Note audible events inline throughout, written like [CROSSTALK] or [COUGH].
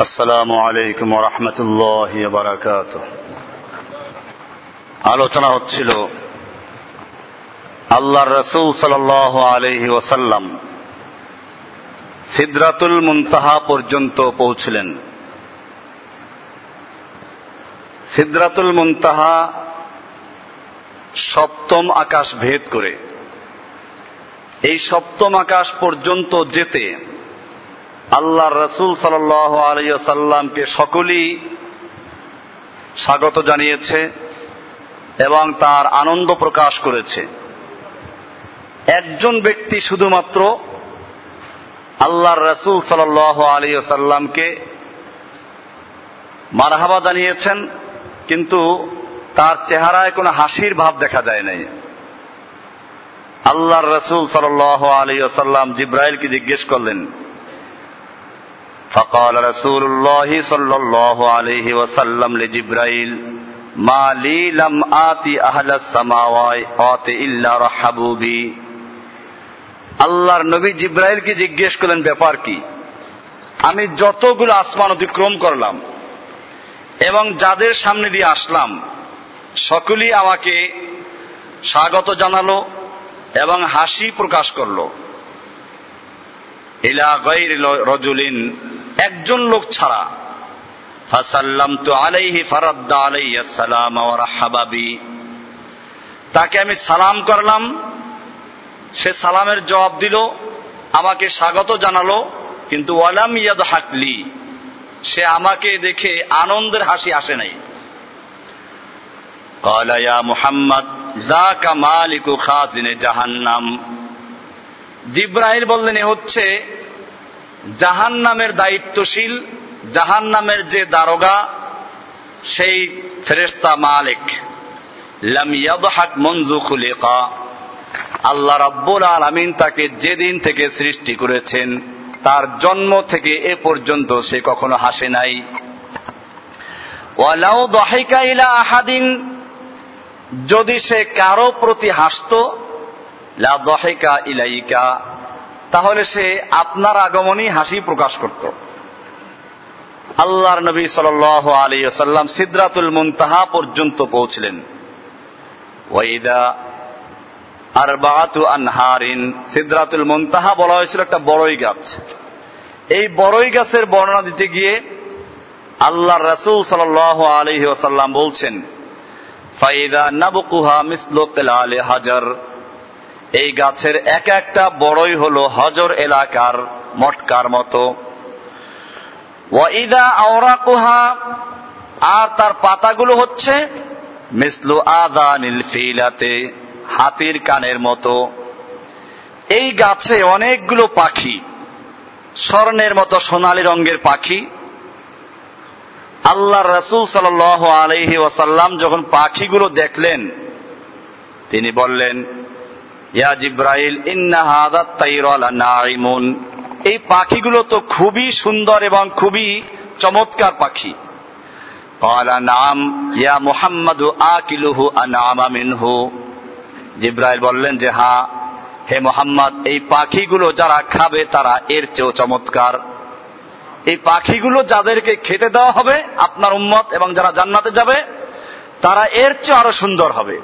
আসসালামু আলাইকুম রহমতুল্লাহ বারাকাত আলোচনা হচ্ছিল আল্লাহ রসুল সাল আলহি ওসাল্লাম সিদ্রাতুল মুনতাহা পর্যন্ত পৌঁছলেন। সিদ্রাতুল মুনতাহা সপ্তম আকাশ ভেদ করে। এই সপ্তম আকাশ পর্যন্ত যেতে আল্লাহ রসুল সাল আলিয়াল্লামকে সকলেই স্বাগত জানিয়েছে এবং তার আনন্দ প্রকাশ করেছে। একজন ব্যক্তি শুধুমাত্র আল্লাহর রসুল সাল আলিয়াল্লামকে মারহাবা জানিয়েছেন, কিন্তু তার চেহারায় কোনো হাসির ভাব দেখা যায় নাই। আল্লাহর রসুল সাল আলিয়াল্লাম জিব্রাইলকে জিজ্ঞেস করলেন فقال رسول الله صلى الله عليه وسلم لجبرائيل ما لي لم آتي أهل السماوات إلا رحبوا بي আল্লাহর নবী জিব্রাইলকে জিজ্ঞেস করলেন ব্যাপার কি আমি যতগুলো আসমান অতিক্রম করলাম এবং যাদের সামনে দিয়ে আসলাম সকলেই আমাকে স্বাগত জানালো এবং হাসি প্রকাশ করলো ইলা গৈর রজুলিন একজন লোক ছাড়া। ফাসাল্লাম তো আলাইহি ফারাদ্দা আলাইয়া সালাম হাবাবি তাকে আমি সালাম করলাম। সে সালামের জবাব দিল, আমাকে স্বাগত জানালো, কিন্তু ওয়ালাম ইয়াদ হাকলি সে আমাকে দেখে আনন্দের হাসি আসে নাই। কালায়া মুহাম্মদ দা কামালিকু খাজিনে জাহান্নাম। জিব্রাহিল বললেন, এ হচ্ছে জাহান নামের দায়িত্বশীল জাহান নামের যে দারোগা, সেই ফেরেস্তা মালিক। লামিয়াদহাক মঞ্জু খুলিকা। আল্লাহ রাব্বুল আলামিন তাকে যেদিন থেকে সৃষ্টি করেছেন, তার জন্ম থেকে এ পর্যন্ত সে কখনো হাসে নাই। ওয়ালাউ দহাইকা ইলা আহাদিন, যদি সে কারও প্রতি হাসত, লা দহেকা ইলাইকা তাহলে সে আপনার আগমনই হাসি প্রকাশ করত। আল্লাহর নবী সাল আলী সাল্লাম সিদ্রাতুল মুনতাহা পর্যন্ত পৌঁছলেন। ওয়াইদা আর বাহাতু আনহারিন, সিদ্রাতুল মুনতাহা বলা হয়েছিল একটা বড়ই গাছ। এই বড়ই গাছের বর্ণনা দিতে গিয়ে আল্লাহ রসুল সাল আলহি ওসাল্লাম বলছেন, ফাইদা নাবকুহা মিসলো হাজার। এই গাছের এক একটা বড়ই হল হজর এলাকার মটকার মতো। ওয়াইদা আওরাকুহা, আর তার পাতাগুলো হচ্ছে মিসলু আদা ফিলাতে, হাতির কানের মতো। এই গাছে অনেকগুলো পাখি, স্বর্ণের মতো সোনালী রঙের পাখি। আল্লাহ রসুল সাল আলহি ওয়াসাল্লাম যখন পাখিগুলো দেখলেন, তিনি বললেন ইয়া জিব্রাইল নাইমুন এই পাখিগুলো তো খুবই সুন্দর এবং খুবই চমৎকার পাখি। কলা নাম, ইয়া মুহাম্মদ আকিলুহু আনামা মিনহু। জিব্রাইল বললেন যে, হা, হে মোহাম্মদ, এই পাখিগুলো যারা খাবে তারা এর চেয়েও চমৎকার। এই পাখিগুলো যাদেরকে খেতে দেওয়া হবে আপনার উম্মত এবং যারা জান্নাতে যাবে, তারা এর চেয়ে আরও সুন্দর হবে।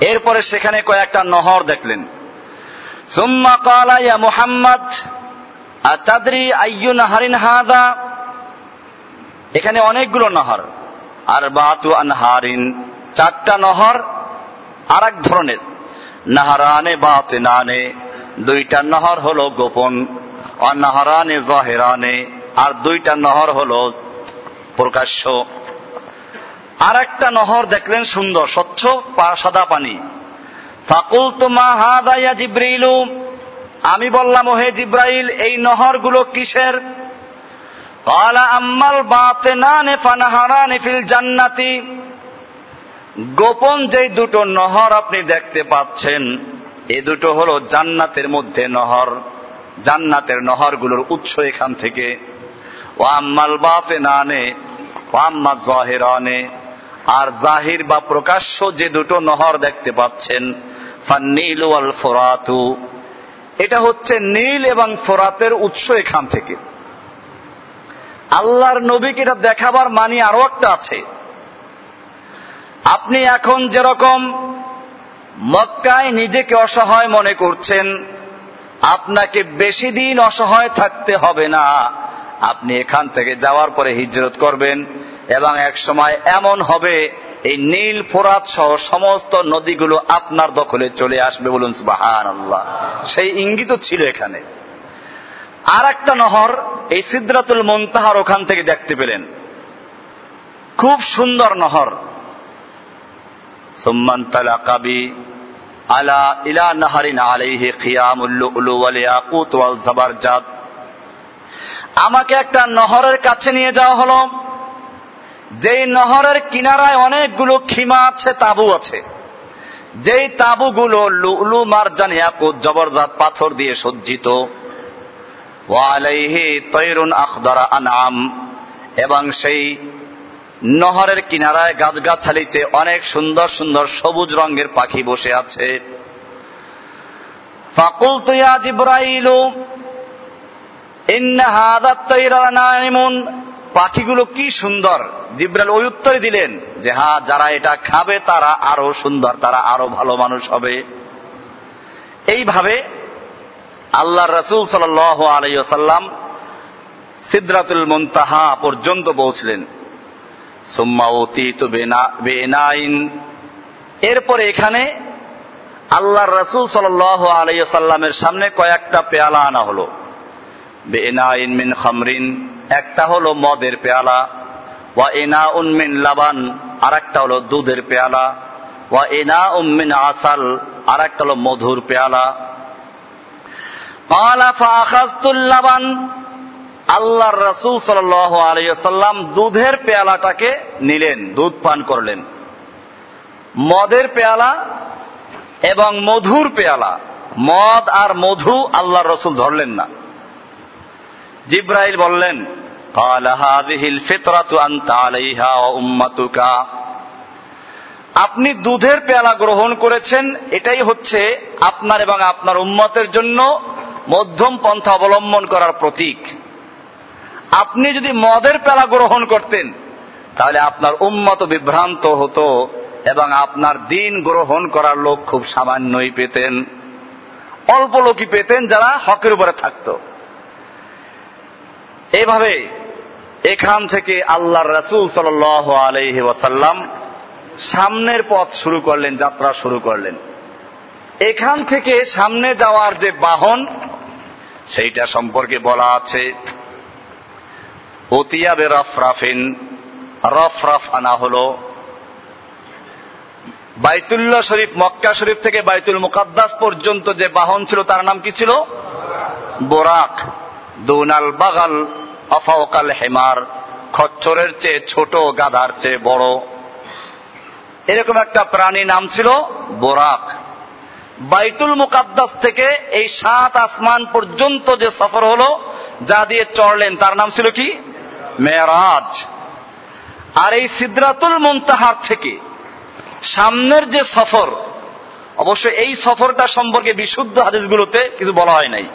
এরপরে সেখানে কয়েকটা নহর দেখলেন। নাহারিন হাদা? এখানে অনেকগুলো নহর। আর বাতু আনহারিন চারটা নহর আর এক ধরনের। নাহারানে বাতে নানে দুইটা নহর হলো গোপন, অনাহারানে জহেরানে, আর দুইটা নহর হলো প্রকাশ্য। আর একটা নহর দেখলেন সুন্দর, স্বচ্ছ সাদা পানি। ফাকুল তোমা হাদাইয়া জিব্রাইলু আমি বললাম, ওহে জিব্রাইল, এই নহরগুলো কিসের? কালা আম্মাল বাতে নানে ফানাহারানে ফিল জান্নাতি। গোপন যেই দুটো নহর আপনি দেখতে পাচ্ছেন, এ দুটো হলো জান্নাতের মধ্যে নহর, জান্নাতের নহরগুলোর উৎস এখান থেকে। ও আম্মাল বাতে নানে ও আম্মা জহেরানে। আর জাহির বা প্রকাশ্য যে দুটো নহর দেখতে পাচ্ছেন, ফান্নীল ওয়াল ফোরাতু। এটা হচ্ছে নীল এবং ফোরাতের উৎস এখান থেকে। আল্লাহর নবীকে এটা দেখাবার মানি আরও একটা আছে। আপনি এখন যেরকম মক্কায় নিজেকে অসহায় মনে করছেন, আপনাকে বেশি দিন অসহায় থাকতে হবে না। আপনি এখান থেকে যাওয়ার পরে হিজরত করবেন। এবং এক সময় এমন হবে, এই নীল ফোরাত সহ সমস্ত নদীগুলো আপনার দখলে চলে আসবে বলুন বাহান আল্লাহ সেই ইঙ্গিত ছিল এখানে। আর একটা নহর এই সিদ্ধাতুল মন্তাহার ওখান থেকে দেখতে পেলেন। খুব সুন্দর নহর। সুম্মান তালাকাবি আলা ইলা নাহারিন আলাইহি খিয়ামুল্লু উলু ওয়াল জাবারজাদ আমাকে একটা নহরের কাছে নিয়ে যাওয়া হলো। যেই নহরের কিনারায় অনেকগুলো খিমা আছে, তাবু আছে। যেই তাবুগুলো লুলু মারজান ইয়াকুত জবরজাত পাথর দিয়ে সজ্জিত। তৈরুন আনাম এবং সেই নহরের কিনারায় গাছগাছালিতে অনেক সুন্দর সুন্দর সবুজ রঙের পাখি বসে আছে। ফাকুল তুয়া জিব্রাইলু পাখিগুলো কি সুন্দর। জিব্রাইল ওই উত্তরে দিলেন যে হ্যাঁ যারা এটা খাবে, তারা আরও সুন্দর, তারা আরও ভালো মানুষ হবে। এইভাবে আল্লাহ রসুল সাল আলাইসাল্লাম সিদ্রাতুল মুনতাহা পর্যন্ত পৌঁছলেন। এরপরে এখানে আল্লাহ রসুল সাল আলাইসাল্লামের সামনে কয়েকটা পেয়ালা আনা হলো। বেনাইন মিন খামরিন। একটা হলো মদের পেয়ালা, ওয়া এনা উন্মিন লাবান আর একটা হলো দুধের পেয়ালা, ওয়া এনা উম্মিন আসাল আর একটা হলো মধুর পেয়ালা। লাবান, আল্লাহর রসুল সাল আলিয়াল্লাম দুধের পেয়ালাটাকে নিলেন, দুধ পান করলেন। মদের পেয়ালা এবং মধুর পেয়ালা, মদ আর মধু আল্লাহর রসুল ধরলেন না। জিব্রাইল বললেন আপনি দুধের পেয়ালা গ্রহণ করেছেন, এটাই হচ্ছে আপনার এবং আপনার উম্মতের জন্য মধ্যম পন্থা অবলম্বন করার প্রতীক। আপনি যদি মদের পেলা গ্রহণ করতেন, তাহলে আপনার উম্মত বিভ্রান্ত হতো এবং আপনার দিন গ্রহণ করার লোক খুব সামান্যই পেতেন। অল্প লোকই পেতেন যারা হকের উপরে থাকত। এইভাবে এখান থেকে আল্লাহ রসুল সাল আলহি ওয়াসাল্লাম সামনের পথ শুরু করলেন, যাত্রা শুরু করলেন। এখান থেকে সামনে যাওয়ার যে বাহন, সেইটা সম্পর্কে বলা আছে, ওতিয়াবে রফরাফিন, রফরাফ আনা হল বাইতুল্লাহ শরীফ, মক্কা শরীফ থেকে বাইতুল মুকাদ্দাস পর্যন্ত যে বাহন ছিল, তার নাম কি ছিল? বোরাক। দুনাল বাগাল অফাওকাল হেমার, খচ্চরের চেয়ে ছোট, গাধার চেয়ে বড়। এরকম একটা প্রাণী নাম ছিল বোরাক। বাইতুল মুকাদ্দাস থেকে এই সাত আসমান পর্যন্ত যে সফর হলো, যা দিয়ে চড়লেন, তার নাম ছিল কি? মেরাজ আর এই সিদ্রাতুল মুনতাহার থেকে সামনের যে সফর, অবশ্য এই সফরটা সম্পর্কে বিশুদ্ধ হাদিসগুলোতে কিছু বলা হয় নাই।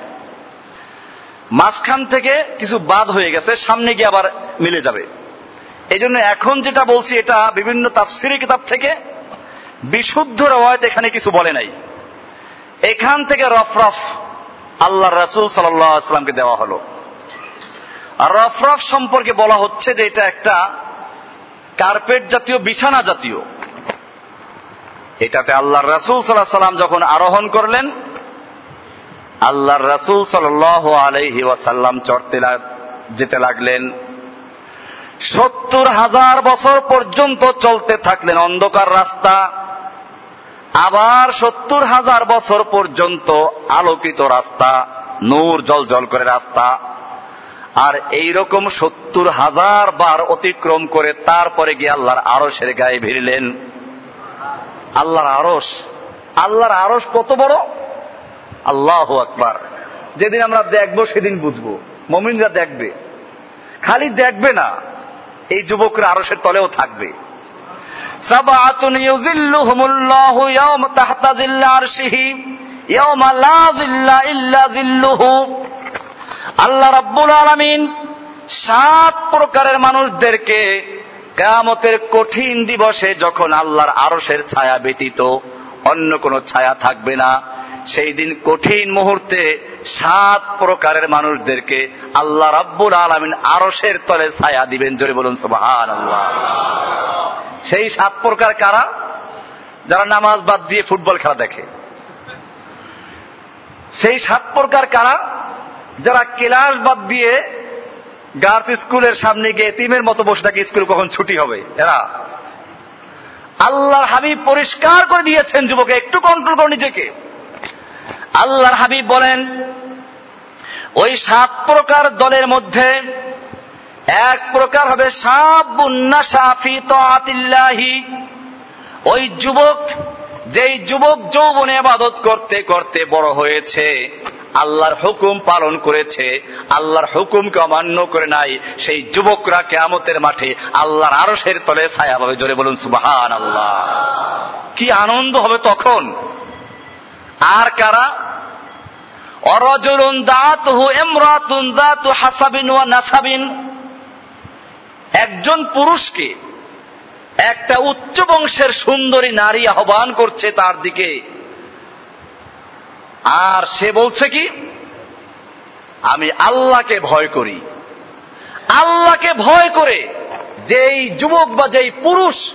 মাঝখান থেকে কিছু বাদ হয়ে গেছে, সামনে গিয়ে আবার মিলে যাবে। এই জন্য এখন যেটা বলছি, এটা বিভিন্ন তাফসিরি কিতাব থেকে বিশুদ্ধ রেওয়ায়ত এখানে কিছু বলে নাই। এখান থেকে রফরফ আল্লাহ রসুল সাল্লামকে দেওয়া হলো। আর রফরফ সম্পর্কে বলা হচ্ছে যে এটা একটা কার্পেট জাতীয়, বিছানা জাতীয়। এটাতে আল্লাহ রসুল সাল্লাহ সাল্লাম যখন আরোহণ করলেন আল্লাহর রসুল সাল আলহি ওয়াসাল্লাম চড়তে যেতে লাগলেন। সত্তর হাজার বছর পর্যন্ত চলতে থাকলেন অন্ধকার রাস্তা। আবার সত্তর হাজার বছর পর্যন্ত আলোকিত রাস্তা, নূর জল জল করে রাস্তা। আর এই রকম সত্তর হাজার বার অতিক্রম করে তারপরে গিয়ে আল্লাহর আরসের গায়ে ভিড়লেন। আল্লাহর আরস আল্লাহর আরস কত বড়? আল্লাহ আকবার। যেদিন আমরা দেখব, সেদিন বুঝব। মমিনরা দেখবে। খালি দেখবে না, এই যুবকরা আরসের তলেও থাকবে। আল্লাহ রাব্বুল আলামিন সাত প্রকারের মানুষদেরকে কেয়ামতের কঠিন দিবসে যখন আল্লাহর আরসের ছায়া ব্যতীত অন্য কোন ছায়া থাকবে না সেই দিন কঠিন মুহূর্তে সাত প্রকারের মানুষদেরকে আল্লাহ রাব্বুল আলমিন আরসের তলে ছায়া দিবেন। জোরে বলুন আল্লাহ সেই সাত প্রকার কারা? যারা নামাজ বাদ দিয়ে ফুটবল খেলা দেখে। সেই সাত প্রকার কারা? যারা ক্লাস বাদ দিয়ে গার্লস স্কুলের সামনে গিয়ে তিমের মতো বসে থাকে, স্কুল কখন ছুটি হবে? এরা। আল্লাহর হাবিব পরিষ্কার করে দিয়েছেন যুবকে, একটু কন্ট্রোল করো নিজেকে। আল্লাহর হাবিব বলেন, ওই সাত প্রকার দলের মধ্যে এক প্রকার হবে সাফি ওই যুবক, যেই যুবক যৌবনে আবাদত করতে করতে বড় হয়েছে, আল্লাহর হুকুম পালন করেছে, আল্লাহর হুকুমকে অমান্য করে নাই, সেই যুবকরা কেয়ামতের মাঠে আল্লাহর আরসের তলে ছায়া পাবে। জোরে বলুন সুবাহান আল্লাহ কি আনন্দ হবে তখন। আর কারা? অরজুলুন দাতুহু ইমরাতুন দাতু হাসাবিন ওয়া নাসাবিন। একজন পুরুষকে একটা উচ্চ বংশের সুন্দরী নারী আহ্বান করছে তার দিকে। আর সে বলছে কি? আমি আল্লাহকে ভয় করি। আল্লাহকে ভয় করে যেই যুবক বা যেই পুরুষ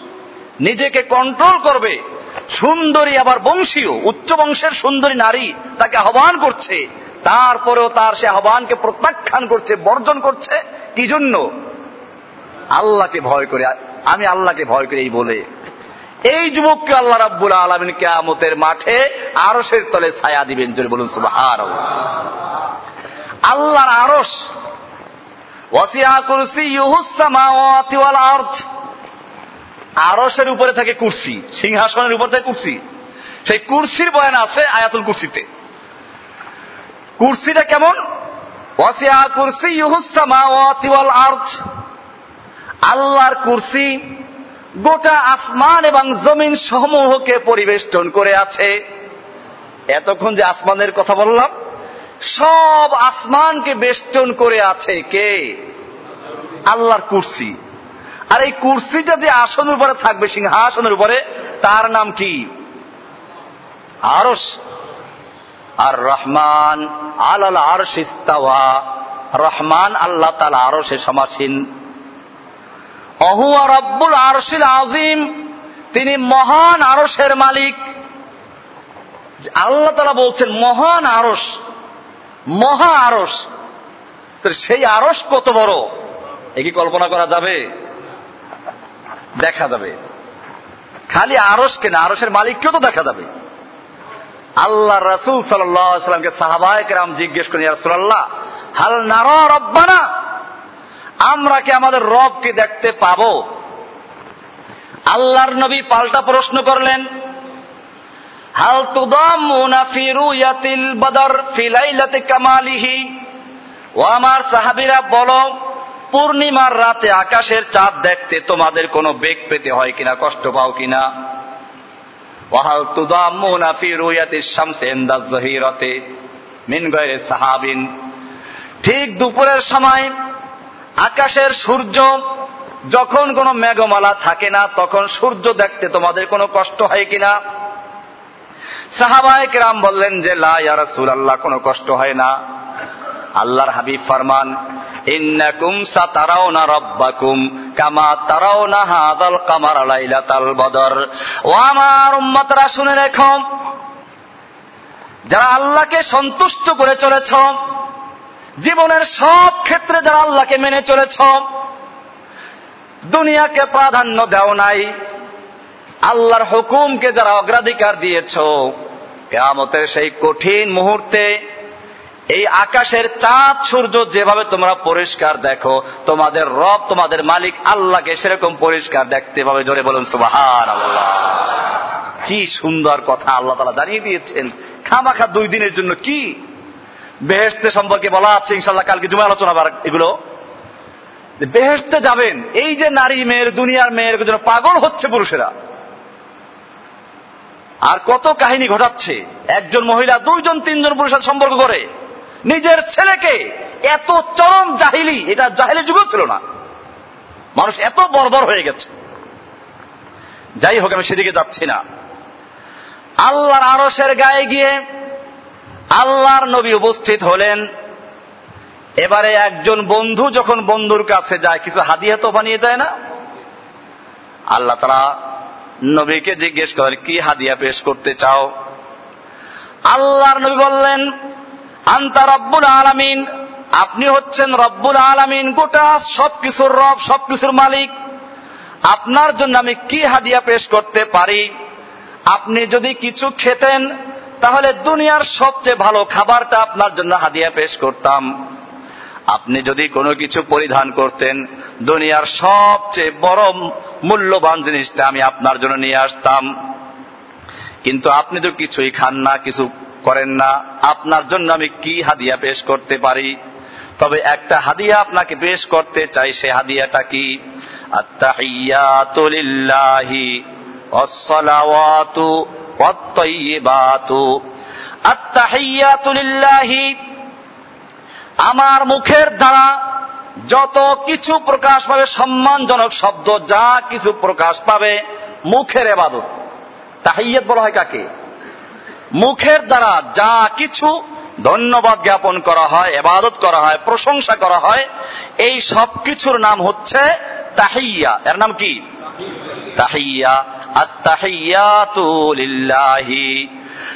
নিজেকে কন্ট্রোল করবে সুন্দরী আবার বংশীয়, উচ্চ বংশের সুন্দরী নারী তাকে আহ্বান করছে। তারপরেও তার সে আহ্বানকে প্রত্যাখ্যান করছে, বর্জন করছে। কি জন্য? আল্লাহকে ভয় করে। আমি আল্লাহকে ভয় করি এই বলে। এই যুবককে আল্লাহ রাব্বুল আলমিন কেয়ামতের মাঠে আরসের তলে ছায়া দিবেন। যদি বলুন সুবহান আল্লাহর আরস ওয়াসিয়া কুরসি ইউহুসামাওয়াতি ওয়াল আরদ আরসের উপরে থাকে কুর্সি, সিংহাসনের উপর থাকে কুর্সি। সেই কুরসির বয়ান আছে আয়াতুল কুরসিতে। কুরসিটা কেমন? কুরসি আল্লাহর কুরসি গোটা আসমান এবং জমিন সমূহকে পরিবেষ্টন করে আছে। এতক্ষণ যে আসমানের কথা বললাম, সব আসমানকে বেষ্টন করে আছে কে? আল্লাহর কুরসি। আর এই কুরসিটা যে আসনের উপরে থাকবে, সিংহাসনের উপরে, তার নাম কি? আরস আর রহমান আল আরশ ইস্তাওয়া। রহমান আল্লাহ তালা আরশে সমাসীন। অহুয়া রব্বুল আরশিল আজিম তিনি মহান আরসের মালিক। আল্লাহ তালা বলছেন, মহান আরস মহা আরস সেই আরস কত বড়? এ কি কল্পনা করা যাবে? দেখা যাবে। খালি আরস কেনা আরসের মালিককেও তো দেখা যাবে। আল্লাহ রসুল সাল্লামকে সাহাবায়ক রাম জিজ্ঞেস করেন রসুল্লাহ হাল নার রব্বানা? আমরা কি আমাদের রবকে দেখতে পাব? আল্লাহর নবী পাল্টা প্রশ্ন করলেন, হাল রুয়াতিল বদর ফি লাইলাতি কামালিহি? ও আমার সাহাবিরা, বলো পূর্ণিমার রাতে আকাশের চাঁদ দেখতে তোমাদের কোনো বেগ পেতে হয় কিনা, কষ্ট পাও কিনা? ঠিক দুপুরের সময় আকাশের সূর্য যখন কোনো মেঘমালা থাকে না, তখন সূর্য দেখতে তোমাদের কোনো কষ্ট হয় কিনা? সাহাবায়ক রাম বললেন যে লাসুল আল্লাহ কোনো কষ্ট হয় না। আল্লাহর হাবিব ফরমান কামা কামার শুনে যারা আল্লাহকে সন্তুষ্ট করে চলেছ, জীবনের সব ক্ষেত্রে যারা আল্লাহকে মেনে চলেছ, দুনিয়াকে প্রাধান্য দেও নাই, আল্লাহর হুকুমকে যারা অগ্রাধিকার দিয়েছ, কেয়ামতের সেই কঠিন মুহূর্তে এই আকাশের চাঁদ, সূর্য যেভাবে তোমরা পরিষ্কার দেখো, তোমাদের রব, তোমাদের মালিক আল্লাহকে সেরকম পরিষ্কার দেখতে পাবে। জোরে বলুন সুবাহান আল্লাহ কি সুন্দর কথা আল্লাহ তালা জানিয়ে দিয়েছেন। খামাখা দুই দিনের জন্য কি? বেহেস্তে সম্পর্কে বলা আছে ইনশাল্লাহ কালকে জুমে আলোচনা এগুলো। বেহেস্তে যাবেন, এই যে নারী মেয়ের, দুনিয়ার মেয়ের জন্য পাগল হচ্ছে পুরুষেরা। আর কত কাহিনী ঘটাচ্ছে। একজন মহিলা, দুইজন, তিনজন পুরুষের সম্পর্ক করে। নিজের ছেলেকে এত চরম জাহিলি, এটা জাহিলি যুগও ছিল না। মানুষ এত বর্বর হয়ে গেছে। যাই হোক, আমি সেদিকে যাচ্ছি না। আল্লাহর আরসের গায়ে গিয়ে আল্লাহর নবী উপস্থিত হলেন। এবারে একজন বন্ধু যখন বন্ধুর কাছে যায়, কিছু হাদিয়া তো বানিয়ে যায় না? আল্লাহ তারা নবীকে জিজ্ঞেস করেন, কি হাদিয়া পেশ করতে চাও? আল্লাহর নবী বললেন আন্তা রব্বুল আলামিন, আপনি হচ্ছেন রব্বুল আলামিন, গোটা সবকিছুর রব, সবকিছুর মালিক। আপনার জন্য আমি কি হাদিয়া পেশ করতে পারি? আপনি যদি কিছু খেতেন, তাহলে দুনিয়ার সবচেয়ে ভালো খাবারটা আপনার জন্য হাদিয়া পেশ করতাম। আপনি যদি কোনো কিছু পরিধান করতেন, দুনিয়ার সবচেয়ে বড় মূল্যবান জিনিসটা আমি আপনার জন্য নিয়ে আসতাম। কিন্তু আপনি তো কিছুই খান না, কিছু করেন না। আপনার জন্য আমি কি হাদিয়া পেশ করতে পারি? তবে একটা হাদিয়া আপনাকে পেশ করতে চাই, সে হাদিয়াটা কি? আমার মুখের দ্বারা যত কিছু প্রকাশ পাবে, সম্মানজনক শব্দ, যা কিছু প্রকাশ পাবে, মুখের এবাদত। তাহাইয়াত বলা হয় কাকে? মুখের দ্বারা যা কিছু ধন্যবাদ জ্ঞাপন করা হয়, এবাদত করা হয়, প্রশংসা করা হয়, এই সব কিছুর নাম হচ্ছে তাহিয়া। এর নাম কি?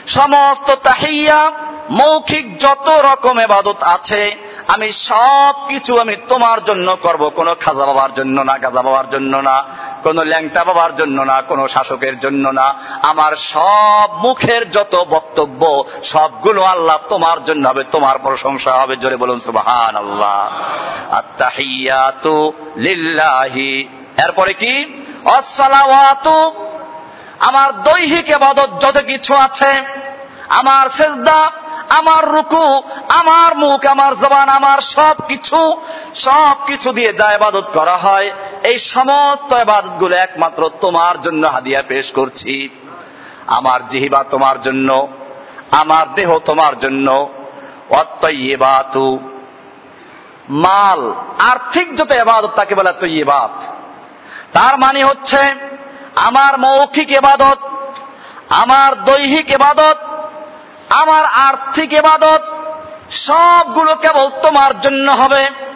সমস্ত তাহিয়া, মৌখিক যত রকম এবাদত আছে, আমি সব কিছু আমি তোমার জন্য করব। কোনো খাজা বাবার জন্য না, গাজা বাবার জন্য না, কোনো ল্যাংটা বাবার জন্য না, কোনো শাসকের জন্য না। আমার সব মুখের যত বক্তব্য, সবগুলো আল্লাহ তোমার জন্য হবে, তোমার প্রশংসা হবে। জোরে বলুন সুবাহান আল্লাহ লিল্লাহি। এরপরে কি? অসালাওয়াতু আমার দৈহিক এবাদত যত কিছু আছে, আমার সেজদা, আমার রুকু, আমার মুখ, আমার জবান, আমার সব কিছু সব কিছু দিয়ে যা এবাদত করা হয়, এই সমস্ত এবাদতগুলো একমাত্র তোমার জন্য হাদিয়া পেশ করছি। আমার জিহিবা তোমার জন্য, আমার দেহ তোমার জন্য। অত্যইবাতু মাল, আর্থিক যত এবাদত তাকে বলে তৈবাত তার মানে হচ্ছে, আমার মৌখিক এবাদত, আমার দৈহিক এবাদত, আমার আর্থিক এবাদত, সবগুলো কেবল তোমার জন্য হবে।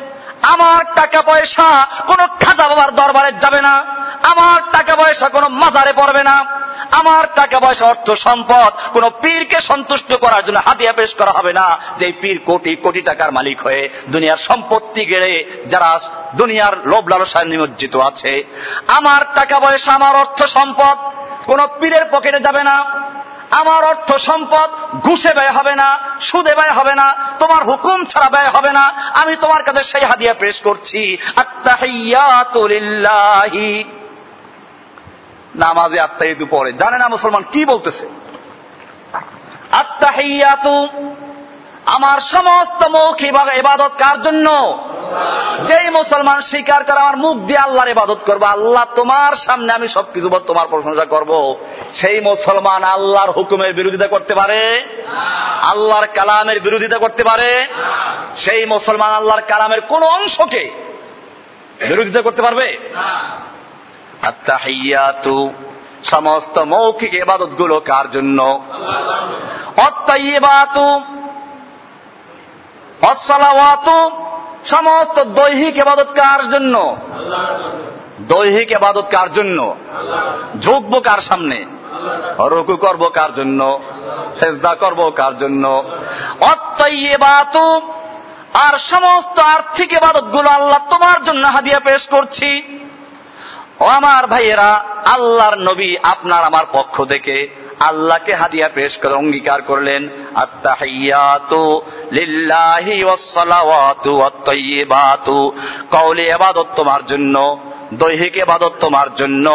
আমার টাকা পয়সা কোন খাজা বাবার দরবারে যাবে না। আমার টাকা পয়সা কোনো মাজারে পড়বে না। আমার টাকা পয়সা অর্থ সম্পদ কোন পীরকে সন্তুষ্ট করার জন্য হাতিয়া পেশ করা হবে না। যে পীর কোটি কোটি টাকার মালিক হয়ে দুনিয়ার সম্পত্তি গেড়ে যারা দুনিয়ার লোভ লালসায় নিমজ্জিত আছে, আমার টাকা পয়সা, আমার অর্থ সম্পদ কোন পীরের পকেটে যাবে না। আমার অর্থ সম্পদ ঘুষে ব্যয় হবে না, সুদে ব্যয় হবে না, তোমার হুকুম ছাড়া ব্যয় হবে না, আমি তোমার কাছে সেই হাদিয়া পেশ করছি। নামাজে আত্মাহিদু পরে জানে না মুসলমান কি বলতেছে? আত্মাহিয়াতু আমার সমস্ত মৌখিক ইবাদত কার জন্য? যেই মুসলমান স্বীকার করে আমার মুখ দিয়ে আল্লাহর ইবাদত করব আল্লাহ তোমার সামনে আমি সবকিছু তোমার প্রশংসা করব। সেই মুসলমান আল্লাহর হুকুমের বিরোধিতা করতে পারে? আল্লাহর কালামের বিরোধিতা করতে পারে? সেই মুসলমান আল্লাহর কালামের কোন অংশকে বিরোধিতা করতে পারবে? আত্মাহিয়াতু সমস্ত মৌখিক এবাদতগুলো কার জন্য? অত্যাইবাতু অসলাওয়াতু সমস্ত দৈহিক এবাদত কার জন্য? দৈহিক এবাদত কার জন্য? ঝুঁকবো কার সামনে? রুকু করব কার জন্য? সেজদা করব কার জন্য? অত্যাইবাতু আর সমস্ত আর্থিক এবাদতগুলো আল্লাহ তোমার জন্য হাদিয়া পেশ করছি। ও আমার ভাইয়েরা, আল্লাহর নবী আপনার আমার পক্ষ থেকে আল্লাহকে হাদিয়া পেশ করে অঙ্গীকার করলেন আত্তাহিয়াতু লিল্লাহি ওয়াসসালাওয়াতু ওয়াত-তাইয়্যিবাতু কওলি ইবাদত তোমার জন্য দৈহিক ইবাদত তোমার জন্য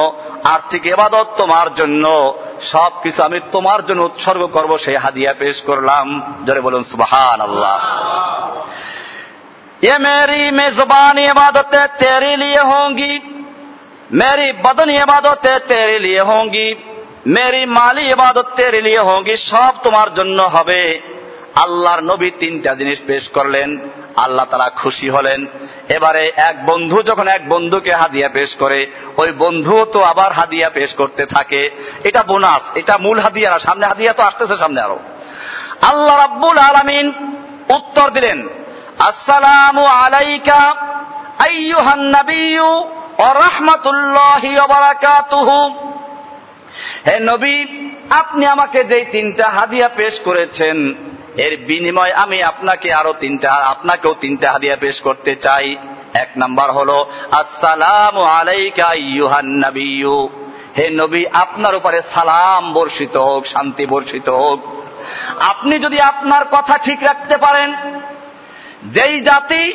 আর্থিক ইবাদত তোমার জন্য সবকিছু আমি তোমার জন্য উৎসর্গ করব সেই হাদিয়া পেশ করলাম জোরে বলুন সুবহানাল্লাহ ये मेरी मेजबानी इबादतें तेरे लिए होंगी मेरी बदनी इबादतें तेरे लिए होंगी মেরি মালি ইবাদত তেরে হঙ্গি সব তোমার জন্য হবে আল্লাহর নবী তিনটা জিনিস পেশ করলেন আল্লাহ তারা খুশি হলেন এবারে এক বন্ধু যখন এক বন্ধুকে হাদিয়া পেশ করে ওই বন্ধু তো আবার হাদিয়া পেশ করতে থাকে। এটা বোনাস, এটা মূল হাদিয়া সামনে হাদিয়া তো আসতেছে সামনে আরও। আল্লাহ রাব্বুল আলামিন উত্তর দিলেন, আসসালামু আলাইকা আইয়ুহান নাবিয়্যু ওয়া রাহমাতুল্লাহি ওয়া বারাকাতুহু। হে নবী, আপনি আমাকে যেই তিনটা হাদিয়া পেশ করেছেন, এর বিনিময় আমি আপনাকে আরও তিনটা, আপনাকেও তিনটা হাদিয়া পেশ করতে চাই। এক নাম্বার হলো, আসসালামু আলাইকা ইউহান নবিয়্যু। হে নবী, আপনার উপরে সালাম বর্ষিত হোক, শান্তি বর্ষিত হোক। আপনি যদি আপনার কথা ঠিক রাখতে পারেন, যেই জাতি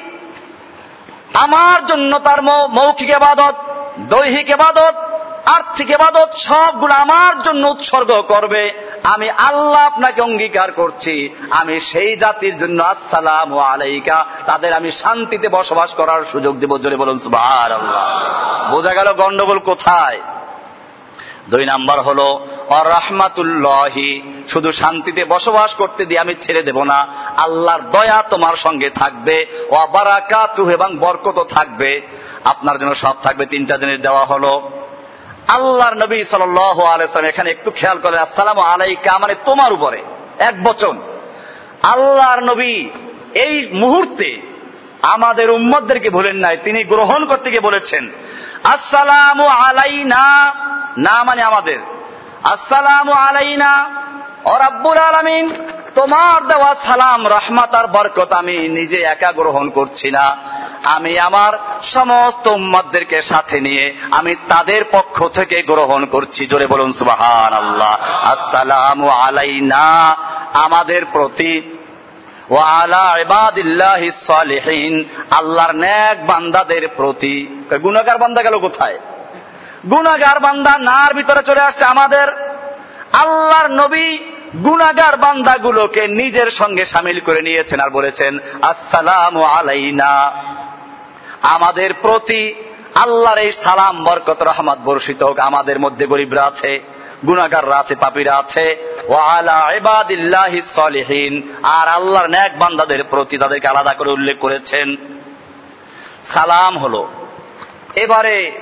আমার জন্য তার মৌখিক এবাদত, দৈহিক এবাদত আর্থিক এবাদত সবগুলো আমার জন্য উৎসর্গ করবে। আমি আল্লাহ আপনাকে অঙ্গীকার করছি। আমি সেই জাতির জন্য আসসালাম আলাইকা। তাদের আমি শান্তিতে বসবাস করার সুযোগ দেব। জোরে বলুন বোঝা গেল গন্ডগোল কোথায়? দুই নাম্বার হলো রহমাতুল্লাহি শুধু শান্তিতে বসবাস করতে দিয়ে আমি ছেড়ে দেব না। আল্লাহর দয়া তোমার সঙ্গে থাকবে। ও বারাকাতু এবং বরকত থাকবে। আপনার জন্য সব থাকবে। তিনটা দিনের দেওয়া হলো আল্লাহর নবী সাল সাল্লাম এখানে একটু খেয়াল করেন, আসসালাম আলাইকা মানে তোমার উপরে, এক বচন। আল্লাহর নবী এই মুহূর্তে আমাদের উম্মদদেরকে ভুলেন নাই, তিনি গ্রহণ করতে গিয়ে বলেছেন, আসসালাম আলাইনা, না মানে আমাদের। আসসালাম আলাইনা, ও রাব্বুল আলামিন। তোমার দেওয়া সালাম, রহমাত আর বরকত আমি নিজে একা গ্রহণ করছি না। আমি আমার সমস্ত উম্মাদদেরকে সাথে নিয়ে আমি তাদের পক্ষ থেকে গ্রহণ করছি। জোরে বলুন সুবাহান আল্লাহ আসসালাম আলাইনা। আমাদের প্রতি ও আলা ইবাদিল্লাহি সালিহিন, আল্লাহর নেক বান্দাদের প্রতি। গুনাহগার বান্দা গেল কোথায়? গুনাহগার বান্দা নার ভিতরে চলে আসছে আমাদের। আল্লাহর নবী গুনাগার বান্দাগুলোকে নিজের সঙ্গে সামিল করে নিয়েছেন আর বলেছেন, আসসালাম আলাইনা। আমাদের প্রতি আল্লাহর এই সালাম, বরকত, রহমত বর্ষিত হোক। আমাদের মধ্যে গরিবরা আছে গুনাগাররা আছে, পাপিরা আছে। আর আল্লাহর ন্যাক বান্দাদের প্রতি তাদেরকে আলাদা করে উল্লেখ করেছেন, সালাম হল। এবারে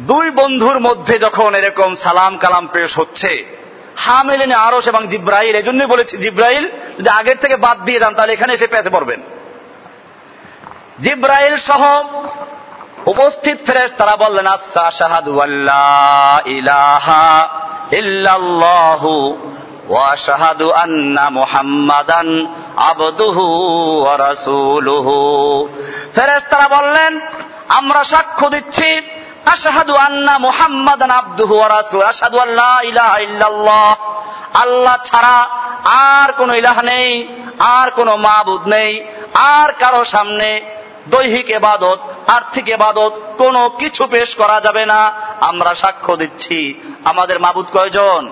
দুই বন্ধুর মধ্যে যখন এরকম সালাম কালাম পেশ হচ্ছে হামেলেন আরস এবং জিব্রাইল এই জন্যই বলেছি, জিব্রাইল যদি আগের থেকে বাদ দিয়ে যান, তাহলে এখানে এসে পেছে পড়বেন। জিব্রাইল সহ উপস্থিত ফেরেস তারা বললেন আচ্ছা শাহাদু ইলাহা আন্না মুহাম্মাদান আবদুহু ওয়া রাসূলুহু। ফেরেস তারা বললেন, আমরা সাক্ষ্য দিচ্ছি আশহাদু আন্না মুহাম্মাদান আব্দুহু রাসূল আশহাদু আল্লা ইলাহা ইল্লাল্লাহ। আল্লাহ ছাড়া আর কোন ইলাহ নেই, আর কোন মাবুদ নেই, আর কারও সামনে দৈহিক এবাদত, আর্থিক এবাদত কোনো কিছু পেশ করা যাবে না। আমরা সাক্ষ্য দিচ্ছি। আমাদের মাবুদ কয়জন?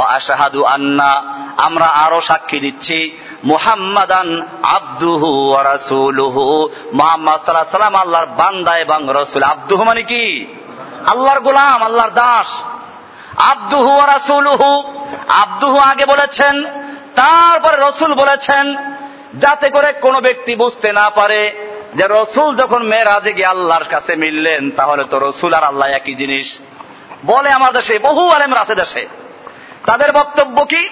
আশাহাদু আন্না, আমরা আরও সাক্ষী দিচ্ছি, মুহাম্মাদান আব্দুহু রাসূলুহু, মুহাম্মদ সাল্লাল্লাহু আল্লাহর বান্দা এবং রসুল। আব্দুহু মানে কি? আল্লাহর গোলাম, আল্লাহর দাস। আব্দুহু রাসূলুহু, আব্দুহু আগে বলেছেন, তারপরে রসুল বলেছেন, যাতে করে কোনো ব্যক্তি বুঝতে না পারে যে রসুল যখন মেয়েরাজে গিয়ে আল্লাহর কাছে মিললেন, তাহলে তো রসুল আর আল্লাহ একই জিনিস। বলে আমার দেশে, বহু আলেমরা আছে দেশে। তাদের বক্তব্য কি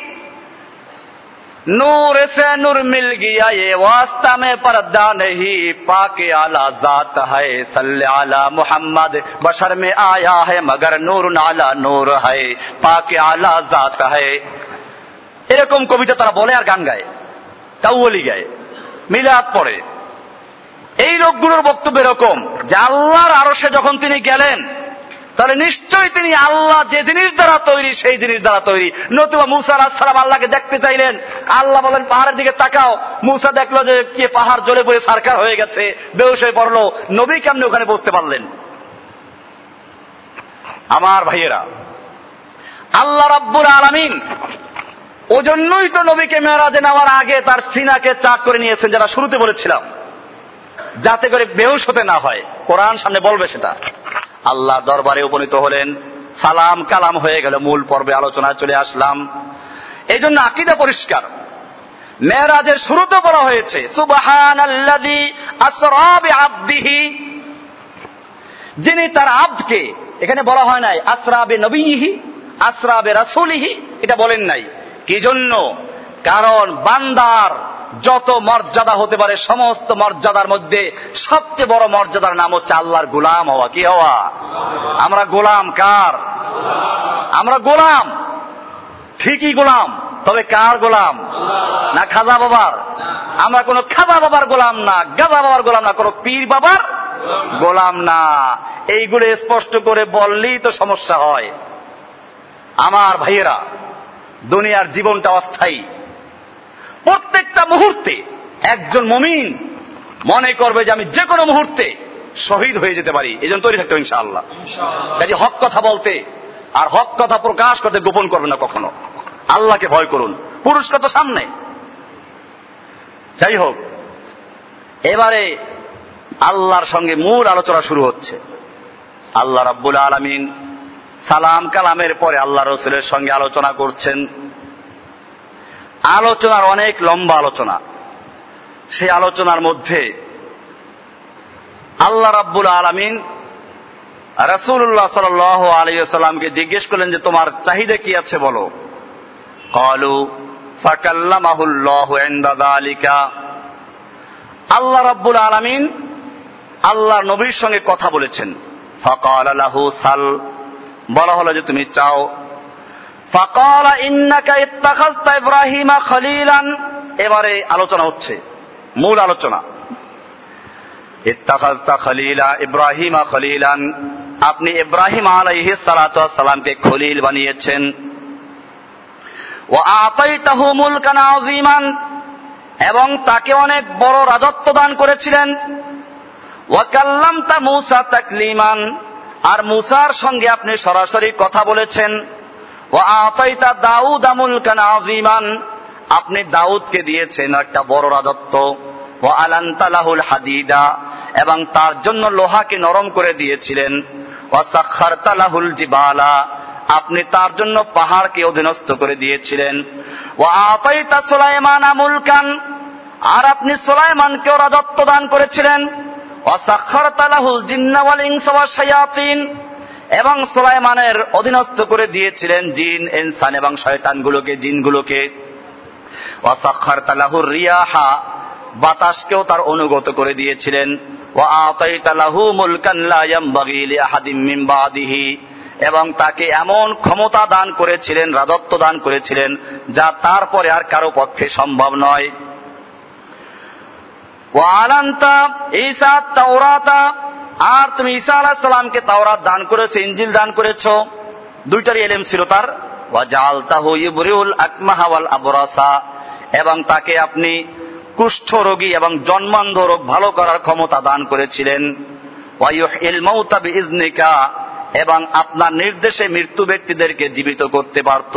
नूर से नूर मिल गया ये वास्ता में पर्दा नहीं पाके आला जात है सल्ले आला मोहम्मद बशर में आया है मगर नूर नाला नूर है पाके आला जात है এরকম কবিতা তারা বলে আর গান গায় কাউলি গায় মিলাদ পড়ে এই লোকগুলোর বক্তব্য এরকম যে আল্লাহর আরসে যখন তিনি গেলেন তাহলে নিশ্চয়ই তিনি আল্লাহ যে জিনিস দ্বারা তৈরি, সেই জিনিস দ্বারা তৈরি। নতুবা মুসা আলাহাম আল্লাহকে দেখতে চাইলেন। আল্লাহ বলেন, পাহাড়ের দিকে তাকাও। মুসা দেখল যে কি পাহাড় জ্বলে পড়ে সারকার হয়ে গেছে। বেউস পড়ল। নবী কেমনি ওখানে বসতে পারলেন? আমার ভাইয়েরা, আল্লাহ রাব্বুল আলমিন ওজন্যই তো নবীকে মেয়েরাজে নেওয়ার আগে তার সিনাকে চাক করে নিয়েছেন, যারা শুরুতে বলেছিলাম, যাতে করে বেহুশ হতে না হয়। কোরআন সামনে বলবে সেটা। আল্লাহ দরবারে উপনীত হলেন। সালাম কালাম হয়ে গেল, মূল পর্বে আলোচনায় চলে আসলাম। এই জন্য আকিদা পরিষ্কার। মেয়েরাজের শুরুতে বলা হয়েছে সুবাহান যিনি তার আব্দকে, এখানে বলা হয় নাই আসরাবে নবীহি আসরাবে রাসুলিহি এটা বলেন নাই। কি জন্য? কারণ বান্দার যত মর্যাদা হতে পারে, সমস্ত মর্যাদার মধ্যে সবচেয়ে বড় মর্যাদার নাম হচ্ছে আল্লাহর গোলাম হওয়া। কি হওয়া? আমরা গোলাম কার? আমরা গোলাম। ঠিকই গোলাম, তবে কার গোলাম? না খাজা বাবার? আমরা কোন খাজা বাবার গোলাম না, গাজা বাবার গোলাম না, কোন পীর বাবার গোলাম না। এইগুলো স্পষ্ট করে বললেই তো সমস্যা হয়। আমার ভাইয়েরা, দুনিয়ার জীবনটা অস্থায়ী। প্রত্যেকটা মুহূর্তে একজন মমিন মনে করবে যে আমি যে কোনো মুহূর্তে শহীদ হয়ে যেতে পারি। এই জন্য তৈরি থাকতে ইনশাআল্লাহ। কাজে হক কথা বলতে আর হক কথা প্রকাশ করতে গোপন করবে না কখনো। আল্লাহকে ভয় করুন। পুরস্কার তো সামনে। যাই হোক এবারে আল্লাহর সঙ্গে মূল আলোচনা শুরু হচ্ছে। আল্লাহ রাব্বুল আলমিন সালাম কালামের পরে আল্লাহ রসুলের সঙ্গে আলোচনা করছেন। আলোচনার অনেক লম্বা আলোচনা। সেই আলোচনার মধ্যে আল্লাহ রাব্বুল আলমিন রসুল্লাহ সাল আলিয়াকে জিজ্ঞেস করলেন যে, তোমার চাহিদা কি আছে বলো? কলু ফাকাল্লামাহুল্লাহ আলিকা আল্লাহ রাব্বুল আলমিন আল্লাহ নবীর সঙ্গে কথা বলেছেন। ফকাল আলাহু সাল। বলা হলো যে, তুমি চাও ইব্রাহিমা এবারে আলোচনা হচ্ছে, মূল আলোচনা। ইব্রাহিমা খলিলান। আপনি ইব্রাহিম আলাইহি সালামকে খলিল বানিয়েছেন। এবং তাকে অনেক বড় রাজত্ব দান করেছিলেন। তাকলিমান। আর মুসার সঙ্গে আপনি সরাসরি কথা বলেছেন। ও আতাইতা দাউদ আমুল কান আজিমান আপনি দাউদকে দিয়েছেন একটা বড় রাজত্ব। ও আলান্তালাহুল হাদিদা। এবং তার জন্য লোহাকে নরম করে দিয়েছিলেন। ও সাক্ষার তালাহুল জিবালা। আপনি তার জন্য পাহাড়কে অধীনস্থ করে দিয়েছিলেন। ও আতাইতা সুলাইমান আমুল কান আর আপনি সুলাইমানকেও রাজত্ব দান করেছিলেন। অসাক্ষর তালাহুল জিন্নাওয়াল ইনসাওয়াশায়াতিন এবং সুলাইমানের অধীনস্থ করে দিয়েছিলেন জিন, ইনসান এবং শয়তানগুলোকে, জিনগুলোকে। অসাক্ষর তালাহুর রিয়াহা, বাতাসকেও তার অনুগত করে দিয়েছিলেন। এবং তাকে এমন ক্ষমতা দান করেছিলেন, রাজত্ব দান করেছিলেন, যা তারপরে আর কারও পক্ষে সম্ভব নয়। ওয়ালান্তা ঈসা, তাওরাতা আর তুমি ঈসা আলাহ সালামকে তাওরাত দান করেছ ইঞ্জিল দান করেছ। দুইটারই এলেম ছিল তার। ইবরিউল আকমাহা ওয়াল আবরাসা। এবং তাকে আপনি কুষ্ঠ রোগী এবং জন্মান্ধ রোগ ভালো করার ক্ষমতা দান করেছিলেন। এবং আপনার নির্দেশে মৃত্যু ব্যক্তিদেরকে জীবিত করতে পারত।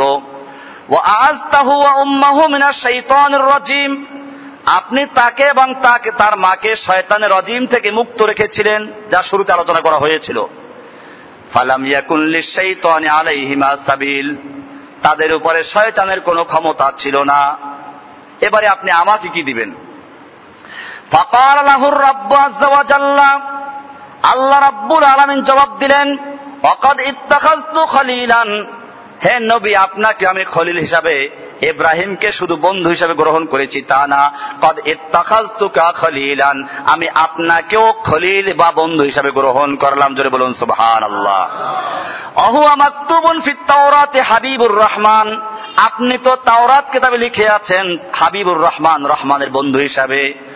ও আজ তাহু উম্মাহু মিনাশ শাইতানির রাজিম। আপনি তাকে এবং তাকে তার মাকে শয়তানের অজিম থেকে মুক্ত রেখেছিলেন, যা শুরুতে আলোচনা করা হয়েছিল। ফালাম সাবিল। তাদের উপরে শয়তানের কোনো ক্ষমতা ছিল না। এবারে আপনি আমাকে কি দিবেন? আল্লাহ রাব্বুল আলামিন জবাব দিলেন অকদ ইত্তাখাজতু খলিলান। হে নবী, আপনাকে আমি খলিল হিসাবে ইব্রাহিমকে শুধু বন্ধু হিসাবে গ্রহণ করেছি তা না, কদ ইত্তাখাজতুকা খলিলান আমি আপনাকেও খলিল বা বন্ধু হিসাবে গ্রহণ করলাম। জোরে বলুন, সুবহানাল্লাহ। অহু আমাকতুবুন ফিত তাওরাতে হাবিবুর রহমান আপনি তো তাওরাত কিতাবে লিখে আছেন হাবিবুর রহমান, রহমানের বন্ধু হিসাবে।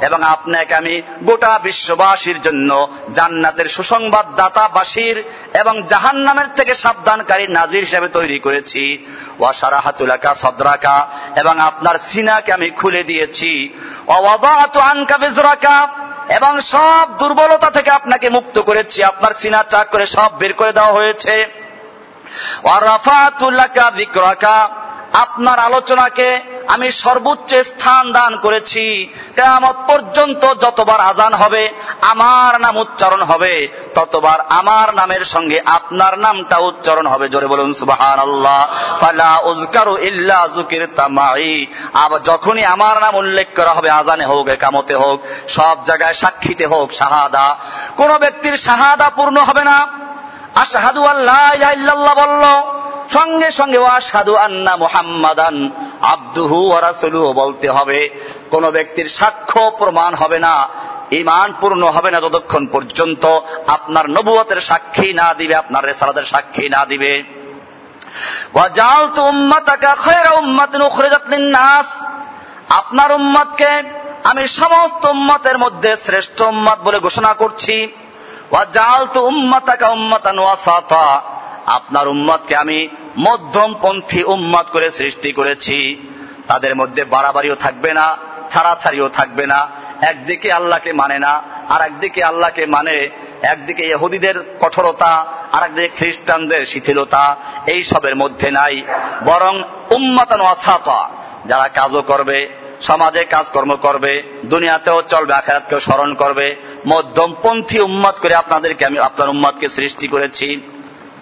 এবং আপনাকে আমি গোটা বিশ্ববাসীর জন্য জান্নাতের সুসংবাদ দাতা বাশীর এবং জাহান্নামের থেকে সাবধানকারী নাজির হিসেবে তৈরি করেছি। ওয়া সারাহাতুলাকা সদরাকা। এবং আপনার সিনাকে আমি খুলে দিয়েছি। এবং সব দুর্বলতা থেকে আপনাকে মুক্ত করেছি। আপনার সিনা চাক করে সব বের করে দেওয়া হয়েছে। ওয়া রাফাতুল্লাকা যিকরাকা। আপনার আলোচনাকে আমি সর্বোচ্চ স্থান দান করেছি। কেয়ামত পর্যন্ত যতবার আজান হবে, আমার নাম উচ্চারণ হবে। ততবার আমার নামের সঙ্গে আপনার নামটা উচ্চারণ হবে। জোরে বলুন সুবাহান আল্লাহ ইল্লা জুকির তামাই আবার যখনই আমার নাম উল্লেখ করা হবে, আজানে হোক, একামতে হোক, সব জায়গায় সাক্ষীতে হোক, শাহাদা। কোন ব্যক্তির শাহাদা পূর্ণ হবে না। আশহাদু আল্লাহ ইল্লাল্লাহ বলল সঙ্গে সঙ্গে ওয়াসাদু আন্না মুহাম্মাদান আব্দুহু ওয়া রাসূলুহু বলতে হবে, কোন ব্যক্তির সাক্ষ্য প্রমাণ হবে না ইমান পূর্ণ হবে না যতক্ষণ পর্যন্ত আপনার নবুয়তের সাক্ষী না দিবে, আপনার রেসালাতের সাক্ষী না দিবে। আপনার উম্মতকে আমি সমস্ত উম্মতের মধ্যে শ্রেষ্ঠ উম্মত বলে ঘোষণা করছি। ওয়াজালতু উম্মাতাকা উম্মাতান ওয়াসাতা আপনার উম্মতকে আমি মধ্যমপন্থী উম্মত করে সৃষ্টি করেছি। তাদের মধ্যে বাড়াবাড়িও থাকবে না, ছাড়াছাড়িও থাকবে না। একদিকে আল্লাহকে মানে না আর একদিকে আল্লাহকে মানে একদিকে ইহুদিদের কঠোরতা আর একদিকে খ্রিস্টানদের শিথিলতা, এই সবের মধ্যে নাই। বরং উম্মাতান ওয়াসাতা, যারা কাজও করবে, সমাজে কাজকর্ম করবে, দুনিয়াতেও চলবে, আখেরাতকেও স্মরণ করবে, মধ্যমপন্থী উম্মাদ করে আপনাদেরকে আমি, আপনার উম্মতকে সৃষ্টি করেছি।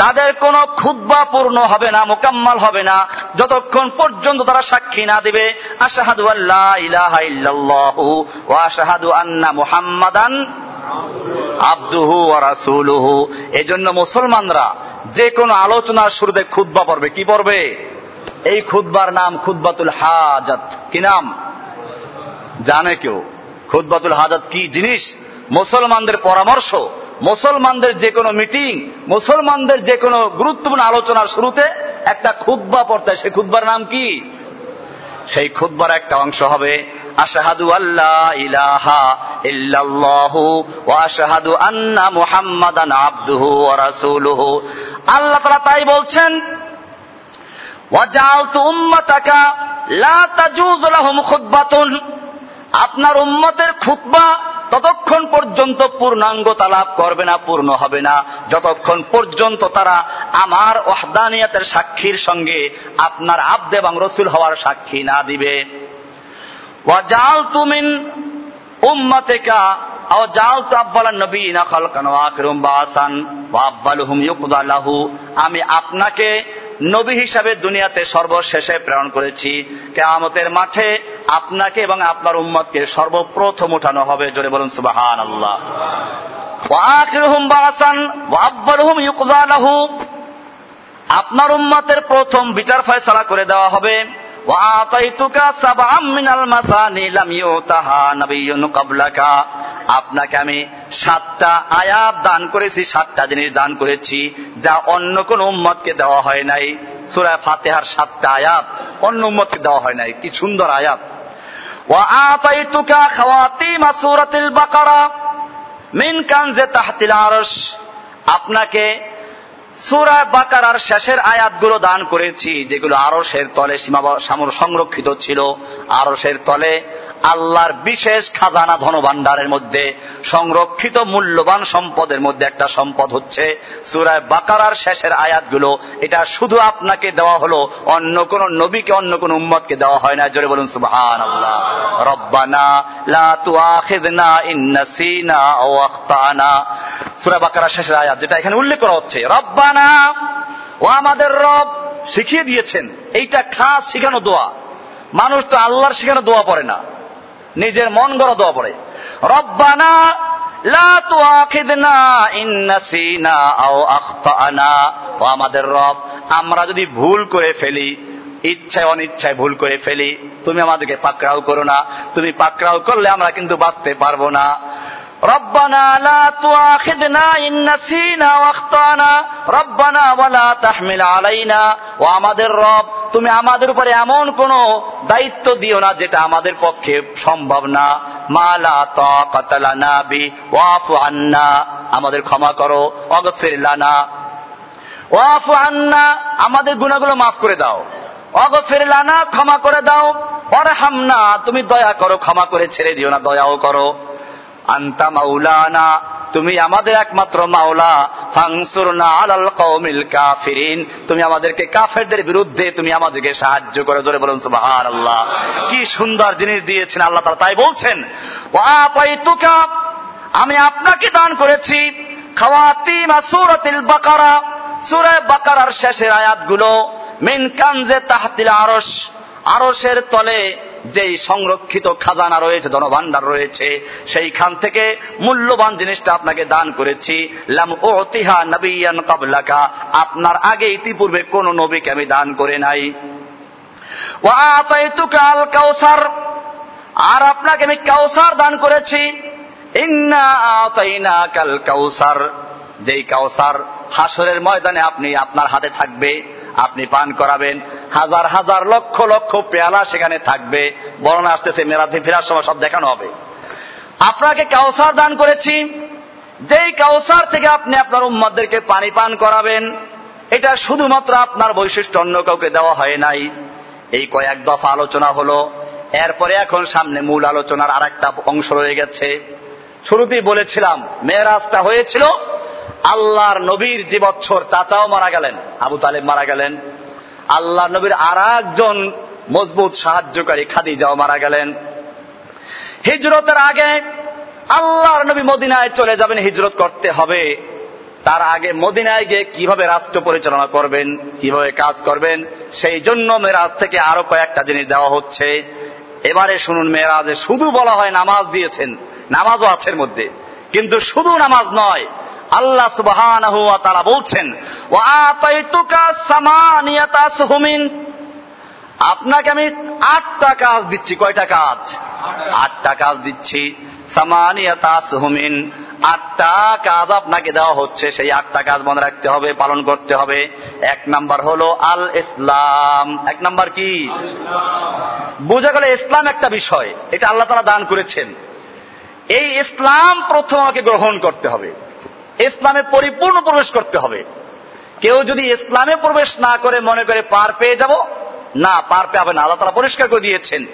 তাদের কোন খুদ্া পূর্ণ হবে না, মোকাম্মাল হবে না। যতক্ষণ পর্যন্ত তারা সাক্ষী না দেবে, আশাহাদু আল্লাহ আশাহাদু আন্না মুহাম্মাদান আব্দুহু ওয়া রাসূলুহু। এজন্য মুসলমানরা যে কোনো আলোচনার শুরুতে খুদ্া পড়বে। কি পড়বে? এই খুদ্বার নাম খুদ্বাতুল হাজাত। কি নাম? জানে কেউ? খুদ্বাতুল হাজাত কি জিনিস? মুসলমানদের পরামর্শ মুসলমানদের যে কোনো মিটিং, মুসলমানদের যে কোনো গুরুত্বপূর্ণ আলোচনার শুরুতে একটা খুদ্া পড়তে সেই খুদ্বার নাম কি? সেই খুদ্বার একটা অংশ হবে, আশাহাদু আল্লাহ ইলাহা ইল্লাল্লাহু ওয়া আশহাদু আন্না মুহাম্মাদান আবদুহু ওয়া রাসূলুহু। আল্লাহ তাআলা তাই বলছেন ওয়াজালতু উম্মাতাকা লা তাজুজু লাহুম খুতবাতুন। আপনার উম্মতের খুতবা ততক্ষণ পর্যন্ত পূর্ণাঙ্গতা লাভ করবে না, পূর্ণ হবে না। যতক্ষণ পর্যন্ত তারা আমার ওহদানিয়াতের সাক্ষীর সঙ্গে আপনার আব্দ এবং রসুল হওয়ার সাক্ষী না দিবে। ওয়াজাল তুমিন উম্মাতেকা জাল আমি আপনাকে নবী হিসাবে দুনিয়াতে সর্বশেষে প্রেরণ করেছি। কেয়ামতের মাঠে আপনাকে এবং আপনার উম্মতকে সর্বপ্রথম উঠানো হবে। জোরে বলুন সুবাহান আল্লাহ আপনার উম্মতের প্রথম বিচার ফয়সালা করে দেওয়া হবে। আপনাকে আমি সাতটা আয়াত দান করেছি, সাতটা জিনিস দান করেছি, যা অন্য কোন উম্মতকে দেওয়া হয় নাই। সুরায় ফাতেহার সাতটা আয়াত অন্য উম্মতকে দেওয়া হয় নাই। কি সুন্দর আয়াত। আপনাকে সুরায় বাকারার শেষের আয়াতগুলো দান করেছি যেগুলো আরসের তলে সীমা সংরক্ষিত ছিল। আরসের তলে আল্লাহর বিশেষ খাজানা ধনভাণ্ডারের মধ্যে, সংরক্ষিত মূল্যবান সম্পদের মধ্যে একটা সম্পদ হচ্ছে। সুরায় বাকারার শেষের আয়াতগুলো, এটা শুধু আপনাকে দেওয়া হলো, অন্য কোন নবীকে, অন্য কোন উম্মতকে দেওয়া হয় না। জোরে বলুন সুবহান আল্লাহ রব্বানা লা তুআখিযনা ইন নাসিনা আও আখতানা। বাকারার শেষের আয়াত, যেটা এখানে উল্লেখ করা হচ্ছে। রব্বানা, ও আমাদের রব, শিখিয়ে দিয়েছেন, এইটা খাস শিখানো দোয়া। মানুষ তো আল্লাহর শিখানো দোয়া পড়ে না। নিজের মন গড়া দোয়া পড়ে। রব্বানা আমাদের রব, আমরা যদি ভুল করে ফেলি, ইচ্ছায় অনিচ্ছায় ভুল করে ফেলি, তুমি আমাদেরকে পাকড়াও করো না। তুমি পাকড়াও করলে আমরা কিন্তু বাঁচতে পারব না। ربنا لا تؤاخذنا إن نسينا واخطأنا ربنا ولا تحمل علينا ও আমাদের রব তুমি আমাদের উপরে এমন কোন দায়িত্ব দিও না যেটা আমাদের পক্ষে সম্ভব না মালা তাকাত লানা বি ওয়াফু আন্না আমাদের ক্ষমা করো অগফির লানা ওয়াফু আন্না আমাদের গুণাগুলো মাফ করে দাও অগফির লানা ক্ষমা করে দাও অরহামনা তুমি দয়া করো ক্ষমা করে ছেড়ে দিও না দয়াও করো আন্তা মাউলানা তুমি আমাদের একমাত্র মাওলা ফাংসুরনা আলাল কওমিল কাফিরিন। তুমি আমাদেরকে কাফেরদের বিরুদ্ধে তুমি আমাদেরকে সাহায্য করে ধরে বলুন সুবহানাল্লাহ। কি সুন্দর জিনিস দিয়েছেন আল্লাহ তাআলা, তাই বলছেন আমি আপনাকে দান করেছি খাওয়াতিমা সূরাতিল বাকারা। সূরা বাকারার শেষের আয়াতগুলো, মিন কানজে তাহতিল আরশ, আরশের তলে যেই সংরক্ষিত খাজানা রয়েছে, ধনভাণ্ডার রয়েছে, সেইখান থেকে মূল্যবান জিনিসটা আপনাকে দান করেছি। লাম ওতিহা নবিয়ান কাবলাকা, আপনার আগে ইতিপূর্বে কোন নবীকে আমি দান করে নাই। আল কাউসার, আর আপনাকে আমি কাউসার দান করেছি। ইন্না কাল কাউসার, যেই কাউসার হাসরের ময়দানে আপনি আপনার হাতে থাকবে, আপনি পান করাবেন। হাজার হাজার লক্ষ লক্ষ পেয়ালা সেখানে থাকবে। বর্ণনা আসতেছে মেরাতে ফেরার সময় সব দেখানো হবে। আপনাকে কাউসার দান করেছি। যেই কাউসার থেকে আপনি আপনার উম্মাদেরকে পানি পান করাবেন, এটা শুধুমাত্র আপনার বৈশিষ্ট্য, অন্য কাউকে দেওয়া হয় নাই। এই কয়েক দফা আলোচনা হলো। এরপরে এখন সামনে মূল আলোচনার আর একটা অংশ রয়ে গেছে। শুরুতেই বলেছিলাম, মেয়েরাজটা হয়েছিল আল্লাহর নবীর যে বছর চাচাও মারা গেলেন, আবু তালেব মারা গেলেন। আল্লাহ নবীর আর একজন মজবুত সাহায্যকারী খাদিজাও মারা গেলেন। হিজরতের আগে আল্লাহর নবী মদিনায় চলে যাবেন, হিজরত করতে হবে। তার আগে মদিনায় গিয়ে কীভাবে রাষ্ট্র পরিচালনা করবেন, কীভাবে কাজ করবেন, সেই জন্য মেরাজ থেকে আরও কয়েকটা জিনিস দেওয়া হচ্ছে। এবারে শুনুন মেয়েরাজে শুধু বলা হয় নামাজ দিয়েছেন, নামাজও আছে মধ্যে। কিন্তু শুধু নামাজ নয় আল্লাহ সুবাহ তারা বলছেন আপনাকে আমি আটটা কাজ দিচ্ছি। কয়টা কাজ? আটটা কাজ দিচ্ছি। সামানিয়াতা সুহুমিন, আটটা কাজ আপনাকে দেওয়া হচ্ছে। সেই আটটা কাজ মনে রাখতে হবে, পালন করতে হবে। এক নাম্বার হলো আল ইসলাম এক নাম্বার কি? বোঝা গেল ইসলাম একটা বিষয়। এটা আল্লাহ তারা দান করেছেন। এই ইসলাম প্রথম আমাকে গ্রহণ করতে হবে। ইসলামে পরিপূর্ণ প্রবেশ করতে হবে। কেউ যদি ইসলামে প্রবেশ না করে মনে করে পার পেয়ে যাব, না, পার পেয়ে পাবে না। আল্লাহ তারা পরিষ্কার করে দিয়েছেন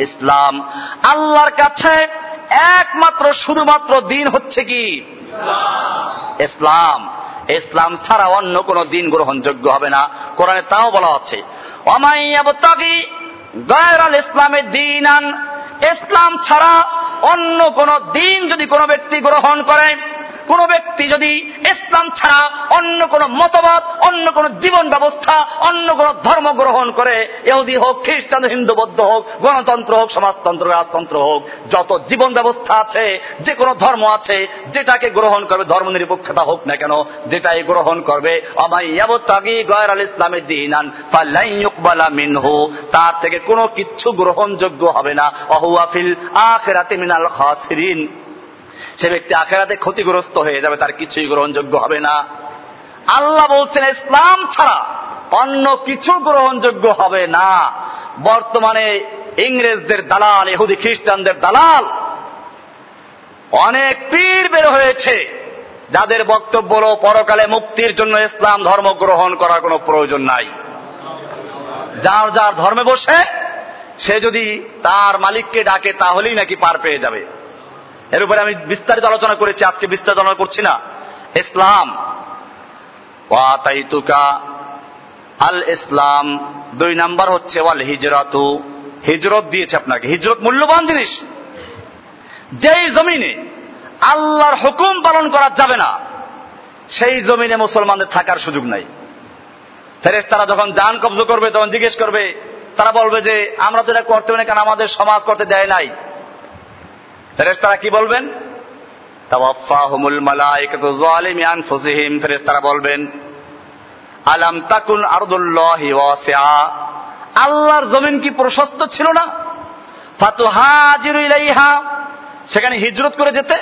ইসলাম। আল্লাহর কাছে একমাত্র, শুধুমাত্র দিন হচ্ছে কি? ইসলাম। ইসলাম ছাড়া অন্য কোন দিন গ্রহণযোগ্য হবে না। কোরআনে তাও বলা আছে গয়রাল ইসলামের দিন আন ইসলাম ছাড়া অন্য কোন দিন যদি কোনো ব্যক্তি গ্রহণ করে কোন ব্যক্তি যদি ইসলাম ছাড়া অন্য কোন মতবাদ, অন্য কোন জীবন ব্যবস্থা, অন্য কোন ধর্ম গ্রহণ করে এহুদি হোক, খ্রিস্টান, হিন্দু, বৌদ্ধ হোক, গণতন্ত্র হোক, সমাজতন্ত্র, রাজতন্ত্র হোক, যত জীবন ব্যবস্থা আছে, যে কোনো ধর্ম আছে, যেটাকে গ্রহণ করবে ধর্ম নিরপেক্ষতা হোক না কেন, যেটাই গ্রহণ করবে ইসলামের দিনান মিনহু, তার থেকে কোনো কিচ্ছু গ্রহণযোগ্য হবে না অহুয়াফিল আখেরাতে মিনাল খাসিরিন। সে ব্যক্তি আখেরাতে ক্ষতিগ্রস্ত হয়ে যাবে, তার কিছুই গ্রহণযোগ্য হবে না। আল্লাহ বলছেন, ইসলাম ছাড়া অন্য কিছু গ্রহণযোগ্য হবে না। বর্তমানে ইংরেজদের দালাল এহুদি খ্রিস্টানদের দালাল অনেক পীর বের হয়েছে, যাদের বক্তব্য হল, পরকালে মুক্তির জন্য ইসলাম ধর্ম গ্রহণ করার কোনো প্রয়োজন নাই। যার যার ধর্মে বসে, সে যদি তার মালিককে ডাকে, তাহলেই নাকি পার পেয়ে যাবে। এর উপরে আমি বিস্তারিত আলোচনা করেছি, আজকে বিস্তারিত আলোচনা করছি না। ইসলাম। আল ইসলাম, দুই নাম্বার হচ্ছে ওয়াল হিজরাতু। হিজরত দিয়েছে আপনাকে। হিজরত মূল্যবান জিনিস। যেই জমিনে আল্লাহর হুকুম পালন করা যাবে না, সেই জমিনে মুসলমানদের থাকার সুযোগ নাই। ফেরেস তারা যখন যান কবজ করবে, তখন জিজ্ঞেস করবে, তারা বলবে যে, আমরা তো এটা করতে পারি কারণ আমাদের সমাজ করতে দেয় নাই। ফেরেস্তারা কি বলবেন? ফেরেস্তারা বলবেন, আলাম তাকুন আরদুল্লাহ আল্লাহর জমিন কি প্রশস্ত ছিল না? ফাতুহাজির ইলাইহা, সেখানে হিজরত করে যেতে।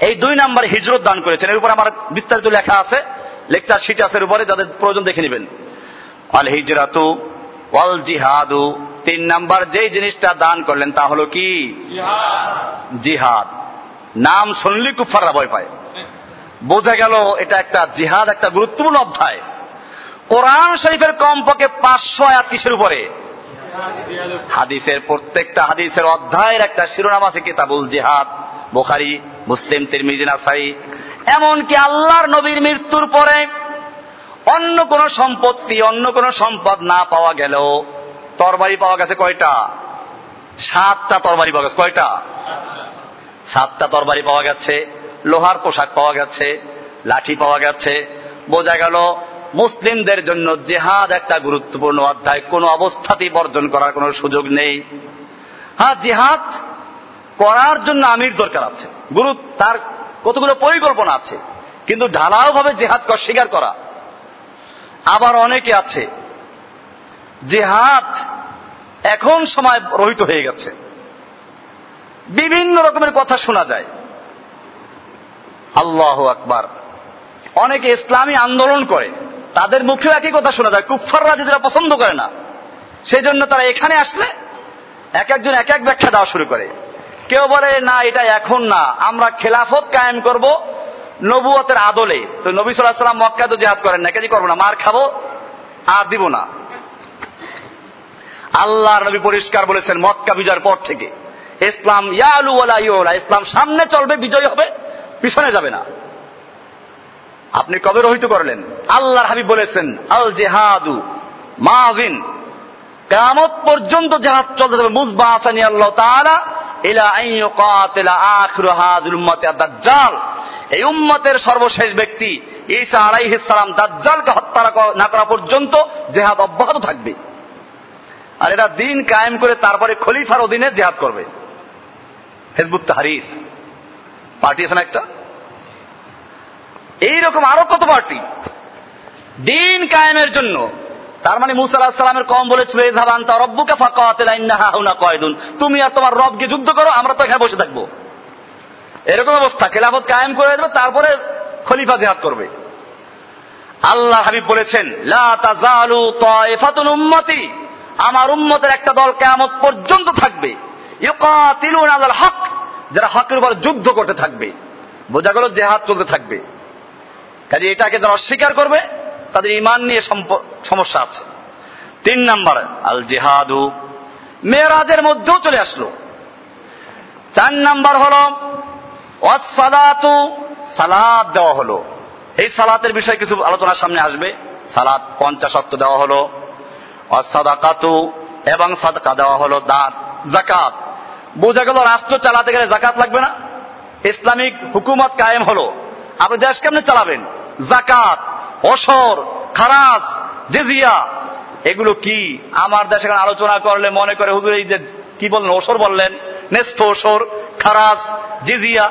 এই দুই নাম্বার হিজরত দান করেছেন। এর উপর আমার বিস্তারিত লেখা আছে, লেকচার শিট আছে উপরে, যাদের প্রয়োজন দেখে নেবেন। আল হিজরাতু ওয়াল জিহাদু তিন নাম্বার যেই জিনিসটা দান করলেন তা হলো কি? জিহাদ। নাম শুনলি কুফাররা ভয় পায়। বোঝা গেল এটা একটা জিহাদ একটা গুরুত্বপূর্ণ অধ্যায়। কোরআন শরীফের কমপক্ষে পাঁচশো আয়াত কিসের উপরে। হাদিসের প্রত্যেকটা হাদিসের অধ্যায়ের একটা শিরোনাম আছে কিতাবুল জিহাদ বোখারি মুসলিম তিরমিজি নাসাই। এমনকি আল্লাহর নবীর মৃত্যুর পরে অন্য কোন সম্পত্তি অন্য কোন সম্পদ না পাওয়া গেলেও তরবারি পাওয়া গেছে কয়টা? সাতটা তরবারি পাওয়া গেছে। কয়টা? সাতটা তরবারি পাওয়া গেছে, লোহার পোশাক পাওয়া গেছে, লাঠি পাওয়া গেছে। বোঝা গেল মুসলিমদের জন্য জেহাদ একটা গুরুত্বপূর্ণ অধ্যায়। কোনো অবস্থাতেই বর্জন করার কোনো সুযোগ নেই। হ্যাঁ জেহাদ করার জন্য আমির দরকার আছে। গুরু তার কতগুলো পরিকল্পনা আছে। কিন্তু ঢালাও ভাবে জেহাদ স্বীকার করা। আবার অনেকে আছে জেহাদ এখন সময় রহিত হয়ে গেছে। বিভিন্ন রকমের কথা শোনা যায়। আল্লাহ আকবার। অনেকে ইসলামী আন্দোলন করে, তাদের মুখেও একই কথা শোনা যায় কুফাররা যেটা পছন্দ করে না সেই জন্য তারা এখানে আসলে এক একজন এক এক ব্যাখ্যা দেওয়া শুরু করে। কেউ বলে, না, এটা এখন না, আমরা খেলাফত কায়েম করব নবুয়তের আদলে। তো নবী সাল্লাহ সাল্লাম মক্কা তো জেহাদ করেন না, কাজে করব না, মার খাব আর দিব না। আল্লাহ নবী পরিষ্কার বলেছেন মক্কা বিজয়ের পর থেকে। ইসলাম ইয়ালু ওলা ইউলা, ইসলাম সামনে চলবে, বিজয় হবে, পিছনে যাবে না। আপনি কবে রহিত করলেন? আল্লাহর হাবিব বলেছেন, আল জেহাদু মাজিন কেমত পর্যন্ত জেহাদ চলতে যাবে মুজবা আসানি আল্লাহ তাআলা ইলা আইয়ুকাতিলা আখিরু হাযিল উম্মতি দাজ্জাল। এই উম্মতের সর্বশেষ ব্যক্তি ঈসা আলাইহিস সালাম দাজ্জালকে হত্যা না করা পর্যন্ত জেহাদ অব্যাহত থাকবে। আর এরা দিন কায়েম করে তারপরে খলিফার অধীনে জেহাদ করবে। হেজবুত তাহারির। পার্টি আছে না একটা? এইরকম আরও কত পার্টি? দিন কায়েমের জন্য। তার মানে মুসা কম বলেছিল এই তুমি আর তোমার রবকে যুদ্ধ করো, আমরা তো এখানে বসে থাকব। এরকম অবস্থা। খেলাফত কায়েম করে দেবে, তারপরে খলিফা জেহাদ করবে। আল্লাহ হাবিব বলেছেন, লা তাজালু তাইফাতুন উম্মতি। আমার উম্মতের একটা দল কেয়ামত পর্যন্ত থাকবে। হক, যারা হকের উপর যুদ্ধ করতে থাকবে। বোঝা গেল জেহাদ চলতে থাকবে। কাজে এটাকে যারা অস্বীকার করবে, তাদের ইমান নিয়ে সমস্যা আছে। তিন নাম্বার আল জেহাদু মেয়েরাজের মধ্যেও চলে আসলো। চার নাম্বার হল অসালাতু সালাদ দেওয়া হলো। এই সালাতের বিষয়ে কিছু আলোচনার সামনে আসবে। সালাদ পঞ্চাশ অক্ত দেওয়া হলো। এবং সাদকা দেওয়া হলো দাঁত জাকাত বোঝা গেল রাষ্ট্র চালাতে গেলে জাকাত লাগবে না? ইসলামিক হুকুমত কায়েম হলো। আপনি দেশ কেমনে চালাবেন? জাকাত অসর, খারাস, জেজিয়া। এগুলো কি? আমার দেশে আলোচনা করলে মনে করে হুজুর এই যে কি বললেন ওসর বললেন? নেস্ত ওসর খারাস, জিজিয়া।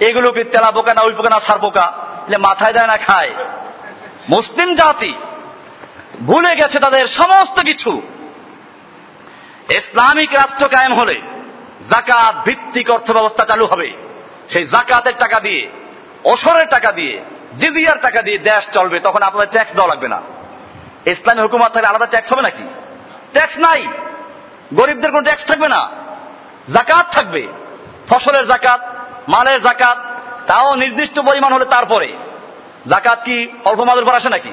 এগুলো কি তেলা পোকা না ওই পোকা না সার পোকা মাথায় দেয় না খায়। মুসলিম জাতি ভুলে গেছে তাদের সমস্ত কিছু। ইসলামিক রাষ্ট্র কায়েম হলে জাকাত ভিত্তিক অর্থ ব্যবস্থা চালু হবে। সেই জাকাতের টাকা দিয়ে ওসরের টাকা দিয়ে, জিজিয়ার টাকা দিয়ে দেশ চলবে, তখন আপনাদের ট্যাক্স দেওয়া লাগবে না। ইসলামী হুকুমত থাকলে আলাদা ট্যাক্স হবে নাকি? ট্যাক্স নাই। গরিবদের কোনো ট্যাক্স থাকবে না। জাকাত থাকবে। ফসলের জাকাত, মালের জাকাত, তাও নির্দিষ্ট পরিমাণ হলে তারপরে। জাকাত কি অল্প মালের উপর আসে নাকি?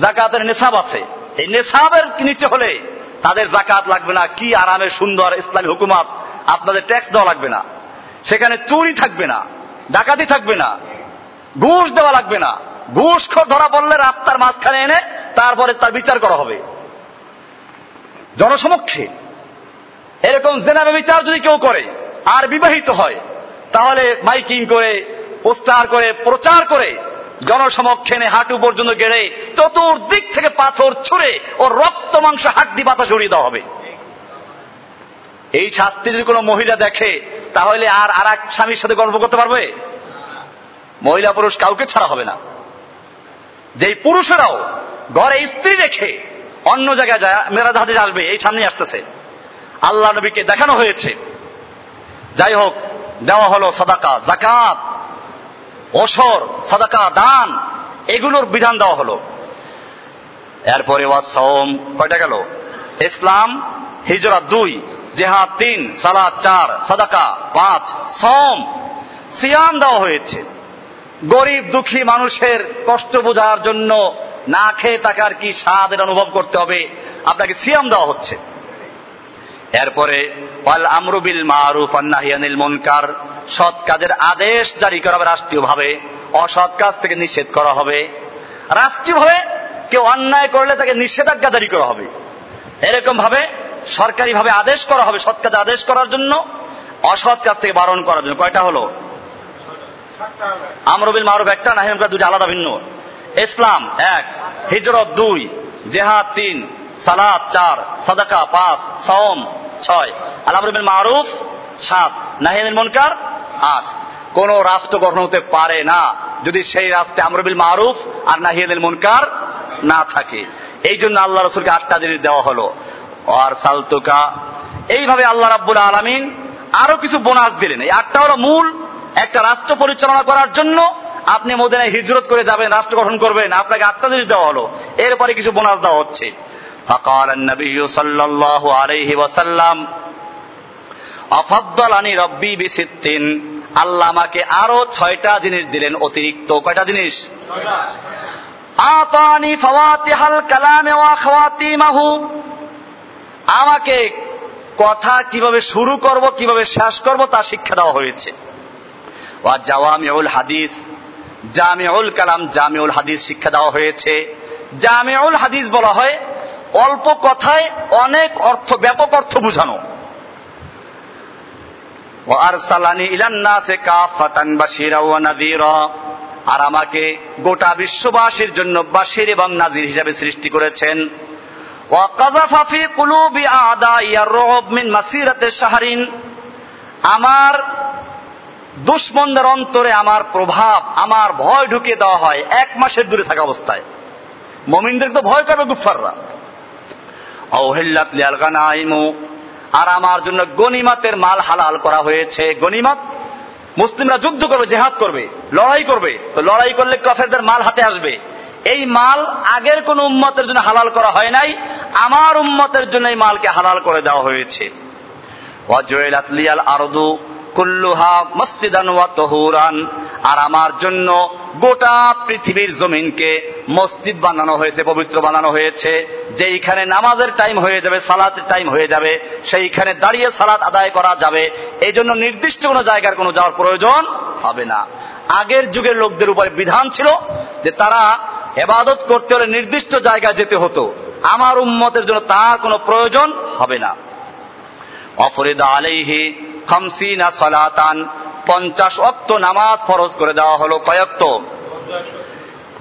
জাকাতের নেশাব আছে। এই নেশাবের নিচে হলে তাদের জাকাত লাগবে না। কি আরামের, সুন্দর ইসলামী হুকুমাত আপনাদের ট্যাক্স দেওয়া লাগবে না। সেখানে চুরি থাকবে না, ডাকাতি থাকবে না, ঘুষ দেওয়া লাগবে না। ঘুষ ধরা পড়লে রাস্তার মাঝখানে এনে তারপরে তার বিচার করা হবে। জনসমক্ষে এরকম জেনাবে বিচার যদি কেউ করে, আর বিবাহিত হয়, তাহলে মাইকিং করে, পোস্টার করে, প্রচার করে জনসমক্ষে হাঁটু পর্যন্ত গেড়ে চতুর্দিক থেকে পাথর ছুঁড়ে ও রক্ত, মাংস, হাড্ডি পাতা সরিয়ে দেওয়া হবে। এই শাস্তি যদি কোনো মহিলা দেখে, তাহলে আর আর এক স্বামীর সাথে গল্প করতে পারবে? মহিলা পুরুষ কাউকে ছাড়া হবে না। যেই পুরুষেরাও ঘরে স্ত্রী রেখে অন্য জায়গায় যায় মেয়েরা হাতে আসবে, এই সামনে আসতেছে। আল্লাহ নবীকে দেখানো হয়েছে। যাই হোক, দেওয়া হলো সাদাকা, জাকাত। ওসর, সাদাকা, দান, এগুলোর বিধান দেওয়া হলো। এরপরে ওয়াসম কয়টা গেল? ইসলাম, হিজরা দুই, জেহাদ তিন সালাদ চার, সাদাকা পাঁচ সম সিয়াম দেওয়া হয়েছে। গরিব, দুঃখী মানুষের কষ্ট বোঝার জন্য না খেয়ে থাকার কি স্বাদ এটা অনুভব করতে হবে? আপনাকে সিয়াম দেওয়া হচ্ছে। এরপরে, ওয়াল আমরুবিল মারুফ আন্নাহিয়ানিল মুনকার, সৎ কাজের আদেশ জারি করা হবে রাষ্ট্রীয়ভাবে, অসৎ কাজ থেকে নিষেধ করা হবে। রাষ্ট্রীয়ভাবে কেউ অন্যায় করলে তাকে নিষেধাজ্ঞা জারি করা হবে। এরকম ভাবে সরকারিভাবে আদেশ করা হবে, সৎ কাজে আদেশ করার জন্য, অসৎ কাজ থেকে বারণ করার জন্য। কয়টা হলো? আমরবিল মারুফ একটা নাহিমকা দুটি আলাদা ভিন্ন। ইসলাম এক, হিজরত দুই, জেহাদ তিন সালাদ চার, সাদাকা, পাঁচ, সওম, ছয়। আলামরবিল মারুফ, সাত। নাহিয়ানিল মুনকার, আট। কোন রাষ্ট্র গঠন হতে পারে না যদি সেই রাষ্ট্রে আমরবিল মারুফ আর নাহিয়ানিল মুনকার না থাকে। এই জন্য আল্লাহ রসুলকে আটটা জিনিস দেওয়া হলো। আর সালতুকা। এইভাবে আল্লাহ রাব্বুল আলমিন আরও কিছু বোনাস দিলেন। এই আটটা হলো মূল। একটা রাষ্ট্র পরিচালনা করার জন্য আপনি মদিনায় হিজরত করে যাবেন, রাষ্ট্র গঠন করবেন, আপনাকে আটটা জিনিস দেওয়া হলো। এরপরে কিছু বোনাস দেওয়া হচ্ছে। فقال النبي صلى الله عليه وسلم أفضلني ربي بستين আল্লাহ আমাকে আরো ছয়টা জিনিস দিলেন অতিরিক্ত কয়টা জিনিস আতানি ফাওয়াতিহাল কালামে ওয়া খাওয়াতিমাহু আমাকে কথা কিভাবে শুরু করব কিভাবে শেষ করব তা শিক্ষা দেওয়া হয়েছে ওয়া জাওয়ামিউল হাদিস জামিউল কালাম জামিউল হাদিস শিক্ষা দেওয়া হয়েছে জামিউল হাদিস বলা হয় অল্প কথায় অনেক অর্থ, ব্যাপক অর্থ বুঝানো। আর আমাকে গোটা বিশ্ববাসীর জন্য বাসির এবং নাজির হিসাবে সৃষ্টি করেছেন। আমার দুশ্মনদের অন্তরে আমার প্রভাব, আমার ভয় ঢুকিয়ে দেওয়া হয় এক মাসের দূরে থাকা অবস্থায়। মমিনদের তো ভয় করবে গুফাররা আর আমার জন্য গনিমাতের মাল হালাল করা হয়েছে। গনিমাত? মুসলিমরা যুদ্ধ করবে, জেহাদ করবে, লড়াই করবে। তো লড়াই করলে কফেরদের মাল হাতে আসবে। এই মাল আগের কোন উম্মতের জন্য হালাল করা হয় নাই। আমার উম্মতের জন্য এই মালকে হালাল করে দেওয়া হয়েছে। আর আমার জন্য গোটা পৃথিবীর জমিনকে মসজিদ বানানো হয়েছে, পবিত্র বানানো হয়েছে। যেইখানে নামাজের টাইম হয়ে যাবে, সালাতের টাইম হয়ে যাবে, সেইখানে দাঁড়িয়ে সালাত আদায় করা যাবে। এই জন্য নির্দিষ্ট কোনো জায়গার কোনো যাওয়ার প্রয়োজন হবে না। আগের যুগের লোকদের উপরে বিধান ছিল যে তারা এবাদত করতে হলে নির্দিষ্ট জায়গায় যেতে হতো। আমার উম্মতের জন্য তার কোনো প্রয়োজন হবে না। অফরিদা আলাইহি খামসিনা সালাতান পঞ্চাশ অক্ত নামাজ ফরজ করে দেওয়া হলো কয়েকত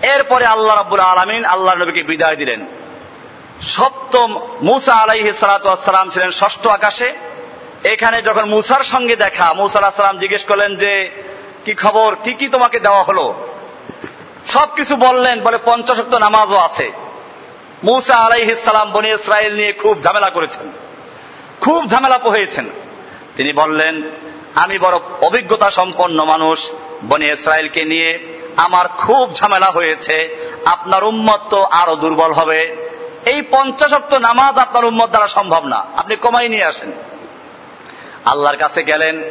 এরপরে আল্লাহ রাবুল আলমিন আল্লাহ নবীকে বিদায় দিলেন। সপ্তম মুসা আলাইহি সালাতাম ছিলেন ষষ্ঠ আকাশে। এখানে যখন মুসার সঙ্গে দেখা, মুসা আলাহিসাম জিজ্ঞেস করলেন যে, কি খবর? কি কি তোমাকে দেওয়া হলো? সবকিছু বললেন, বলে পঞ্চাশক্ত নামাজও আছে। মুসা আলাইহিসালাম বনি ইসরায়েল নিয়ে খুব ঝামেলা করেছেন। খুব ঝামেলা পোহেছেন তিনি বললেন আমি বড় অভিজ্ঞতা সম্পন্ন মানুষ। বনে ইসরায়েলকে নিয়ে আমার খুব ঝামেলা হয়েছে। আপনার উম্মত তো আরও দুর্বল হবে। এই পঞ্চাশক্ত নামাজ আপনার উম্মত দ্বারা সম্ভব না। আপনি কমাই নিয়ে আসেন। আল্লাহর কাছে গেলেন।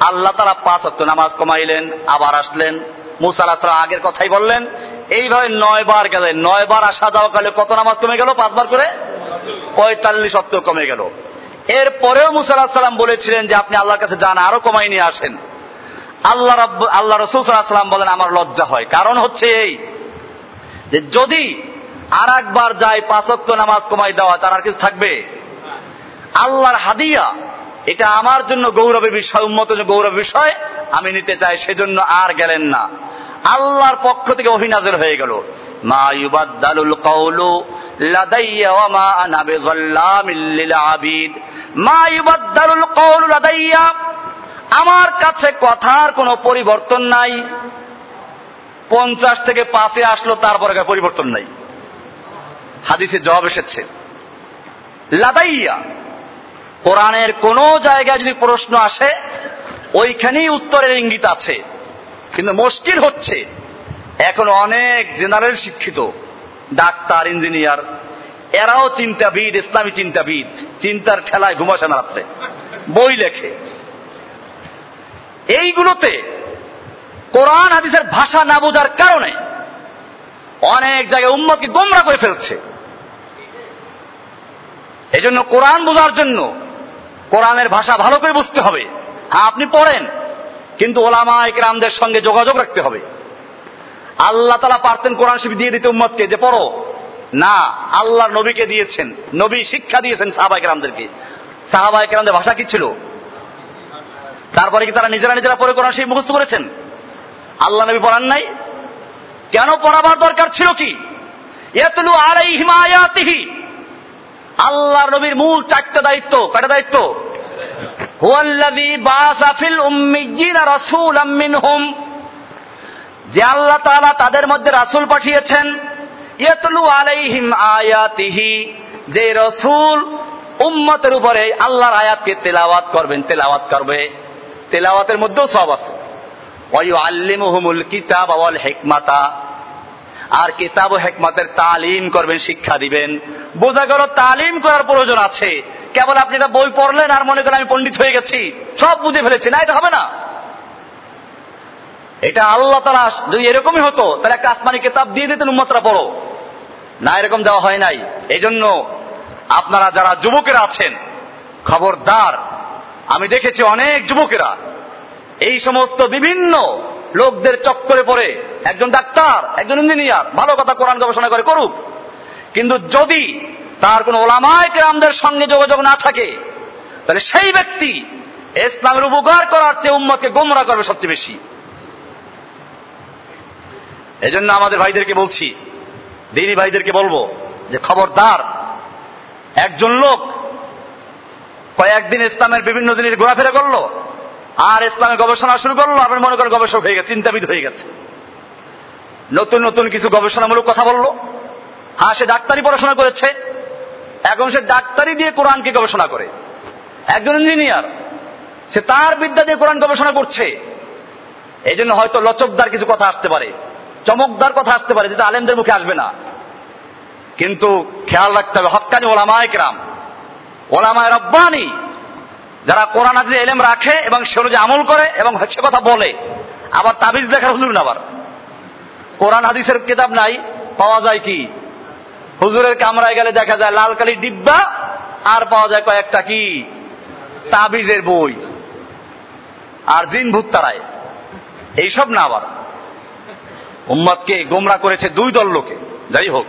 আল্লাহ তারা পাঁচ নামাজ কমাইলেন, আবার আসলেন। মুসাল আগের কথাই বললেন, এইভাবে নয় বার গেলেন নয় বার আসা যাওয়া কালে কত নামাজ কমে গেল? পাঁচবার করে পঁয়তাল্লিশ অক্ত কমে গেল। এরপরেও মুসাল্লাহাম বলেছিলেন যে আপনি আল্লাহর কাছে যান, আরও কমাই নিয়ে আসেন। আল্লাহ আল্লাহ রসুল সাল্লাম বলেন, আমার লজ্জা হয়। কারণ হচ্ছে এই যে যদি আর একবার যায় পাঁচক্ত নামাজ কমাই দেওয়া, তার আর কিছু থাকবে? আল্লাহর হাদিয়া, এটা আমার জন্য গৌরবের বিষয় উন্মত গৌরবের বিষয়, আমি নিতে চাই, সেজন্য আর গেলেন না। আল্লাহর পক্ষ থেকে অভিনাজের হয়ে গেল। মা ইউবাদ্দালুল লাদাইয়া মা আনা আবিদ। আমার কাছে কথার কোনো পরিবর্তন নাই। পঞ্চাশ থেকে পাঁচে আসলো, তারপরে পরিবর্তন নাই। হাদিসে জবাব এসেছে। লাদাইয়া, কোরআনের কোন জায়গায় যদি প্রশ্ন আসে, ওইখানেই উত্তরের ইঙ্গিত আছে। কিন্তু মুশকিল হচ্ছে, এখন অনেক জেনারেল শিক্ষিত, ডাক্তার, ইঞ্জিনিয়ার এরাও চিন্তাবিদ, ইসলামী চিন্তাবিদ। চিন্তার ঠেলায় ঘুমাসে রাত্রে। বই লেখে। এইগুলোতে কোরআন, হাদিসের ভাষা না বোঝার কারণে অনেক জায়গায় উম্মতকে গোমরা করে ফেলছে। এই জন্য কোরআন বোঝার জন্য কোরআনের ভাষা ভালো করে বুঝতে হবে। হ্যাঁ আপনি পড়েন, কিন্তু ওলামা একরামদের সঙ্গে যোগাযোগ রাখতে হবে। আল্লাহ তালা পারতেন কোরআন শিব দিয়ে দিতে উম্মতকে যে পড়ো। না, আল্লাহ নবীকে দিয়েছেন। নবী শিক্ষা দিয়েছেন সাহাবাই কেরামদেরকে। সাহাবাই কেরামদের ভাষা কি ছিল? তারপরে কি তারা নিজেরা নিজেরা পড়ে কোরআন শিব মুখস্থ করেছেন? আল্লাহ নবী পড়ান নাই? কেন পড়াবার দরকার ছিল কি? এতলু আলাই হিমায়াতিহি আল্লাহ নবীর মূল চারটা দায়িত্ব কটা দায়িত্ব? যে আল্লাহ তাদের মধ্যে রাসূল পাঠিয়েছেন আয়াতিহি, যে রসুল উম্মতের উপরে আল্লাহর আয়াতকে তেলাওয়াত করবেন, তেলাওয়াত করবে। তেলাওয়াতের মধ্যেও সব আছে। ওয়াইউআল্লিমুহুমুল কিতাব ওয়াল হিকমাতা। আর কিতাব ও হেকমতের তালিম করবেন, শিক্ষা দিবেন। বোঝা গেল তালিম করার প্রয়োজন আছে। কেবল আপনি বই পড়লেন আর মনে করেন আমি পণ্ডিত হয়ে গেছি। সব বুঝে ফেলেছি। না, এটা হবে না। এটা আল্লাহ তালা যদি এরকমই হতো, তাহলে একটা আসমানি কিতাব দিয়ে দিতেন উম্মতরা পড়ো না, এরকম দেওয়া হয় নাই। এই জন্য আপনারা যারা যুবকেরা আছেন, খবরদার, আমি দেখেছি অনেক যুবকেরা, এই সমস্ত বিভিন্ন লোকদের চক্করে পড়ে, একজন ডাক্তার, একজন ইঞ্জিনিয়ার, ভালো কথা কোরআন গবেষণা করে, করুক। কিন্তু যদি তার কোন ওলামায় কেরামদের সঙ্গে যোগাযোগ না থাকে, তাহলে সেই ব্যক্তি ইসলামের উপকার করার চেয়ে উম্মতকে গোমরা করবে সবচেয়ে বেশি। এজন্য আমাদের ভাইদেরকে বলছি দিনী ভাইদেরকে বলব যে খবরদার, একজন লোক কয়েকদিন ইসলামের বিভিন্ন জিনিস ঘোরাফেরা করল, আর ইসলামের গবেষণা শুরু করল আপনার মনে করেন গবেষক হয়ে গেছে, চিন্তাবিদ হয়ে গেছে। নতুন নতুন কিছু গবেষণামূলক কথা বলল হ্যাঁ সে ডাক্তারি পড়াশোনা করেছে, এখন সে ডাক্তারি দিয়ে কোরআনকে গবেষণা করে। একজন ইঞ্জিনিয়ার, সে তার বিদ্যা দিয়ে কোরআন গবেষণা করছে এই জন্য হয়তো লচকদার কিছু কথা আসতে পারে। চমকদার কথা আসতে পারে, যেটা আলেমদের মুখে আসবে না। কিন্তু খেয়াল রাখতে হবে, হকানি ওলামায় কেরাম, ওলামায় রব্বানি, যারা কোরআন আজিজে এলেম রাখে এবং সে অনুযায়ী আমল করে এবং সে কথা বলে, আবার তাবিজ দেখার হুজুর না আবার। কোরআন হাদিসের কিতাব নাই, পাওয়া যায় কি? হুজুরের কামরায় গেলে দেখা যায় লাল কালির ডিব্বা, আর পাওয়া যায় কয়েকটা কি? তাবিজের বই। আর জিন ভূত তারায়। এইসব না আবার। উম্মতকে গোমরা করেছে দুই দল লোকে। যাই হোক।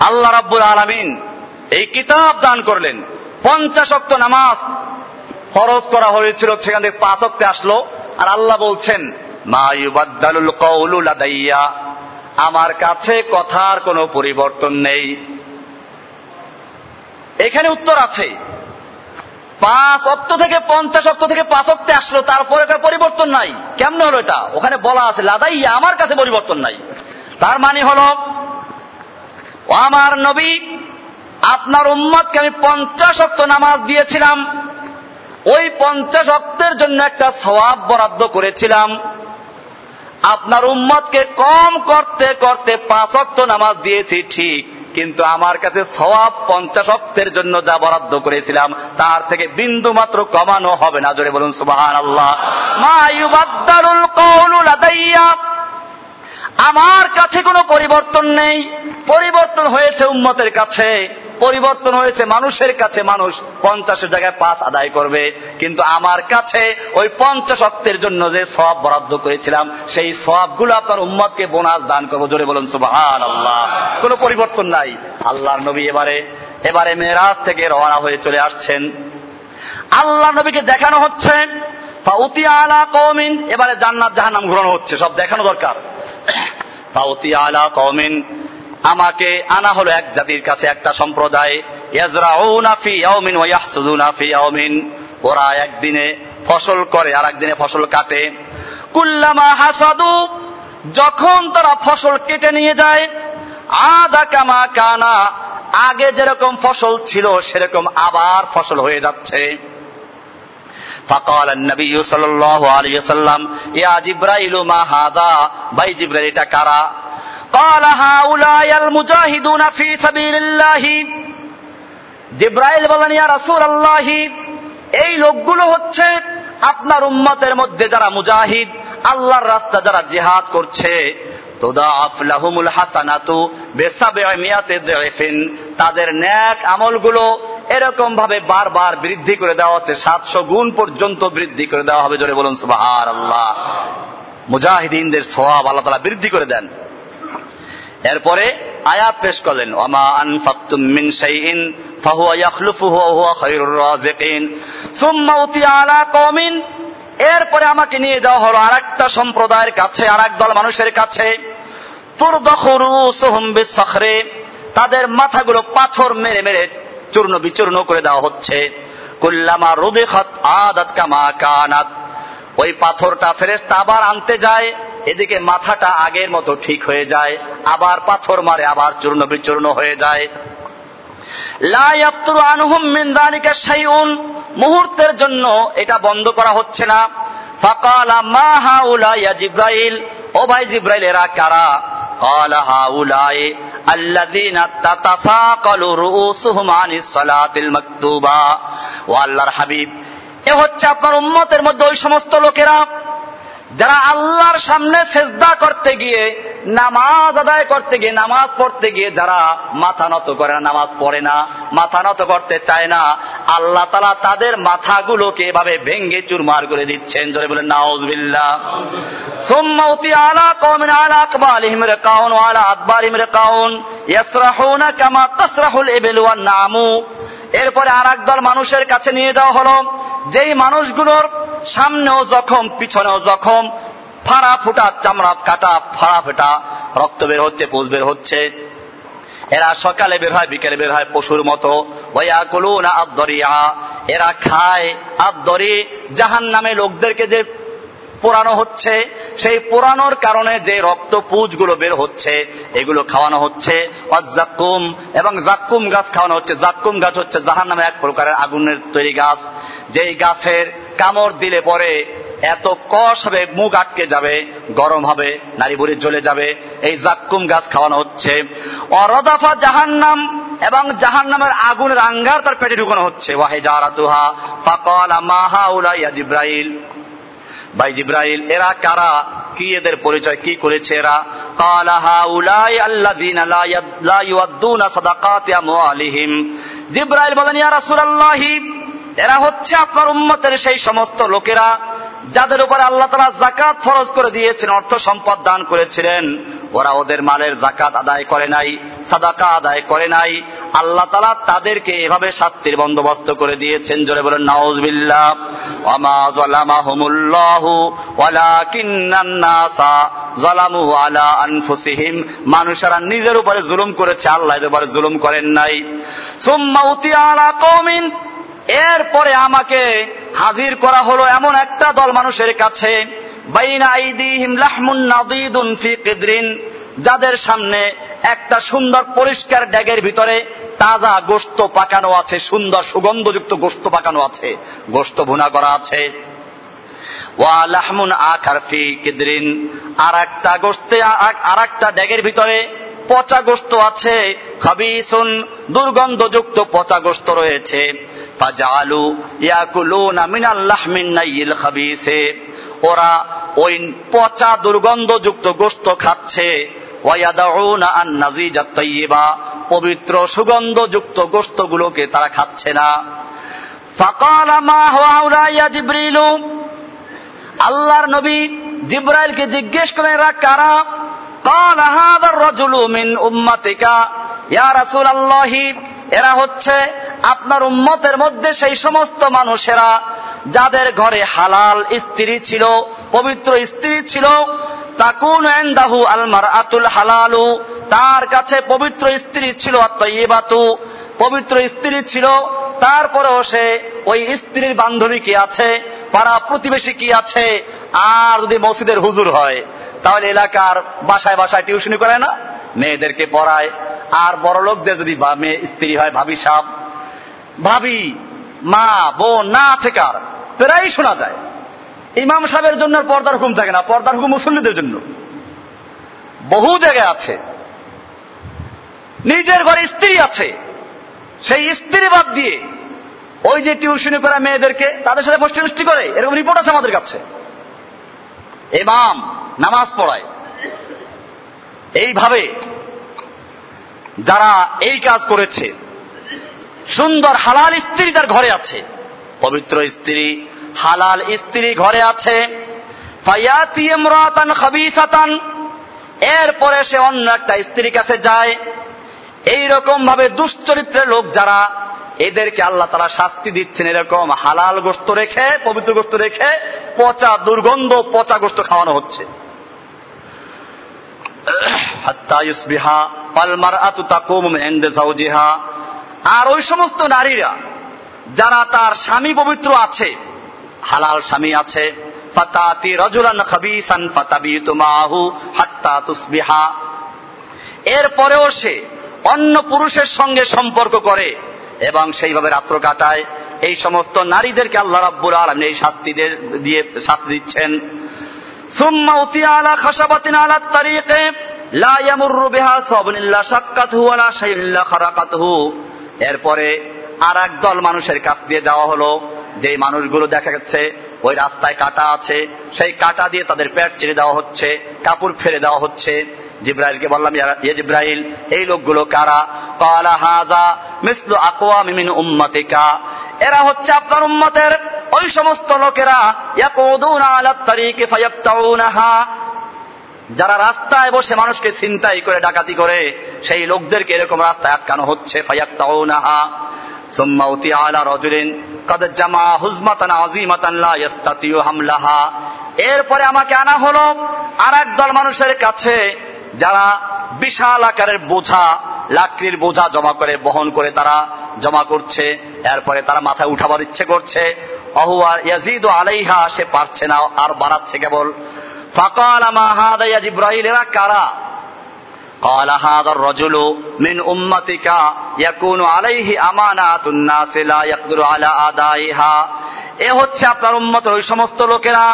আল্লাহ রাব্বুল আলমিন এই কিতাব দান করলেন। পঞ্চাশ অক্ত নামাজ ফরজ করা হয়েছিল, সেখান থেকে পাঁচ অক্তে আসলো। আর আল্লাহ বলছেন আমার কাছে কথার কোনো পরিবর্তন নেই। এখানে উত্তর আছে। পাঁচ অক্ত থেকে পঞ্চাশ অক্ত থেকে পাঁচ অক্তে আসলো, তারপরে পরিবর্তন নাই। কেমন হলো এটা? ওখানে বলা আছে, লাদাই আমার কাছে পরিবর্তন নাই। তার মানে হল, আমার নবী, আপনার উম্মতকে আমি পঞ্চাশ অক্ত নামাজ দিয়েছিলাম। ওই পঞ্চাশ অক্তের জন্য একটা সওয়াব বরাদ্দ করেছিলাম। আপনার উম্মতকে কম করতে করতে পাঁচ অক্ত নামাজ দিয়েছি, ঠিক। কিন্তু আমার কাছে সওয়াব পঞ্চাশ অক্তের জন্য যা বরাদ্দ করেছিলাম, তার থেকে বিন্দু মাত্র কমানো হবে না। জোরে বলুন সুবাহান আল্লাহ মায়ুবাদ্দারুল আমার কাছে কোনো পরিবর্তন নেই। পরিবর্তন হয়েছে উম্মতের কাছে। পরিবর্তন হয়েছে, মানুষের কাছে মানুষ পঞ্চাশের জায়গায় পাঁচ আদায় করবে। কিন্তু আমার কাছে ওই পঞ্চাশ অক্তের জন্য যে সব বরাদ্দ করেছিলাম, সেই সবগুলো আপনার উম্মতকে বোনাস দান করব। জোরে বলুন সুবাহান আল্লাহ কোনো পরিবর্তন নাই। আল্লাহর নবী এবারে এবারে মেয়েরাজ থেকে রওনা হয়ে চলে আসছেন। আল্লাহ নবীকে দেখানো হচ্ছে। এবারে জান্নাত জাহান্নাম ঘুরানো হচ্ছে। সব দেখানো দরকার। আলা কৌমিন আমাকে আনা হলো এক জাতির কাছে একটা সম্প্রদায় ওরা একদিনে ফসল করে আর একদিনে ফসল কাটে কুল্লামা হাসাদু যখন তারা ফসল কেটে নিয়ে যায় আদা কামা কানা আগে যেরকম ফসল ছিল সেরকম আবার ফসল হয়ে যাচ্ছে فقال النبي صلى الله عليه وسلم يا جبرائيل ما هذا ভাই জিব্রাইল এটা কারা قال هؤلاء المجاهدون في سبيل الله জিব্রাইল বলেন ইয়া রাসূলুল্লাহ এই লোকগুলো হচ্ছে আপনার উম্মতের মধ্যে যারা মুজাহিদ আল্লাহর রাস্তা যারা জিহাদ করছে তোদাআফ লাহুমুল হাসানাতু বিসাবঈ মিয়াতি দিফিন তাদের ন্যাক আমলগুলো এরকম ভাবে বারবার বৃদ্ধি করে দেওয়া হচ্ছে সাতশো গুণ পর্যন্ত বৃদ্ধি করে দেওয়া হবে জোরে বলুন সুবাহার আল্লাহ মুজাহিদিনদের সওয়াব আল্লাহ তালা বৃদ্ধি করে দেন এরপরে আয়াত পেশ করলেন, ওমা আনফাকতুম শাইইন, ফাহুয়া ইয়াখলুফুহু ওয়া হুয়া খায়রুর রাযিকিন সুম্মা আলা কওমিন, এরপরে আমাকে নিয়ে যাওয়া হলো আরেকটা সম্প্রদায়ের কাছে, আরেক দল মানুষের কাছে। তাদের মাথাগুলো পাথর মেরে মেরে চূর্ণ বিচূর্ণ করে দেওয়া হচ্ছে। কুল্লামা রুদিখাত আদাত কামা কানাত, ওই পাথরটা ফেরেশতা আবার আনতে যায়, এদিকে মাথাটা আগের মতো ঠিক হয়ে যায়। আবার পাথর মারে আবার চূর্ণ বিচূর্ণ হয়ে যায় লা ইয়াফতুরু আনহুম মিন যালিকা শাইউন মুহূর্তের জন্য এটা বন্ধ করা হচ্ছে না ফাকালা মা হাউলা ইয়া জিব্রাইল ও ভাই জিব্রাইল এরা কারা قال هؤلاء الذين تتثاقل رؤوسهم عن الصلاة المكتوبة ও আল্লাহর হাবিব এ হচ্ছে আপনার উম্মতের মধ্যে ওই সমস্ত লোকেরা যারা আল্লাহর সামনে সেজদা করতে গিয়ে, নামাজ আদায় করতে গিয়ে, নামাজ পড়তে গিয়ে যারা মাথা নত করে না, নামাজ পড়ে না, মাথা নত করতে চায় না, আল্লাহ তালা তাদের মাথাগুলোকে এভাবে ভেঙ্গে চুরমার করে দিচ্ছেন। জোরে বলেন, নাউজবিল্লাহ। সুম্মাউতি আলা কওমিন আলা আকবালিহিম রিকাউন ওয়া আলা আদবারিহিম রিকাউন, ইয়াসরাহুনা কামা তাসরাহুল ইবিল নামু। এরপরে আর দল মানুষের কাছে নিয়ে যাওয়া হলো। যেই মানুষগুলোর সামনেও জখম, পিছনেও জখম, ফাড়া ফুটা, চামড়া কাটা, ফাড়া ফেটা, রক্ত বের হচ্ছে পুষ বের হচ্ছে। এরা সকালে বের হয়, বিকেলে বের হয় পশুর মতো। এরা খায় আদরি জাহান নামে লোকদেরকে যে পোড়ানো হচ্ছে, সেই পোড়ানোর কারণে যে রক্ত পুজগুলো বের হচ্ছে, এগুলো খাওয়ানো হচ্ছে। এবং জাক্কুম গাছ খাওয়ানো হচ্ছে। জাক্কুম গাছ হচ্ছে জাহান নামে এক প্রকারের আগুনের তৈরি গাছ। যেই গাছের কামড় দিলে পরে এত কষ হবে, মুখ আটকে যাবে, গরম হবে নারী বুড়ি জ্বলে যাবে। এই জাক্কুম গাছ খাওয়ানো হচ্ছে। অরদাফা জাহান্নাম এবং জাহান নামের আগুনের আঙ্গার তার পেটে ঢুকানো হচ্ছে। ওয়াহে জারাতুহা, ফাকাল মাহা উলা ইয়া জিব্রাইল। ভাই জিব্রাইল, এরা কারা? কি এদের পরিচয়? কি করেছে এরা? কালাহা উলাই আল্লাযিনা লা ইউদ্দুনা সাদাকাতি আমওয়ালিহিম। জিব্রাইল বলেন, ইয়া রাসূলুল্লাহি এরা হচ্ছে আপনার উম্মতের সেই সমস্ত লোকেরা যাদের উপরে আল্লাহ তালা জাকাত ফরজ করে দিয়েছেন, অর্থ সম্পদ দান করেছিলেন। ওরা ওদের মালের জাকাত আদায় করে নাই, সাদাকা আদায় করে নাই। আল্লাহ তালা তাদেরকে এভাবে শাস্তির বন্দোবস্ত করে দিয়েছেন। জোরে বলেন আনফুসিহিম। মানুষেরা নিজের উপরে জুলুম করেছে, আল্লাহ উপরে জুলুম করেন নাই। সুম্মা উতিয়া আলা কওমিন। এরপরে আমাকে হাজির করা হলো এমন একটা দল মানুষের কাছে যাদের সামনে একটা সুন্দর পরিষ্কার ড্যাগের ভিতরে তাজা গোস্ত পাকানো আছে, সুন্দর সুগন্ধযুক্ত গোস্ত পাকানো আছে, গোস্ত ভুনা করা আছে। ওয়া লাহমুন আখার ফি কিদরিন আর একটা গোস্তে আর একটা ড্যাগের ভিতরে পচা গোস্ত আছে, খাবিসুন দুর্গন্ধযুক্ত পচা গোস্ত রয়েছে। ফাজালু ইয়াকুলুনা মিনাল লাহমিন নাইল খাবিসে। ওরা ওই পচা দুর্গন্ধযুক্ত গোস্ত খাচ্ছে। পবিত্র সুগন্ধযুক্ত গোস্তগুলোকে তারা খাচ্ছে না। আল্লাহর নবী জিব্রাইলকে জিজ্ঞেস করেন এরা কারা? কাল মিন উম্মাতিকা। ইয়া রাসুল রাসূলুল্লাহি, এরা হচ্ছে আপনার উম্মতের মধ্যে সেই সমস্ত মানুষেরা যাদের ঘরে হালাল স্ত্রী ছিল, পবিত্র স্ত্রী ছিল, তাকুন এন্দাহু আলমার আতুল হালালু, তার কাছে পবিত্র স্ত্রী ছিল আত্মইবাতু পবিত্র স্ত্রী ছিল, তারপরেও সে ওই স্ত্রীর বান্ধবী কি আছে, পাড়া প্রতিবেশী কি আছে, আর যদি মসজিদের হুজুর হয়, তাহলে এলাকার বাসায় বাসায় টিউশনি করে না? মেয়েদেরকে পড়ায়, আর বড় লোকদের যদি মেয়ে স্ত্রী হয় ভাবি সাহ ভাবি, মা, বোন, না আছে কার? প্রায় শোনা যায়। ইমাম সাহেবের জন্য পর্দার হুকুম থাকে না, পর্দার হুকুম মুসল্লিদের জন্য। বহু জায়গায় আছে। নিজের ঘরে স্ত্রী আছে। সেই স্ত্রী বাদ দিয়ে ওই যে টিউশনি করা মেয়েদেরকে তাদের সাথে ফষ্টি করে, এরকম রিপোর্ট আছে আমাদের কাছে। এমাম, নামাজ পড়ায়। এইভাবে যারা এই কাজ করেছে সুন্দর হালাল স্ত্রী তার ঘরে আছে। পবিত্র স্ত্রী হালাল স্ত্রী ঘরে আছে। এরপরে সে অন্য একটা স্ত্রীর কাছে যায়। এই রকম ভাবে দুশ্চরিত্রের লোক যারা এদেরকে আল্লাহ তারা শাস্তি দিচ্ছেন এরকম হালাল গোস্ত রেখে পবিত্র গোস্ত রেখে পচা দুর্গন্ধ পচা গোস্ত খাওয়ানো হচ্ছে। আর ওই সমস্ত নারীরা যারা তার স্বামী পবিত্র আছে, হালাল স্বামী আছে এরপরেও সে অন্য পুরুষের সঙ্গে সম্পর্ক করে এবং সেইভাবে রাত্র কাটায়। এই সমস্ত নারীদেরকে আল্লাহ রাব্বুল আলম এই শাস্তিদের দিয়ে শাস্তি দিচ্ছেন। সুম্মা তারিকে লা এরপরে আর দল মানুষের কাছ দিয়ে যাওয়া হলো। যে মানুষগুলো দেখা যাচ্ছে ওই রাস্তায় কাটা আছে। সেই কাটা দিয়ে তাদের পেট ছেড়ে দেওয়া হচ্ছে, কাপড় ফেলে দেওয়া হচ্ছে। জিব্রাইলকে বললাম জিব্রাইল, এই লোকগুলো কারা? কালা হাজা মিসলু আকোয়া মিমিন উম্মতিকা। এরা হচ্ছে আপনার উম্মতের ওই সমস্ত লোকেরা। যারা রাস্তায় বসে মানুষকে ছিনতাই করে, ডাকাতি করে, সেই লোকদেরকে এরকম রাস্তায় আটকানো হচ্ছে। এরপরে আমাকে আনা হলো আর দল মানুষের কাছে, যারা বিশাল আকারের বোঝা, লাকড়ির বোঝা জমা করে, বহন করে তারা জমা করছে। এরপরে তারা মাথায় উঠাবার ইচ্ছে করছে। অহুয়ার ইয়াজিদ আলাইহা, সে পারছে না, আর বাড়াচ্ছে কেবল। ফাকাল আমা হাদা ইয়া জিব্রাইল এরা কারা قال هذا الرجل من أمتك يكون عليه أمانات الناس لا يقدر على أدائها এ হচ্ছে আপনার উম্মত ওই সমস্ত লোকেরা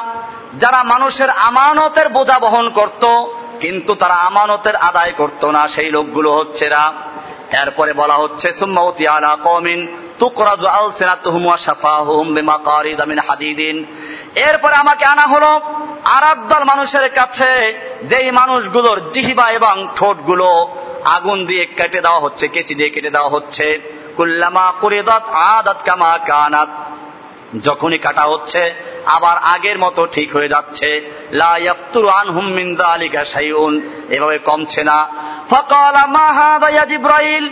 যারা মানুষের আমানতের বোঝা বহন করত কিন্তু তারা আমানতের আদায় করত না সেই লোকগুলো হচ্ছে এরা এরপরে বলা হচ্ছে সুম্মাউতি আলা কমিন তুকরাজু আলসিনাতুহুম ওয়া শাফাহুম বিমাকারিদ মিন হাদিদিন। এরপরে আমাকে আনা হলো আর দল মানুষের কাছে যেই মানুষগুলোর জিহিবা এবং ঠোঁটগুলো আগুন দিয়ে কেটে দেওয়া হচ্ছে, কেচি দিয়ে কেটে দেওয়া হচ্ছে। কুল্লামা কুরিদাত আদাত কামা কানাত। যখনই কাটা হচ্ছে, আবার আগের মতো ঠিক হয়ে যাচ্ছে। এভাবে কমছে না। ফাকাল মা হাদা ইয়া জিব্রাইল?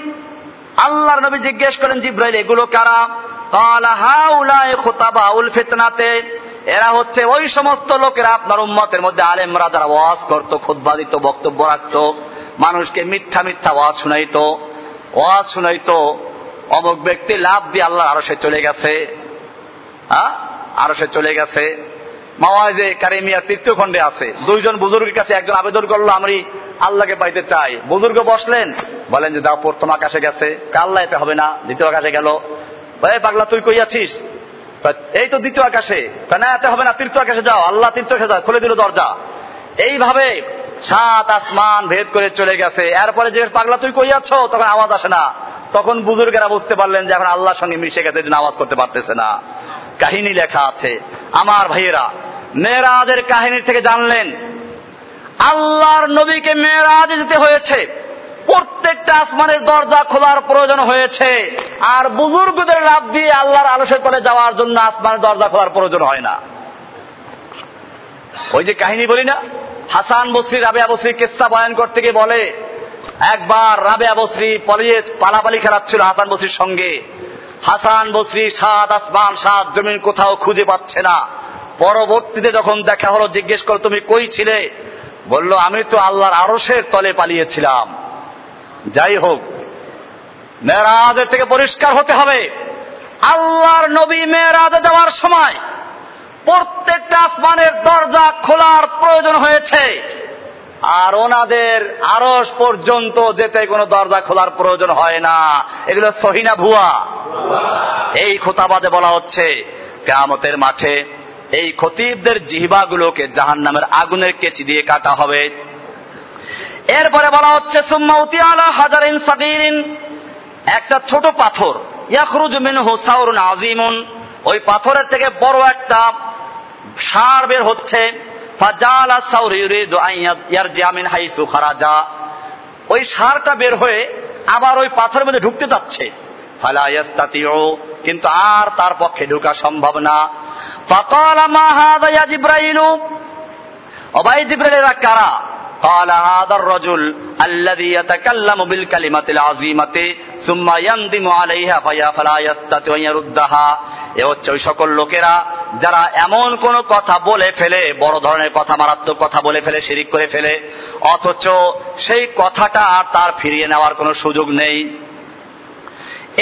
আল্লাহর নবী জিজ্ঞেস করেন জিব্রাইল, এগুলো কারা? ফিতনাতে। এরা হচ্ছে ওই সমস্ত লোকেরা আপনার উম্মতের মধ্যে আলেমরা যারা ওয়াজ করতো খুদ্া দিত, বক্তব্য রাখত, মানুষকে মিথ্যা মিথ্যা ওয়াজ শুনাইতো। ওয়াজ শুনাইতো, অমুক ব্যক্তি লাভ দিয়ে আল্লাহ আরও সে চলে গেছে। হ্যাঁ? আরও সে চলে গেছে? মাওয়াজে কারিমিয়ার তৃতীয় খণ্ডে আছে। দুইজন বুজুর্গের কাছে একজন আবেদন করল আমি আল্লাহকে পাইতে চাই। বুজুর্গ বসলেন, বলেন যে, দাও, প্রথম আকাশে গেছে। আল্লাহ এতে হবে না, দ্বিতীয় আকাশে গেল। ভাই পাগলা, তুই কই আছিস? এই তো দ্বিতীয় আকাশে। না এতে হবে না তৃতীয় আকাশে যাও। আল্লাহ তীর্থ আকাশে যাও, খুলে দিল দরজা। এইভাবে সাত আসমান ভেদ করে চলে গেছে। এরপরে যে, পাগলা, তুই কইয়াছ তখন আওয়াজ আসে না। তখন বুজুর্গেরা বুঝতে পারলেন যে, এখন আল্লাহর সঙ্গে মিশে গেছে আওয়াজ করতে পারতেছে না। কাহিনী লেখা আছে। আমার ভাইয়েরা, মেয়েরাজের কাহিনী থেকে জানলেন আল্লাহর নবীকে মেয়েরাজ যেতে হয়েছে। প্রত্যেকটা আসমানের দরজা খোলার প্রয়োজন হয়েছে। আর বুজুর্গদের লাভ দিয়ে আল্লাহর আলসের তলে যাওয়ার জন্য আসমানের দরজা খোলার প্রয়োজন হয় না। ওই যে কাহিনী বলি না? হাসান বসরি, রাবেয়া বসরি কেসা বয়ান করতে গিয়ে বলে, একবার রাবেয়া বসরি পলিয়ে পালাপালি খেলাচ্ছিল হাসান বসরির সঙ্গে। হাসান বসরি সাত আসমান, সাত জমিন কোথাও খুঁজে পাচ্ছে না। পরবর্তীতে যখন দেখা হলো, জিজ্ঞেস করো তুমি কই ছিলে? বলল, আমি তো আল্লাহর আরসের তলে পালিয়েছিলাম। যাই হোক, মেয়েরাজের থেকে পরিষ্কার হতে হবে। আল্লাহর নবী মেয়েরাজে যাওয়ার সময় প্রত্যেকটা আসমানের দরজা খোলার প্রয়োজন হয়েছে। আর ওনাদের আরস পর্যন্ত যেতে কোনো দরজা খোলার প্রয়োজন হয় না। এগুলো সহিনা ভুয়া? এই খোতাবাদে বলা হচ্ছে, কেয়ামতের মাঠে এই খতিবদের জিহবাগুলোকে জাহান নামের আগুনের কেচি দিয়ে কাটা হবে। এরপরে বলা হচ্ছে একটা ছোট পাথর আজিমুন ওই পাথরের থেকে বড় একটা সার বের হচ্ছে। ফাজালা হাইসু ওই সারটা বের হয়ে আবার ওই পাথরের মধ্যে ঢুকতে যাচ্ছে। ফালা কিন্তু আর তার পক্ষে ঢোকা সম্ভব না। ফাকালা মা হাযা ইয়া জিব্রাইলু অবাই জিব্রাইলেরা কারা قال هذا الرجل الذي يتكلم بالكلمة العظيمة ثم يندم عليها فيا فلا يستطيع أن يردها এ হচ্ছে ওই সকল লোকেরা যারা এমন কোন কথা বলে ফেলে বড় ধরনের কথা মারাত্মক কথা বলে ফেলে শিরিক করে ফেলে অথচ সেই কথাটা আর তার ফিরিয়ে নেওয়ার কোনো সুযোগ নেই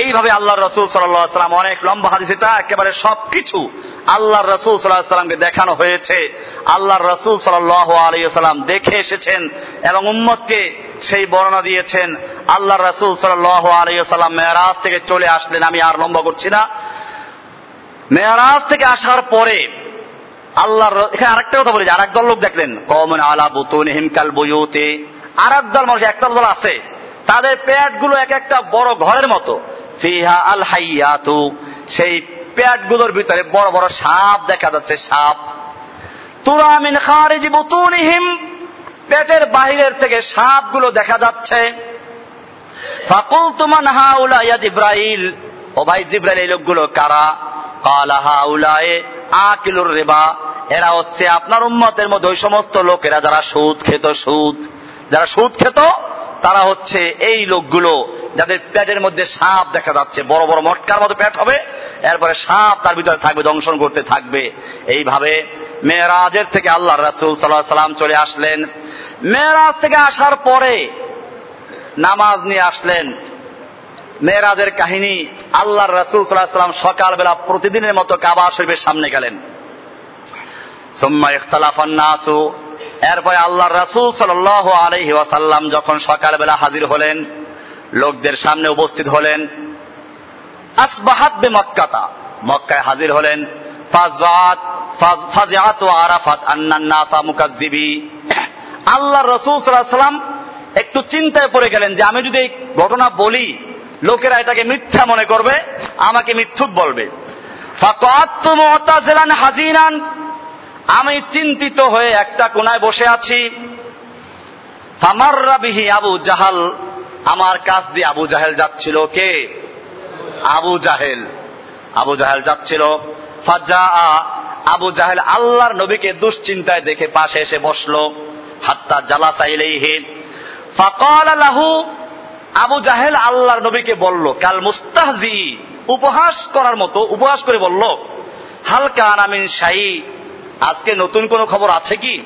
এইভাবে আল্লাহ রসুল সাল্লাম অনেক লম্বা হাদিস এটা একেবারে সবকিছু আল্লাহ রসুল সাল্লাহামকে দেখানো হয়েছে। আল্লাহ রসুল সাল্লাহ আলিয়াল্লাম দেখে এসেছেন এবং উম্মতকে সেই বর্ণনা দিয়েছেন আল্লাহ রসুল সাল্লাহ আলিয়াল্লাম মেয়ারাজ থেকে চলে আসলেন, আমি আর লম্বা করছি না। মেয়ারাজ থেকে আসার পরে আল্লাহর এখানে আরেকটা কথা বলি, যে আরেক দল লোক দেখলেন কমন আলা বুতুন হিমকাল বইতে আর এক দল মানুষ একটা দল আছে, তাদের পেটগুলো এক একটা বড় ঘরের মতো। ফিহা আল হাইয়াতু। সেই পেটগুলোর ভিতরে বড় বড় সাপ দেখা যাচ্ছে, সাপ। তুরামিন খারিজ পেটের বাহিরের থেকে সাপগুলো দেখা যাচ্ছে। ফাকুল তুমান হাউলা ইয়া জিব্রাইল। ও ভাই, জিব্রাইল এই লোকগুলো কারা? কালা হাউলায়ে আকিলুর রেবা। এরা হচ্ছে আপনার উম্মতের মধ্যে ওই সমস্ত লোকেরা যারা সুদ খেত, সুদ। যারা সুদ খেত তারা হচ্ছে এই লোকগুলো যাদের পেটের মধ্যে সাপ দেখা যাচ্ছে। বড় বড় মটকার মতো পেট হবে, এরপরে সাপ তার ভিতরে থাকবে, দংশন করতে থাকবে। এইভাবে মেয়েরাজের থেকে আল্লাহ রাসুল সাল্লাহ সাল্লাম চলে আসলেন। মেয়েরাজ থেকে আসার পরে নামাজ নিয়ে আসলেন। মেয়েরাজের কাহিনী আল্লাহ রাসুল সাল্লাহ সাল্লাম সকালবেলা প্রতিদিনের মতো কাবা শরীফের সামনে গেলেন। সোম্মা ইখতালাফান নাসু এরপরে আল্লাহ রাসুল সাল আলহি ওয়াসাল্লাম যখন সকালবেলা হাজির হলেন, লোকদের সামনে উপস্থিত হলেন, আসবাহাত মক্কাতা মক্কায় হাজির হলেন আরাফাত আল্লাহ রসুল সাল্লাম একটু চিন্তায় পড়ে গেলেন যে আমি যদি এই ঘটনা বলি, লোকেরা এটাকে মিথ্যা মনে করবে, আমাকে মিথ্যুক বলবে। হাজিনান আমি চিন্তিত হয়ে একটা কোনায় বসে আছি। ফামার্রাবিহি আবু জাহাল, আমার কাছ দিয়ে আবু জাহেল যাচ্ছিল। কে? আবু জাহেল। আবু জাহেল যাচ্ছিল। ফাজা আবু জাহেল আল্লাহর নবীকে দুশ্চিন্তায় দেখে পাশে এসে বসল। হাত্তা জালা চাইলেই ফাকাল লাহু, আবু জাহেল আল্লাহর নবীকে বলল, কাল মুস্তাহজি। উপহাস করার মতো উপহাস করে বলল হালকা আনামিন শাহী আজকে নতুন কোন খবর আছে কি?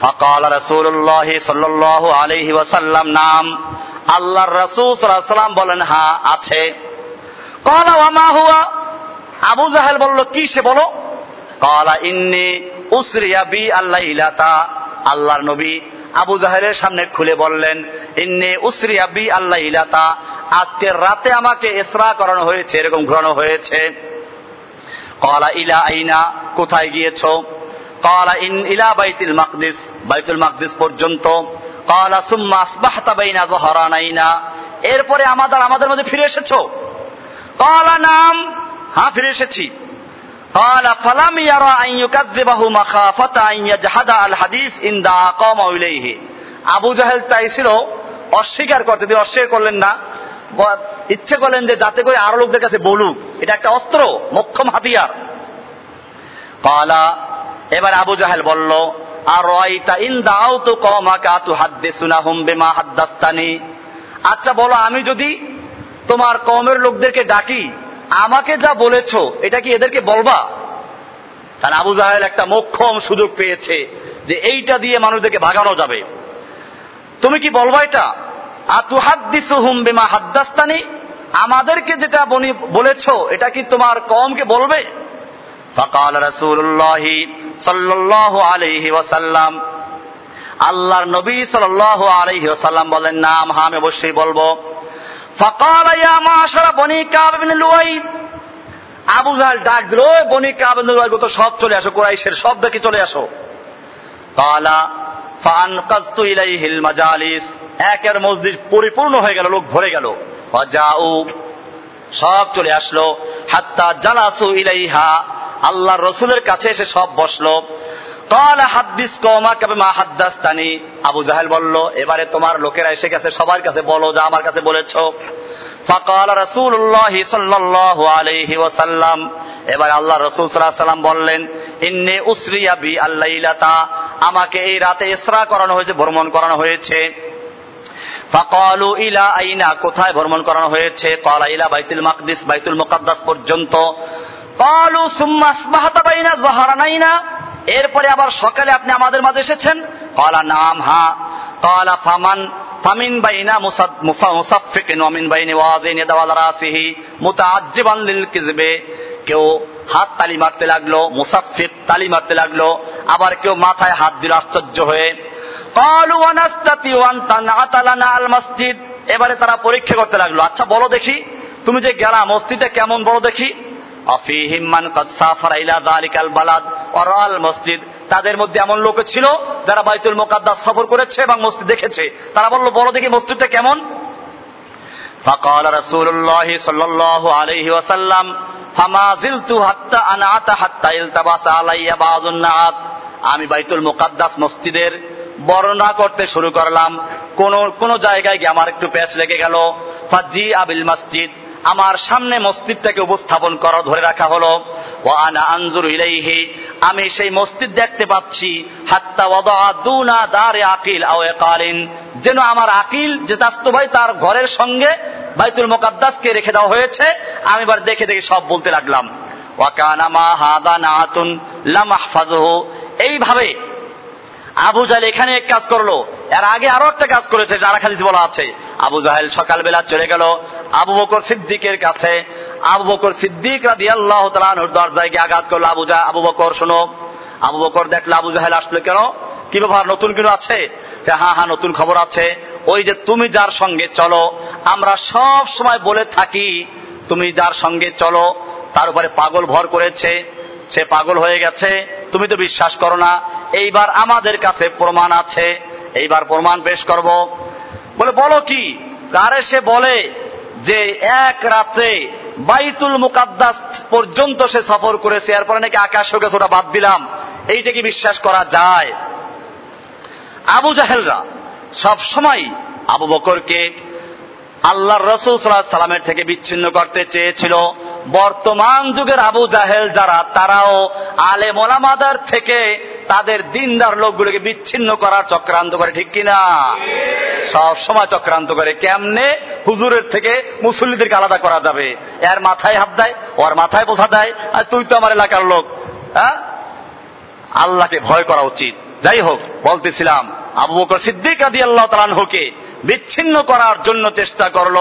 ফকাল রসুল্লাহ সাল্লাহ আলহি ওয়াসাল্লাম নাম, আল্লাহর রসুল সাল্লাম বলেন হা আছে। কলা, ওয়ামা হুয়া? আবু জাহেল বলল, কি সে বলো? কলা, ইন্নি উসরিয়া বি আল্লাহ ইলাতা আল্লাহর নবী আবু জাহেলের সামনে খুলে বললেন, ইন্নি উসরিয়া বি আল্লাহ ইলাতা আজকের রাতে আমাকে ইসরা করানো হয়েছে, এরকম ঘোরানো হয়েছে। কলা ইলা আইনা কোথায় গিয়েছ কলা ইন ইলা বাইতুল মাকদিস বাইতুল মাকদিস পর্যন্ত কলা সুম্মা আসবাহতা বাইনা জহরানাইনা এরপরে আমাদের আমাদের মধ্যে ফিরে এসেছো কলা নাম হ্যাঁ ফিরে এসেছি قال فلم يرى أن يكذبه مخافة أن يجحد الحديث إن دعا قام إليه আবু জাহেল চাইছিল অস্বীকার করতে দিয়ে অস্বীকার করলেন না ইচ্ছে করলেন যে যাতে করে আরও লোকদের কাছে বলুক। এটা একটা অস্ত্র, মক্ষম হাতিয়ার। কালা, এবার আবু জাহেল বলল আর আচ্ছা বলো, আমি যদি তোমার কমের লোকদেরকে ডাকি, আমাকে যা বলেছ, এটা কি এদেরকে বলবা? তাহলে আবু জাহেল একটা মক্ষম সুযোগ পেয়েছে যে এইটা দিয়ে মানুষদেরকে ভাগানো যাবে। তুমি কি বলবা এটা? আতুহাদ্দিসুহুম আমাদেরকে যেটা বলেছ, এটা কি তোমার কমকে বলবে? ফকাল রাসূলুল্লাহ সাল্লাল্লাহু আলাইহি ওয়াসাল্লাম। আল্লাহর নবী সাল্লাল্লাহু আলাইহি ওয়াসাল্লাম বলেন নাম আমি অবশ্যই বলব। ফকাল আবু ডাক তো সব চলে আসো সব চলে আসো? কালা ফান কাস্তু একের মসজিদ পরিপূর্ণ হয়ে গেল, লোক ভরে গেল। যাও সব চলে আসলো। হাত্তা জালাসু ইলাইহা আল্লাহ রসুলের কাছে এসে সব বসল। কল হাদ্দিস কমা কবে মা হাদ্দাস্তানি। আবু জাহেল বলল, এবারে তোমার লোকেরা এসে গেছে, সবার কাছে বলো যা আমার কাছে বলেছ। ফকাল রসুল্লাহ সাল্লাহ আলহি ওসাল্লাম এবার আল্লাহ রসুল সাল্লাম বললেন, ইন্নে উসরিয়া বি আল্লাহ আমাকে এই রাতে ইসরা করানো হয়েছে, ভ্রমণ করানো হয়েছে। ফাকালু ইলা আইনা, কোথায় ভ্রমণ করানো হয়েছে? কলা ইলা বাইতুল মাকদিস, বাইতুল মুকাদ্দাস পর্যন্ত। কালু সুম্মা আসবাহাতা বাইনা জহারানাইনা এরপরে আবার সকালে আপনি আমাদের মাঝে এসেছেন। কলা নাম, হা। কলা ফামান, ফামিন বাইনা মুসাফিকিন ওয়ামিন বাইনি ওয়াজিন ইয়াদাওয়াল রাসিহি, মুতাআজ্জিবান লিল কিযবে। কেউ হাত তালি মারতে লাগল মুসাফিক তালি মারতে লাগল। আবার কেউ মাথায় হাত দিল আশ্চর্য হয়ে। মসজিদ এবারে তারা পরীক্ষা করতে লাগলো আচ্ছা বলো দেখি তুমি যে গেলা মসজিদটা কেমন বলো দেখি মসজিদ তাদের মধ্যে এমন লোক ছিল যারা বাইতুল মোকাদ্দাস সফর করেছে এবং মসজিদ দেখেছে তারা বললো বলো দেখি মসজিদটা কেমন فقال رسول الله صلى الله عليه وسلم فما زلت حتى أنعت حتى التبس علي بعض النعات আমি বাইতুল মুকাদ্দাস মসজিদের বর্ণনা করতে শুরু করলাম। কোন কোন জায়গায় গিয়ে আমার একটু প্যাচ লেগে গেল। ফাজি আবিল মসজিদ, আমার সামনে মসজিদটাকে উপস্থাপন করা, ধরে রাখা হলো। ও আনা আঞ্জুর ইলাইহি, আমি সেই মসজিদ দেখতে পাচ্ছি। হাত্তা ওয়াদুনা দারে আকিল আও একালিন, যেন আমার আকিল যে তাস্তো ভাই, তার ঘরের সঙ্গে বাইতুল মোকাদ্দাসকে রেখে দেওয়া হয়েছে? আমি এবার দেখে দেখে সব বলতে লাগলাম। ওয়াকানা মা হাদা নাহাতুন লামাহফাজহু, এইভাবে আবু জাহেল এখানে এক কাজ করল। এর আগে আরও একটা কাজ করেছে যারা খালিজ বলা আছে। আবু জাহেল সকালবেলা চলে গেল আবু বকর সিদ্দিকের কাছে। আবু বকর সিদ্দিক রাদি আল্লাহ তালুর দরজায় গিয়ে আঘাত করল। আবু জাহ আবু বকর, শোনো। আবু বকর দেখল আবু জাহেল আসলো কেন? কি ব্যাপার, নতুন কিছু আছে? হ্যাঁ হ্যাঁ নতুন খবর আছে। ওই যে তুমি যার সঙ্গে চলো, আমরা সব সময় বলে থাকি, তুমি যার সঙ্গে চলো, তার উপরে পাগল ভর করেছে। সে পাগল হয়ে গেছে। তুমি তো বিশ্বাস করো না এইবার আমাদের কাছে প্রমাণ আছে। এইবার প্রমাণ পেশ করব। বলে, বলো কি? কারে সে বলে যে এক রাতে বাইতুল মুকাদ্দাস পর্যন্ত সে সফর করেছে, এরপরে নাকি আকাশ গেছে ওটা বাদ দিলাম। এইটা কি বিশ্বাস করা যায়? আবু জাহেলরা সব সময় আবু বকরকে আল্লাহ রসুল সাল্লাহ সাল্লামের থেকে বিচ্ছিন্ন করতে চেয়েছিল। বর্তমান যুগের আবু জাহেল যারা, তারাও আলে মোলামাদার থেকে তাদের দিনদার লোকগুলোকে বিচ্ছিন্ন করার চক্রান্ত করে, ঠিক কিনা? সব সময় চক্রান্ত করে। কেমনে? হুজুরের থেকে মুসল্লিদেরকে আলাদা করা যাবে। এর মাথায় হাত দেয়, ওর মাথায় বোঝা দেয়, আর তুই তো আমার এলাকার লোক হ্যাঁ? আল্লাহকে ভয় করা উচিত। যাই হোক, বলতেছিলাম, আবু বকর সিদ্দিক আদি আল্লাহ তালানহকে বিচ্ছিন্ন করার জন্য চেষ্টা করল।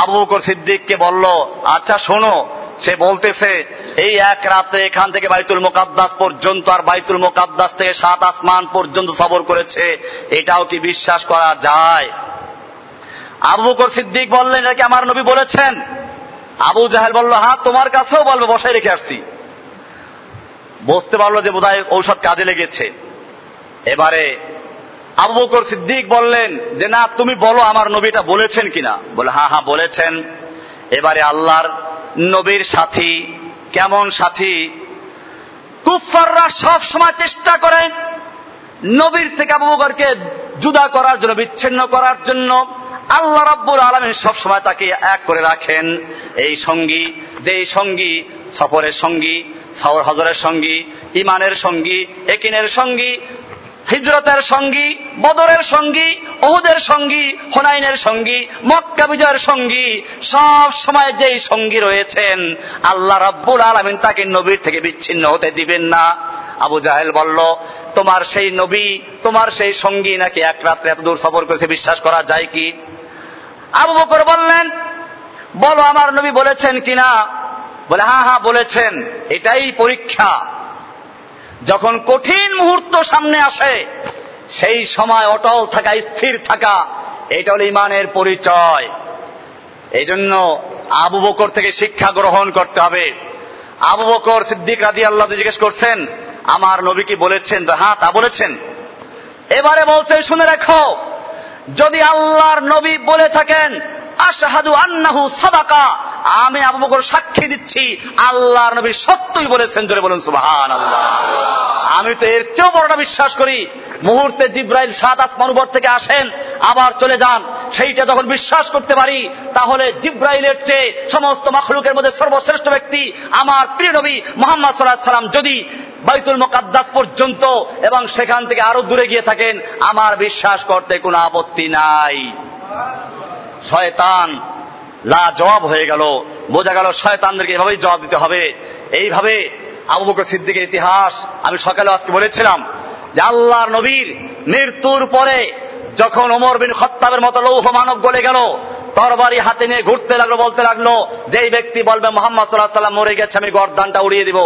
আবু বকর সিদ্দিককে বলল আচ্ছা শোনো। সে বলতেছে, এই এক রাতে এখান থেকে বাইতুল মোকাদ্দাস পর্যন্ত আর বাইতুল মোকাদ্দাস থেকে সাত আসমান পর্যন্ত সবর করেছে। এটাও কি বিশ্বাস করা যায়? আবু বকর সিদ্দিক বললেন, এটা কি আমার নবী বলেছেন? আবু জাহেল বলল হ্যাঁ তোমার কাছেও বলবে বসাই রেখে আসছি। বুঝতে পারল যে বোধহয় ঔষধ কাজে লেগেছে। এবারে আবু বকর সিদ্দিক বললেন, যে না, তুমি বলো আমার নবীটা বলেছেন কিনা? বলে হ্যাঁ হ্যাঁ বলেছেন। এবারে আল্লাহর নবীর সাথী, কেমন সাথী? কুফাররা সব সময় চেষ্টা করে নবীর থেকে আবু বকরকে জুদা করার জন্য, বিচ্ছিন্ন করার জন্য। আল্লাহ রাব্বুল আলমিন সবসময় তাকে এক করে রাখেন। এই সঙ্গী যে সঙ্গী, সফরের সঙ্গী সাওর হজরের সঙ্গী ইমানের সঙ্গী, একিনের সঙ্গী হিজরতের সঙ্গী, বদরের সঙ্গী ওহুদের সঙ্গী, হোনাইনের সঙ্গী, মক্কা বিজয়ের সঙ্গী, সব সময় যেই সঙ্গী রয়েছেন, আল্লাহ রাব্বুল আলমিন তাকে নবীর থেকে বিচ্ছিন্ন হতে দিবেন না। আবু জাহেল বলল, তোমার সেই নবী, তোমার সেই সঙ্গী নাকি এক রাত্রে এত দূর সফর করেছে বিশ্বাস করা যায় কি? আবু বকর বললেন, বলো, আমার নবী বলেছেন কিনা? বলে হ্যাঁ হ্যাঁ বলেছেন। এটাই পরীক্ষা। যখন কঠিন মুহূর্ত সামনে আসে, সেই সময় অটল থাকা, স্থির থাকা, এটা হল ইমানের পরিচয়। এই জন্য আবু বকর থেকে শিক্ষা গ্রহণ করতে হবে। আবু বকর সিদ্দিক রাদি আল্লাহ জিজ্ঞেস করছেন, আমার নবী কি বলেছেন? হ্যাঁ তা বলেছেন। এবারে বলছেন, শুনে রাখো, যদি আল্লাহর নবী বলে থাকেন আমি আবু বকর সাক্ষী দিচ্ছি, আল্লাহর নবী সত্যই বলেছেন, জোরে বলুন সুবহান আমি তো এর চেয়েও বড়টা বিশ্বাস করি, মুহূর্তে জিব্রাইল সাত আসমান উপর থেকে আসেন, আবার চলে যান। সেইটা যখন বিশ্বাস করতে পারি, তাহলে জিব্রাইলের চেয়ে সমস্ত মাখলুকের মধ্যে সর্বশ্রেষ্ঠ ব্যক্তি আমার প্রিয় নবী মোহাম্মদ সাল্লাহ সাল্লাম যদি বাইতুল মোকাদ্দাস পর্যন্ত এবং সেখান থেকে আরও দূরে গিয়ে থাকেন, আমার বিশ্বাস করতে কোনো আপত্তি নাই। শয়তান লা জবাব হয়ে গেল। বোঝা গেল শয়তানদেরকে এভাবেই জবাব দিতে হবে। এইভাবে আবু বকর সিদ্দিকের ইতিহাস আমি সকালে আজকে বলেছিলাম যে আল্লাহর নবীর মৃত্যুর পরে যখন ওমর বিন খত্তাবের মতো লৌহ মানব গলে গেল, তরবারি হাতে নিয়ে ঘুরতে লাগল, বলতে লাগল, যেই ব্যক্তি বলবে মোহাম্মদ সাল্লাহ সাল্লাম মরে গেছে, আমি গরদানটা উড়িয়ে দিব।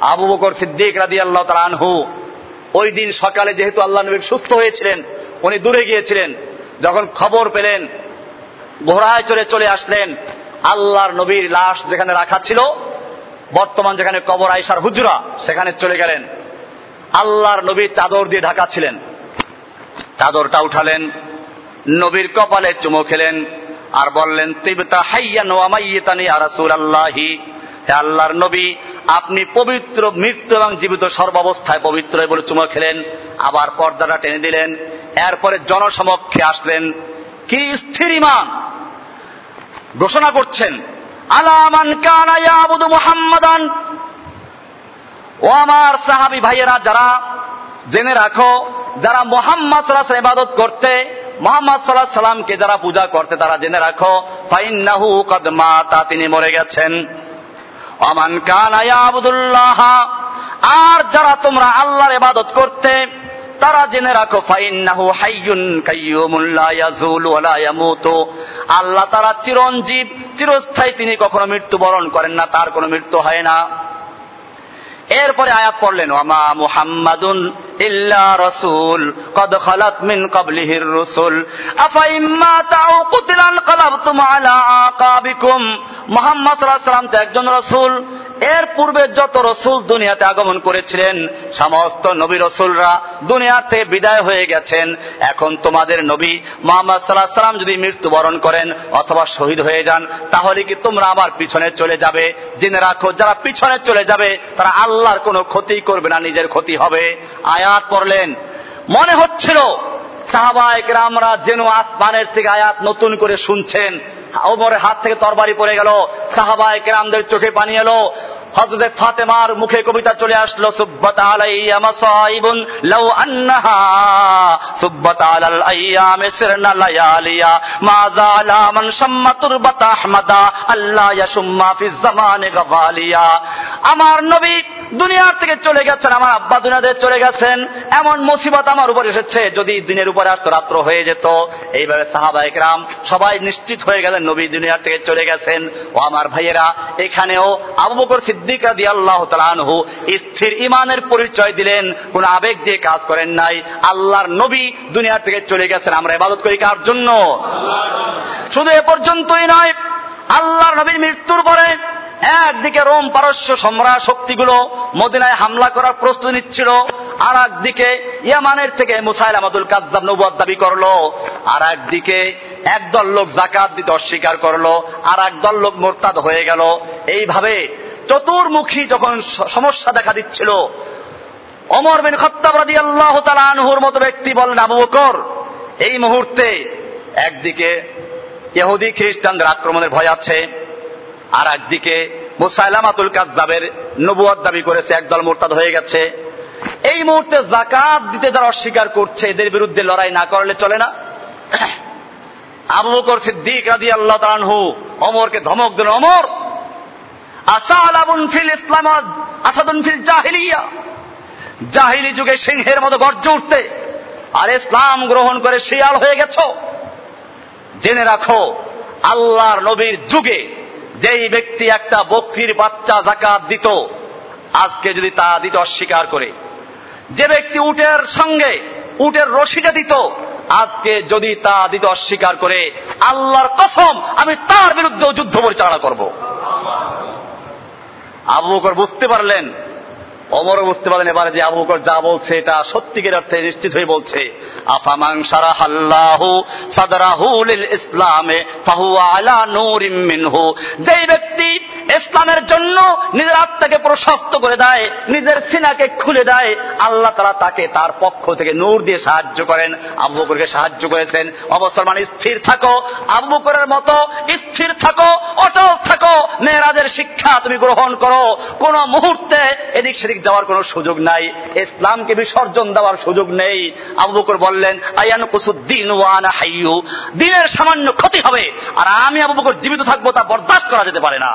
আবু বকর সিদ্দিক রাদি আল্লাহ তালা আনহু ওই দিন সকালে যেহেতু আল্লাহ নবী সুস্থ হয়েছিলেন, উনি দূরে গিয়েছিলেন, যখন খবর পেলেন ঘোড়ায় চড়ে চলে আসলেন আল্লাহর নবীর লাশ যেখানে রাখা ছিল, বর্তমান যেখানে কবর আইসার হুজরা, সেখানে চলে গেলেন। আল্লাহর নবীর চাদর দিয়ে ঢাকা ছিলেন। চাদরটা উঠালেন, নবীর কপালে চুমো খেলেন আর বললেন, তিবতা হাইয়ান ওয়ামাইয়াতানি আর রাসূল আল্লাহি হে আল্লাহর নবী, আপনি পবিত্র, মৃত্যু এবং জীবিত সর্বাবস্থায় পবিত্র বলে চুমো খেলেন, আবার পর্দাটা টেনে দিলেন, এরপরে জনসমক্ষে আসলেন। কি স্থির ইমান! ঘোষণা করছেন আলামান কানা ইয়াবুদু মুহাম্মাদান। ও আমার সাহাবী ভাইয়েরা, যারা জেনে রাখো, যারা মোহাম্মদ সাল্লাহ ইবাদত করতে, মোহাম্মদ সাল্লাহ সাল্লামকে যারা পূজা করতে, তারা জেনে রাখো, ফাইন্নাহু কদমা তা তিনি মরে গেছেন। অমান কান আর যারা তোমরা আল্লাহর ইবাদত করতে তারা জেনে রাখো আল্লাহ তারা চিরঞ্জীব, চিরস্থায়ী, তিনি কখনো মৃত্যুবরণ করেন না, তার কোনো মৃত্যু হয় না। এরপরে আয়াত পড়লেন, ওয়ামা মুহাম্মাদুন ইল্লা রাসূল, কদ খালাত মিন ক্বাবলিহির রুসুল। আফা ইম্মা কুতিলান আলা আকাবিকুম। মুহাম্মদ সাল্লাম তো একজন রাসূল। এর পূর্বে যত রসুল দুনিয়াতে আগমন করেছিলেন, সমস্ত নবী রসুলরা দুনিয়াতে বিদায় হয়ে গেছেন। এখন তোমাদের নবী মোহাম্মদ সাল্লাহ সাল্লাম যদি মৃত্যুবরণ করেন অথবা শহীদ হয়ে যান, তাহলে কি তোমরা আমার পিছনে চলে যাবে? জেনে রাখো, যারা পিছনে চলে যাবে, তারা আল্লাহর কোনো ক্ষতি করবে না, নিজের ক্ষতি হবে। আয়াত পড়লেন, মনে হচ্ছিল সাহাবায়ক রামরা যেন আসমানের থেকে আয়াত নতুন করে শুনছেন। ওমরের হাত থেকে তরবারি পড়ে গেল। সাহাবায় কেরামদের চোখে পানি এলো। হজরত ফাতেমার মুখে কবিতা চলে আসলো, সুব্বত আলাইয়া মাসাইবুন লাউ আন্নাহা, সুব্বত আলাল আইয়ামে সিরনা লায়ালিয়া, মা মান শাম্মা তুরবাত আহমাদা আল্লাহ ইয়াশুম্মা ফি জামানে আমার নবী দুনিয়ার থেকে চলে গেছেন, আমার আব্বা দুনিয়াতে চলে গেছেন, এমন মুসিবত আমার উপর এসেছে, যদি দিনের উপরে আসতো, রাত্র হয়ে যেত। এইভাবে সাহাবা একরাম সবাই নিশ্চিত হয়ে গেলেন, নবী দুনিয়ার থেকে চলে গেছেন। ও আমার ভাইয়েরা, এখানেও আবু বকর রাদি আল্লাহ তালানহু স্থির ইমানের পরিচয় দিলেন, কোন আবেগ দিয়ে কাজ করেন নাই। আল্লাহর নবী দুনিয়ার থেকে চলে গেছেন, আমরা ইবাদত করি কার জন্য? শুধু এ পর্যন্তই নয়, আল্লাহর নবীর মৃত্যুর পরে একদিকে রোম পারস্য সম্রাট শক্তিগুলো মদিনায় হামলা করার প্রস্তুতি নিচ্ছিল আর একদিকে ইয়ামানের থেকে মুসাইল আমাদুল কাজদাব নবুয়াদ দাবি করল আর একদিকে একদল লোক জাকাত দিতে অস্বীকার করল আর একদল লোক মোরতাদ হয়ে গেল। এইভাবে চতুর্মুখী যখন সমস্যা দেখা দিচ্ছিল অমর বিন খত্তাবাদী আল্লাহ আনহুর মতো ব্যক্তি বলেন, আবু বকর, এই মুহূর্তে একদিকে ইহুদি খ্রিস্টানদের আক্রমণের ভয় আছে, আর একদিকে মুসাইলামাতুল কাজদাবের নবুয়াদ দাবি করেছে, একদল মোরতাদ হয়ে গেছে। এই মুহূর্তে জাকাত দিতে যারা অস্বীকার করছে, এদের বিরুদ্ধে লড়াই না করলে চলে না। [CLEARS THROAT] আবু বকর সিদ্দিক রাজি আল্লাহ তানহু অমরকে ধমক দিল অমর ফিল ইসলাম আসাদুন ফিল জাহিলিয়া। জাহিলি যুগে সিংহের মতো গর্জে উঠতে, আর ইসলাম গ্রহণ করে শিয়াল হয়ে গেছ। জেনে রাখো, আল্লাহর নবীর যুগে যেই ব্যক্তি একটা বকরির বাচ্চা জাকাত দিত, আজকে যদি তা দিতে অস্বীকার করে। যে ব্যক্তি উটের সঙ্গে উটের রশিটা দিত, আজকে যদি তা দিতে অস্বীকার করে, আল্লাহর কসম আমি তার বিরুদ্ধেও যুদ্ধ পরিচালনা করব। আবু বকর বুঝতে পারলেন অমরও বুঝতে পারলেন এবারে যে আবু বকর যা বলছে, এটা সত্যিকের অর্থে নিশ্চিত হয়ে বলছে। আফামাং সারাহাল্লাহু সাদরাহু লিল ইসলামে, ফাহুয়া আলা মিনহু। যেই ব্যক্তি ইসলামের জন্য নিজের আত্মাকে প্রশস্ত করে দেয়, নিজের সিনাকে খুলে দেয়, আল্লাহ তারা তাকে তার পক্ষ থেকে নূর দিয়ে সাহায্য করেন। আবু বকরকে সাহায্য করেছেন। অবসর অবসরমান স্থির থাকো। আবু বকরের মতো স্থির থাকো, অটল থাকো। মেয়েরাজের শিক্ষা তুমি গ্রহণ করো। কোন মুহূর্তে এদিক সেদিক যাওয়ার কোনো সুযোগ নাই, ইসলামকে বিসর্জন দেওয়ার সুযোগ নেই। আবু বকর বললেন আয়ান কুসুদ্দিন ওয়ানা হাইয়ু, দিনের সামান্য ক্ষতি হবে, আর আমি আবু বকর জীবিত থাকব তা বরদাস্ত করা যেতে পারে না।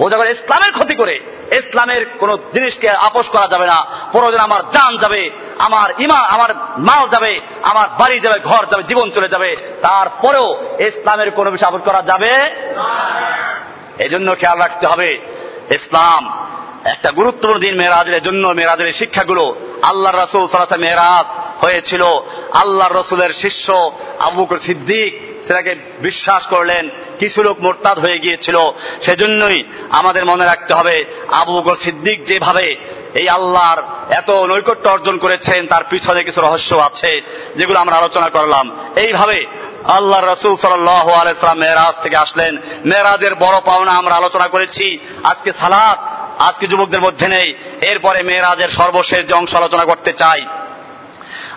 বোঝা গেল ইসলামের ক্ষতি করে, ইসলামের কোন জিনিসকে আপোষ করা যাবে না, প্রয়োজন আমার জান যাবে, আমার ইমা, আমার মাল যাবে, আমার বাড়ি যাবে, ঘর যাবে, জীবন চলে যাবে, তারপরেও ইসলামের কোনো বিষয় আপোষ করা যাবে এজন্য খেয়াল রাখতে হবে, ইসলাম একটা গুরুত্বপূর্ণ দিন মেয়েরাজের জন্য, মেয়েরাজের শিক্ষাগুলো। আল্লাহ রসুল সালাসা মেয়েরাজ হয়েছিল। আল্লাহ রসুলের শিষ্য আবু সিদ্দিক, সেটাকে বিশ্বাস করলেন, কিছু লোক মোরতাদ হয়ে গিয়েছিল। সেজন্যই আমাদের মনে রাখতে হবে, আবু সিদ্দিক যেভাবে এই আল্লাহর এত নৈকট্য অর্জন করেছেন, তার পিছনে কিছু রহস্য আছে, যেগুলো আমরা আলোচনা করলাম। এইভাবে আল্লাহ রসুল সাল্লাহ মেয়েরাজ থেকে আসলেন। মেয়েরাজের বড় পাওনা আমরা আলোচনা করেছি। আজকে সালাদ আজকে যুবকদের মধ্যে নেই। এরপরে মেয়েরাজের সর্বশেষ যে অংশ আলোচনা করতে চাই।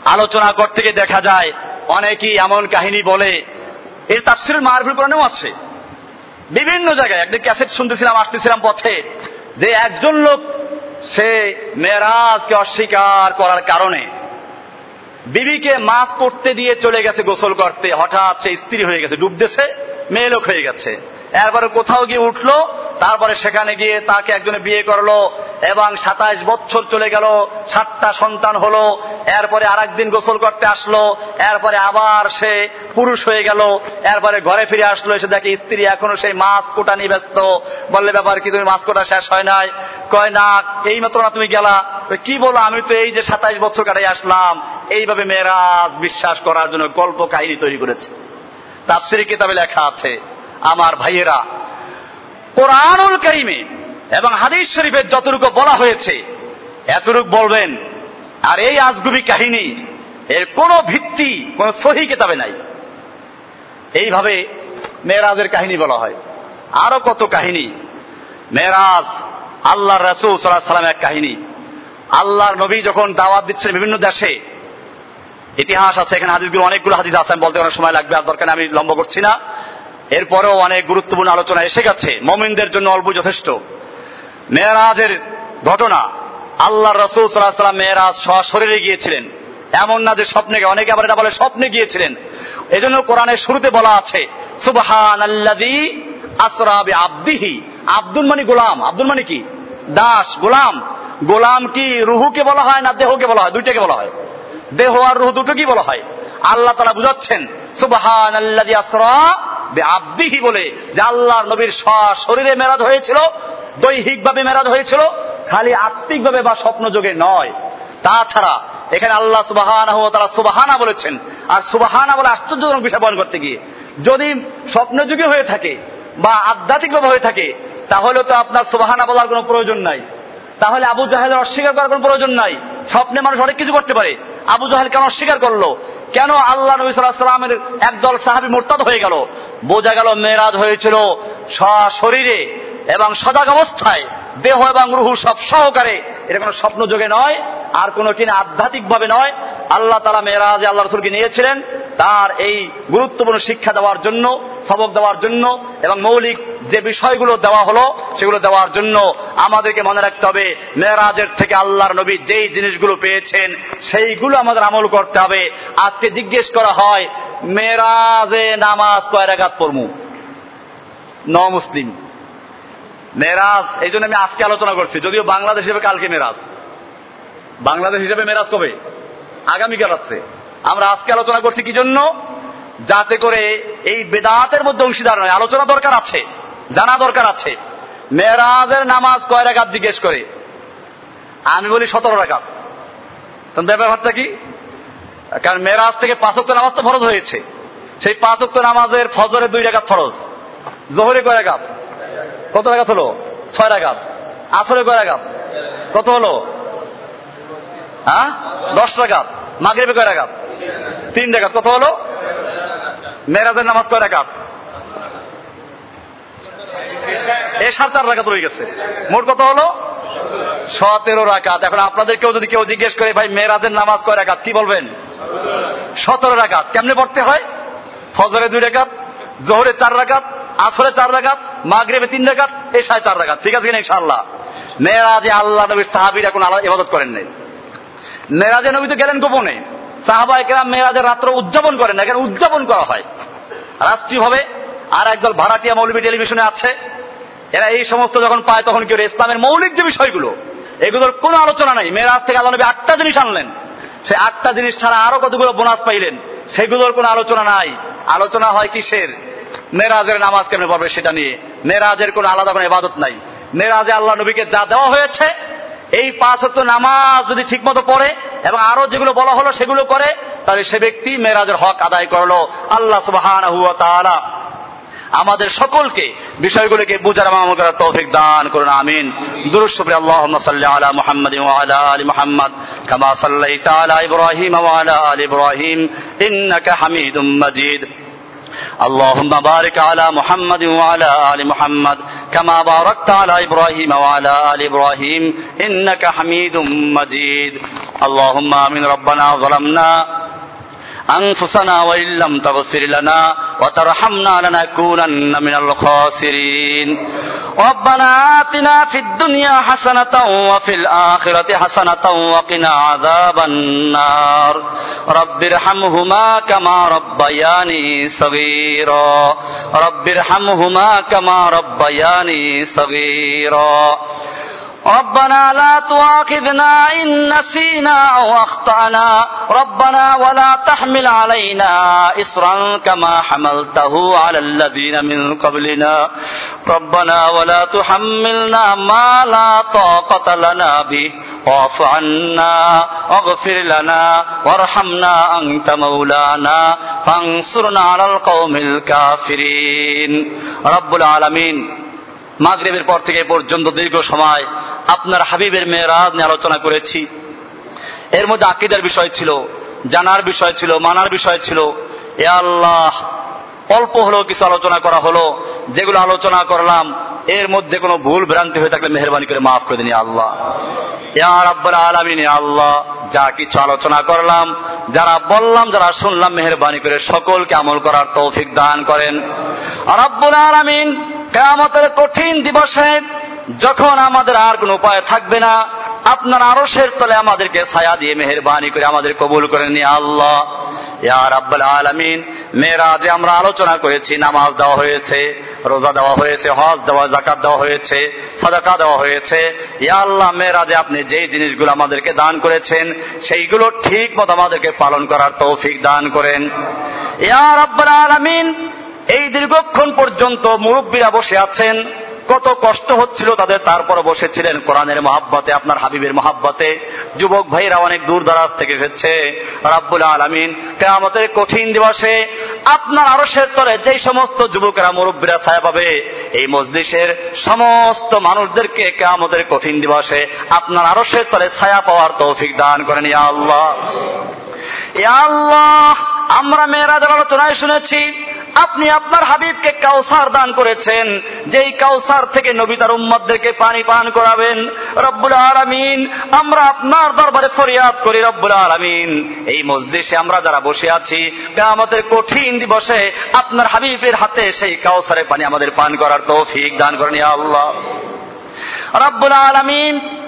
আলোচনা করতে গিয়ে দেখা যায়, অনেকেই এমন কাহিনী বলে এর তাফসির মারফুল কোরআনেও আছে। বিভিন্ন জায়গায়, একদিন ক্যাসেট শুনতেছিলাম, আসতেছিলাম পথে, যে একজন লোক, সে মেয়েরাজকে অস্বীকার করার কারণে বিবিকে মাছ করতে দিয়ে চলে গেছে গোসল করতে। হঠাৎ সে স্ত্রী হয়ে গেছে, ডুবতেছে, মেয়ে লোক হয়ে গেছে। এরপরে কোথাও গিয়ে উঠল, তারপরে সেখানে গিয়ে তাকে একজনে বিয়ে করল এবং সাতাইশ বছর চলে গেল, সাতটা সন্তান হলো, এরপরে আর একদিন গোসল করতে আসলো, এরপরে আবার সে পুরুষ হয়ে গেল, এরপরে ঘরে ফিরে আসলো, এসে দেখে স্ত্রী এখনও সেই মাছ কোটা নিয়ে ব্যস্ত। বললে, ব্যাপার কি, তুমি মাছ কোটা শেষ হয় নাই? কয়, না, এই মাত্র না, তুমি গেলা। কি বলো আমি তো এই যে সাতাইশ বছর কাটাই আসলাম। এইভাবে মেয়েরাজ বিশ্বাস করার জন্য গল্প কাহিনী তৈরি করেছে। তাপসিরি কিতাবে লেখা আছে আমার ভাইয়েরা, কোরআনুল করিমে এবং হাদিস শরীফের যতটুকু বলা হয়েছে, এতটুকু বলবেন, আর এই আজগুবি কাহিনী, এর কোনো ভিত্তি, কোন সহি কেতাবে নাই। এইভাবে মেয়েরাজের কাহিনী বলা হয়। আরও কত কাহিনী। মেয়েরাজ আল্লাহ রসুল সাল্লাহ সাল্লাম এক কাহিনী। আল্লাহর নবী যখন দাওয়াত দিচ্ছেন বিভিন্ন দেশে, ইতিহাস আছে, এখানে হাদিসগুলো অনেকগুলো হাদিস আছে, আমি বলতে অনেক সময় লাগবে, আর দরকার আমি লম্ব করছি না। এরপরেও অনেক গুরুত্বপূর্ণ আলোচনা এসে গেছে। মমিনদের জন্য অল্প যথেষ্ট। মেয়েরাজের ঘটনা। আল্লাহ রসুল সাল্লাহ সাল্লাম মেয়েরাজ সশরীরে গিয়েছিলেন। এমন না যে স্বপ্নে অনেকে আবার এটা বলে স্বপ্নে গিয়েছিলেন। এজন্য কোরআনের শুরুতে বলা আছে সুবহান আল্লাদি আব্দিহি আব্দুল মানি গোলাম। আব্দুল মানি কি? দাস, গোলাম। গোলাম কি রুহুকে বলা হয় না দেহকে বলা হয়? দুইটাকে বলা হয়। দেহ আর রুহ দুটো কি বলা হয়। আল্লাহ তারা বুঝাচ্ছেন সুবহান আল্লাদি আসরা আব্দিহি বলে, যে আল্লাহর নবীর শরীরে মেরাজ হয়েছিল দৈহিক ভাবে মেরাজ হয়েছিল, খালি আত্মিক ভাবে বা স্বপ্ন যোগে নয়। তাছাড়া এখানে আল্লাহ সুবাহানা তারা সুবাহানা বলেছেন। আর সুবাহানা বলে আশ্চর্যজনক বিষয় বহন করতে গিয়ে, যদি স্বপ্নযুগে হয়ে থাকে বা আধ্যাত্মিক ভাবে হয়ে থাকে, তাহলে তো আপনার সুবাহানা বলার কোনো প্রয়োজন নাই। তাহলে আবু জাহেলের অস্বীকার করার কোনো প্রয়োজন নাই। স্বপ্নে মানুষ অনেক কিছু করতে পারে। আবু জাহেল কেন অস্বীকার করল? কেন আল্লাহ নবী একদল সাহাবি মোরতাদ হয়ে গেল? বোঝা গেল মেয়েরাজ হয়েছিল শরীরে এবং সজাগ অবস্থায় দেহ এবং রুহু সব সহকারে। এটা কোনো স্বপ্ন যোগে নয়, আর কোনো কিনা আধ্যাত্মিক ভাবে নয়। আল্লাহ তারা মেয়েরাজে আল্লাহ রসুলকে নিয়েছিলেন তার এই গুরুত্বপূর্ণ শিক্ষা দেওয়ার জন্য, সবক দেওয়ার জন্য এবং মৌলিক যে বিষয়গুলো দেওয়া হলো, সেগুলো দেওয়ার জন্য আমাদেরকে মনে রাখতে হবে, মেয়েরাজের থেকে আল্লাহর নবী যেই জিনিসগুলো পেয়েছেন, সেইগুলো আমাদের আমল করতে হবে। আজকে জিজ্ঞেস করা হয়, মেয়েরাজে নামাজ কয় রাগাত পড়মু? ন মুসলিম মেরাজ, এই জন্য আমি আজকে আলোচনা করছি। যদিও বাংলাদেশ হিসেবে কালকে মেরাজ। বাংলাদেশ হিসেবে মেরাজ কবে? আগামীকাল আছে আমরা আজকে আলোচনা করছি কি জন্য? যাতে করে এই বেদাতের মধ্যে অংশীদার নয় আলোচনা দরকার আছে, জানা দরকার আছে। মেরাজের নামাজ কয় রাকাত জিজ্ঞেস করে? আমি বলি সতেরো রাকাত। ব্যাপারটা কি? কারণ মেরাজ থেকে পাঁচত্ব নামাজ তো ফরজ হয়েছে। সেই পাঁচত্ব নামাজের ফজরে দুই রাকাত ফরজ। জোহরে কয় রাকাত? কত রাগাত হলো? ছয় রাগাত আসরে কয় রাকাত কত হলো? হ্যাঁ? দশ রাকাত মাগরিবে কয় রাকাত তিন রাকাত কত হলো? মেরাজের নামাজ কয় রাকাত এসার চার রাকাত রয়ে গেছে। মোট কত হলো? সতেরো রাকাত এখন আপনাদের কেউ যদি কেউ জিজ্ঞেস করে, ভাই মেরাজের নামাজ কয় রাকাত কি বলবেন? সতেরো রাকাত কেমনে পড়তে হয়? ফজরে দুই রাকাত জোহরে চার রাকাত আসরে চার রাকাত মাগরেবে তিন রাকাত এই সাড়ে চার রাকাত। ঠিক আছে কিনা ইনশাআল্লাহ? মেয়েরাজে আল্লাহ নবীর সাহাবিরা কোনো আলাদা ইবাদত করেন নাই। মেয়েরাজে নবী তো গেলেন গোপনে। সাহাবা একরাম মেয়েরাজের রাত্র উদযাপন করেন না, এখানে উদযাপন করা হয়। রাষ্ট্রীয়ভাবে আর একদল ভাড়াটিয়া মৌলবী টেলিভিশনে আছে। এরা এই সমস্ত যখন পায় তখন কি ইসলামের মৌলিক যে বিষয়গুলো, এগুলোর কোনো আলোচনা নাই। মেয়েরাজ থেকে আল্লাহ নবী আটটা জিনিস আনলেন। সে আটটা জিনিস ছাড়া আরও কতগুলো বোনাস পাইলেন, সেগুলোর কোনো আলোচনা নাই। আলোচনা হয় কিসের? মেরাজের নামাজ কেমনে পড়বে সেটা নিয়ে। মেরাজের কোনো আলাদা কোনো ইবাদত নাই। মেরাজে আল্লাহ নবীকে যা দেওয়া হয়েছে, এই পাঁচ হত্য নামাজ যদি ঠিকমতো পড়ে এবং আরও যেগুলো বলা হলো সেগুলো করে, তাহলে সে ব্যক্তি মেরাজের হক আদায় করল। আল্লাহ সুবাহ আমাদের সকলকে বিষয়গুলোকে বুঝার আমল করার তৌফিক দান করুন, আমিন। দুরুশ্বরী আল্লাহ আলা মুহাম্মদ আলি মুহাম্মদ, কামা আলা ইব্রাহিম ওয়ালা আলি ইব্রাহিম, ইন্নাকা হামিদুম মাজিদ। اللهم بارك على محمد وعلى آل محمد كما باركت على إبراهيم وعلى آل إبراهيم إنك حميد مجيد. اللهم آمين. ربنا ظلمنا أنفسنا وإن لم تغفر لنا وترحمنا لنكونن من الخاسرين. ربنا آتنا في الدنيا حسنة وفي الآخرة حسنة وقنا عذاب النار. رب ارحمهما كما ربياني صغيرا. رب ارحمهما كما ربياني صغيرا. ربنا لا تواخذنا إن نسينا أو أخطأنا. ربنا ولا تحمل علينا إصرا كما حملته على الذين من قبلنا. ربنا ولا تحملنا ما لا طاقة لنا به. واعف عنا واغفر لنا وارحمنا أنت مولانا. فانصرنا على القوم الكافرين. رب العالمين. মাগরেবের পর থেকে পর্যন্ত দীর্ঘ সময় আপনার হাবিবের মেয়েরাজ নিয়ে আলোচনা করেছি। এর মধ্যে আকিদার বিষয় ছিল, জানার বিষয় ছিল, মানার বিষয় ছিল। এ আল্লাহ, অল্প হলেও কিছু আলোচনা করা হলো। যেগুলো আলোচনা করলাম, এর মধ্যে কোনো ভুল ভ্রান্তি হয়ে থাকলে মেহরবানি করে মাফ করে দিন আল্লাহ। আল্লাহ, যা কিছু আলোচনা করলাম, যারা বললাম, যারা শুনলাম, মেহরবানি করে সকলকে আমল করার তৌফিক দান করেন। আর আব্বুল আলামিন কেয়ামতের কঠিন দিবসে যখন আমাদের আর কোন উপায় থাকবে না, আপনার আরসের তলে আমাদেরকে ছায়া দিয়ে মেহরবানি করে আমাদের কবুল করে নিয়ে আল্লাহ। ইয়ার আব্বাল আলমিন মেয়েরা যে আমরা আলোচনা করেছি, নামাজ দেওয়া হয়েছে, রোজা দেওয়া হয়েছে, হজ দেওয়া জাকাত দেওয়া হয়েছে, সাদাকা দেওয়া হয়েছে। ইয়া আল্লাহ মেয়েরা যে আপনি যেই জিনিসগুলো আমাদেরকে দান করেছেন, সেইগুলো ঠিক মতো আমাদেরকে পালন করার তৌফিক দান করেন। ইয়ার আব্বাল আলমিন এই দীর্ঘক্ষণ পর্যন্ত মুরব্বীরা বসে আছেন। কত কষ্ট হচ্ছিল তাদের। তারপর বসেছিলেন কোরআনের মহাব্বতে, আপনার হাবিবের মহাব্বতে। যুবক ভাইরা অনেক দূর দরাজ থেকে এসেছে। রাব্বুল আলমিন, কেয়ামতের কঠিন দিবসে আপনার আরসের তলে যেই সমস্ত যুবকেরা, মুরব্বীরা ছায়া পাবে, এই মসজিষের সমস্ত মানুষদেরকে কেয়ামতের কঠিন দিবসে আপনার আরসের তলে ছায়া পাওয়ার তৌফিক দান করেন, ইয়া আল্লাহ। ইয়া আল্লাহ, আমরা মেয়েরাজের আলোচনায় শুনেছি আপনি আপনার হাবিবকে কাউসার দান করেছেন, যেই কাউসার থেকে নবী তার উম্মদদেরকে পানি পান করাবেন। রব্বুল আলমিন, আমরা আপনার দরবারে ফরিয়াদ করি রব্বুল আলমিন। এই মসজিদে আমরা যারা বসে আছি আমাদের কঠিন দিবসে আপনার হাবিবের হাতে সেই কাউসারে পানি আমাদের পান করার তৌফিক দান করেন আল্লাহ। রব্বুল আলমিন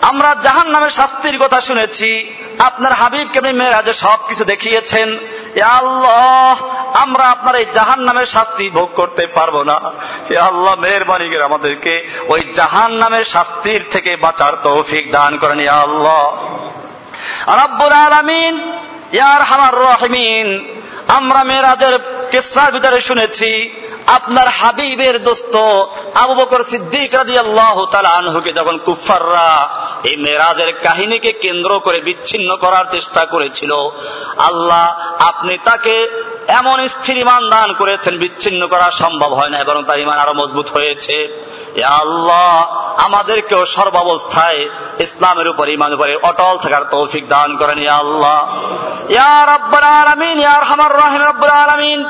আমরা জাহান নামের শাস্তির কথা শুনেছি। আপনার হাবিবকে আপনি মেয়েরাজে সব কিছু দেখিয়েছেন আল্লাহ, আমরা আপনার এই জাহান নামের শাস্তি ভোগ করতে পারব না। হে আল্লাহ মেহরবানি করে আমাদেরকে ওই জাহান নামের শাস্তির থেকে বাঁচার তৌফিক দান করেন আল্লাহ। রব্বুল আলমিন ইয়ার হামার রহমিন, আমরা মেয়েরাজের কেসার ভিতরে শুনেছি আপনার হাবিবের দোস্ত আবু বকর সিদ্দিক রাজি আল্লাহ আনহুকে যখন কুফাররা এই মেরাজের কাহিনীকে কেন্দ্র করে বিচ্ছিন্ন করার চেষ্টা করেছিল, আল্লাহ আপনি তাকে এমন স্থির ইমান দান করেছেন, বিচ্ছিন্ন করা সম্ভব হয় না এবং তার ইমান আরও মজবুত হয়েছে। আল্লাহ, আমাদেরকেও সর্বাবস্থায় ইসলামের উপর, ইমান উপরে অটল থাকার তৌফিক দান করেন, ইয়া আল্লাহ। ইয়া রব্বুল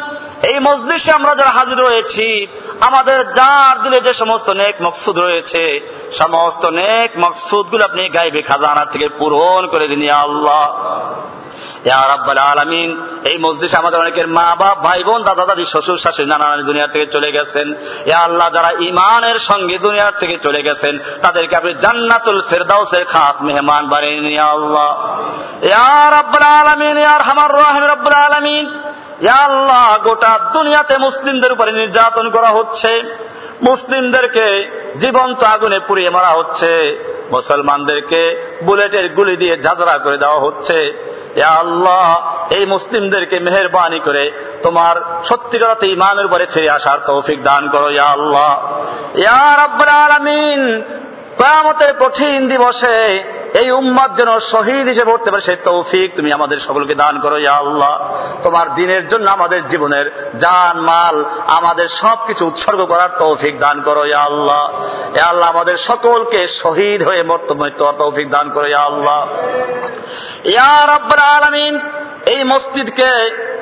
এই মজলিসে আমরা যারা হাজির রয়েছি, আমাদের যার দিলে যে সমস্ত নেক মকসুদ রয়েছে, সমস্ত নেক মকসুদগুলো আপনি গাইবে খাজানা থেকে পূরণ করে দিন আল্লাহ। আলামিন, এই মসজিদে আমাদের অনেকের মা বাপ, ভাই বোন, দাদা দাদি, শ্বশুর শাশুড়ি, নানা নানি দুনিয়ার থেকে চলে গেছেন। ইয়া আল্লাহ, যারা ইমানের সঙ্গে দুনিয়ার থেকে চলে গেছেন, তাদেরকে আপনি জান্নাতুল ফেরদাউসের খাস মেহমান বানিয়ে ইয়া আল্লাহ। ইয়া রাব্বাল আলামিন, ইয়া আরহামার রাহিম রব্বুল আলামিন। আল্লাহ, গোটা দুনিয়াতে মুসলিমদের উপরে নির্যাতন করা হচ্ছে। মুসলিমদেরকে জীবন্ত আগুনে পুড়িয়ে মারা হচ্ছে। মুসলমানদেরকে বুলেটের গুলি দিয়ে ঝাঁঝরা করে দেওয়া হচ্ছে। আল্লাহ, এই মুসলিমদেরকে মেহরবানি করে তোমার সত্যিকারতে ইমানের উপরে ফিরে আসার তৌফিক দান করো ইয়া আল্লাহ। ইয়া রাব্বুল আলামিন কয়ামতের কঠিন দিবসে এই উম্মাদ যেন শহীদ হিসেবে উঠতে পারে, সেই তৌফিক তুমি আমাদের সকলকে দান করো, ইয়া আল্লাহ। তোমার দিনের জন্য আমাদের জীবনের জান, মাল, আমাদের সবকিছু উৎসর্গ করার তৌফিক দান করো, ইয়া আল্লাহ। ইয়া আল্লাহ আমাদের সকলকে শহীদ হয়ে মর্তমৃত্য তৌফিক দান করো, ইয়া আল্লাহ। ইয়া রব্বুল আলামিন এই মসজিদকে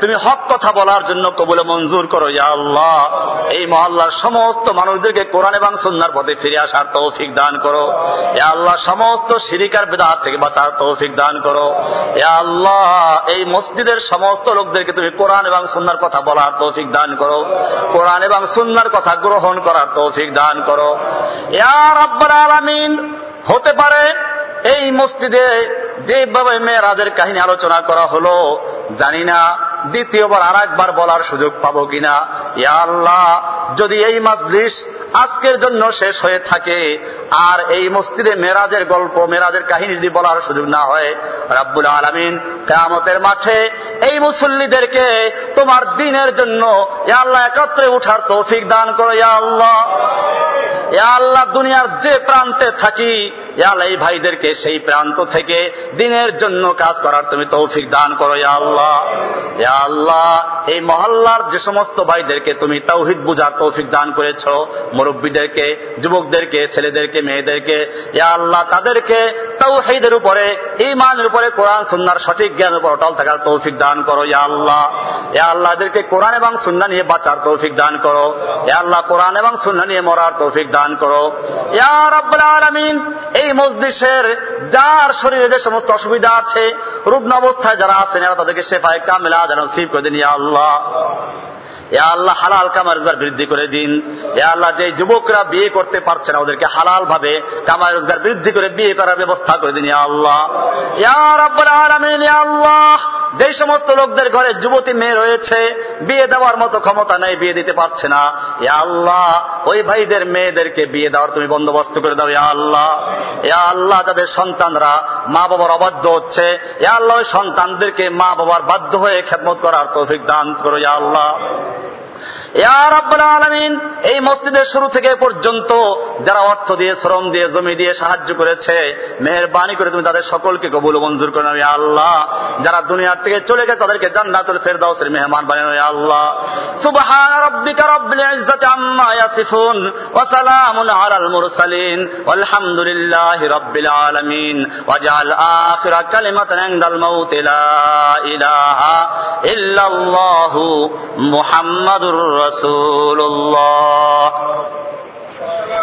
তুমি হক কথা বলার জন্য কবুলে মঞ্জুর করো, ইয়া আল্লাহ। এই মহল্লার সমস্ত মানুষদেরকে কোরআন এবং সুন্নার পথে ফিরে আসার তৌফিক দান করো। ইয়া আল্লাহ, সমস্ত সিরিকার বেদাত থেকে বাঁচার তৌফিক দান করো। ইয়া আল্লাহ, এই মসজিদের সমস্ত লোকদেরকে তুমি কোরআন এবং সুন্নার কথা বলার তৌফিক দান করো। কোরআন এবং সুন্নার কথা গ্রহণ করার তৌফিক দান করো। ইয়া রব্বুল আলামিন, হতে পারে এই মসজিদে যেভাবে মেয়েরাজের কাহিনী আলোচনা করা হলো, জানি না দ্বিতীয়বার আর একবার বলার সুযোগ পাবো কিনা। ইয়া আল্লাহ, যদি এই মাজলিস আজকের জন্য শেষ হয়ে থাকে। আর এই মসজিদে মেরাজের গল্প, মেরাজের কাহিনী যদি বলার সুযোগ না হয়, রাব্বুল আলমিন কেয়ামতের মাঠে এই মুসল্লিদেরকে তোমার দিনের জন্য আল্লাহ একত্রে উঠার তৌফিক দান করো আল্লাহ। আল্লাহ দুনিয়ার যে প্রান্তে থাকি এই ভাইদেরকে সেই প্রান্ত থেকে দিনের জন্য কাজ করার তুমি তৌফিক দান করো আল্লাহ। আল্লাহ, এই মহল্লার যে সমস্ত ভাইদেরকে তুমি তৌহিদ বুঝার তৌফিক দান করেছ মুরব্বীদেরকে, যুবকদেরকে, ছেলেদেরকে, মেয়েদেরকে, ইয়া আল্লাহ, তাদেরকে তৌহিদের উপরে ইমানের উপরে কোরআন, সুন্নার সঠিক জ্ঞানের উপর অটল থাকার তৌফিক দান করো, ইয়া আল্লাহ। ইয়া আল্লাহ, এদেরকে কোরআন এবং সুন্না নিয়ে বাঁচার তৌফিক দান করো। ইয়া আল্লাহ, কোরআন এবং সুন্না নিয়ে মরার তৌফিক দান করো। ইয়া রাব্বুল আলামিন, এই মসজিদের যার শরীরে যে সমস্ত অসুবিধা আছে, রুগ্ন অবস্থায় যারা আছেন তাদেরকে শেফায় কামেলা যেন সিপ করে দিন, ইয়া আল্লাহ। আল্লাহ হালাল কামার রোজগার বৃদ্ধি করে দিন। ইয়া আল্লাহ, যে যুবকরা বিয়ে করতে পারছে না, ওদেরকে হালাল ভাবে কামাই রোজগার বৃদ্ধি করে বিয়ে করার ব্যবস্থা করে দিন, ইয়া আল্লাহ। আল্লাহ, যে সমস্ত লোকদের ঘরে যুবতী মেয়ে রয়েছে, বিয়ে দেওয়ার মতো ক্ষমতা নেই, বিয়ে দিতে পারছে না। ইয়া আল্লাহ, ওই ভাইদের মেয়েদেরকে বিয়ে দেওয়ার তুমি বন্দোবস্ত করে দাও, ইয়া আল্লাহ। ইয়া আল্লাহ তাদের সন্তানরা মা বাবার অবাধ্য হচ্ছে, ইয়া আল্লাহ সন্তানদেরকে মা বাবার বাধ্য হয়ে খেদমত করার তৌফিক দান করো, ইয়া আল্লাহ। আলমিন, এই মসজিদের শুরু থেকে পর্যন্ত যারা অর্থ দিয়ে, শ্রম দিয়ে, জমি দিয়ে সাহায্য করেছে, মেহরবানি করে তুমি তাদের সকলকে কবুল মঞ্জুর করে নেবে আল্লাহ। যারা দুনিয়ার থেকে চলে গেছে, তাদেরকে জান্নাতুল ফেরদাউসের মেহমান বানিয়ে আল্লাহ। সুবহান রাব্বিকা রাব্বিল ইজ্জাতি আম্মা ইয়াসিফুন, ওয়া সালামুন আলাল মুরসালিন রাব্বিল আলামিন। আখিরা কালিমাতান ইনদাল লা ইলাহা ইল্লাল্লাহু মুহাম্মাদুর রাসূলুল্লাহ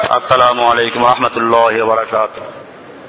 আসসালামু আলাইকুম ওয়া রাহমাতুল্লাহি ওয়া বারাকাতুহু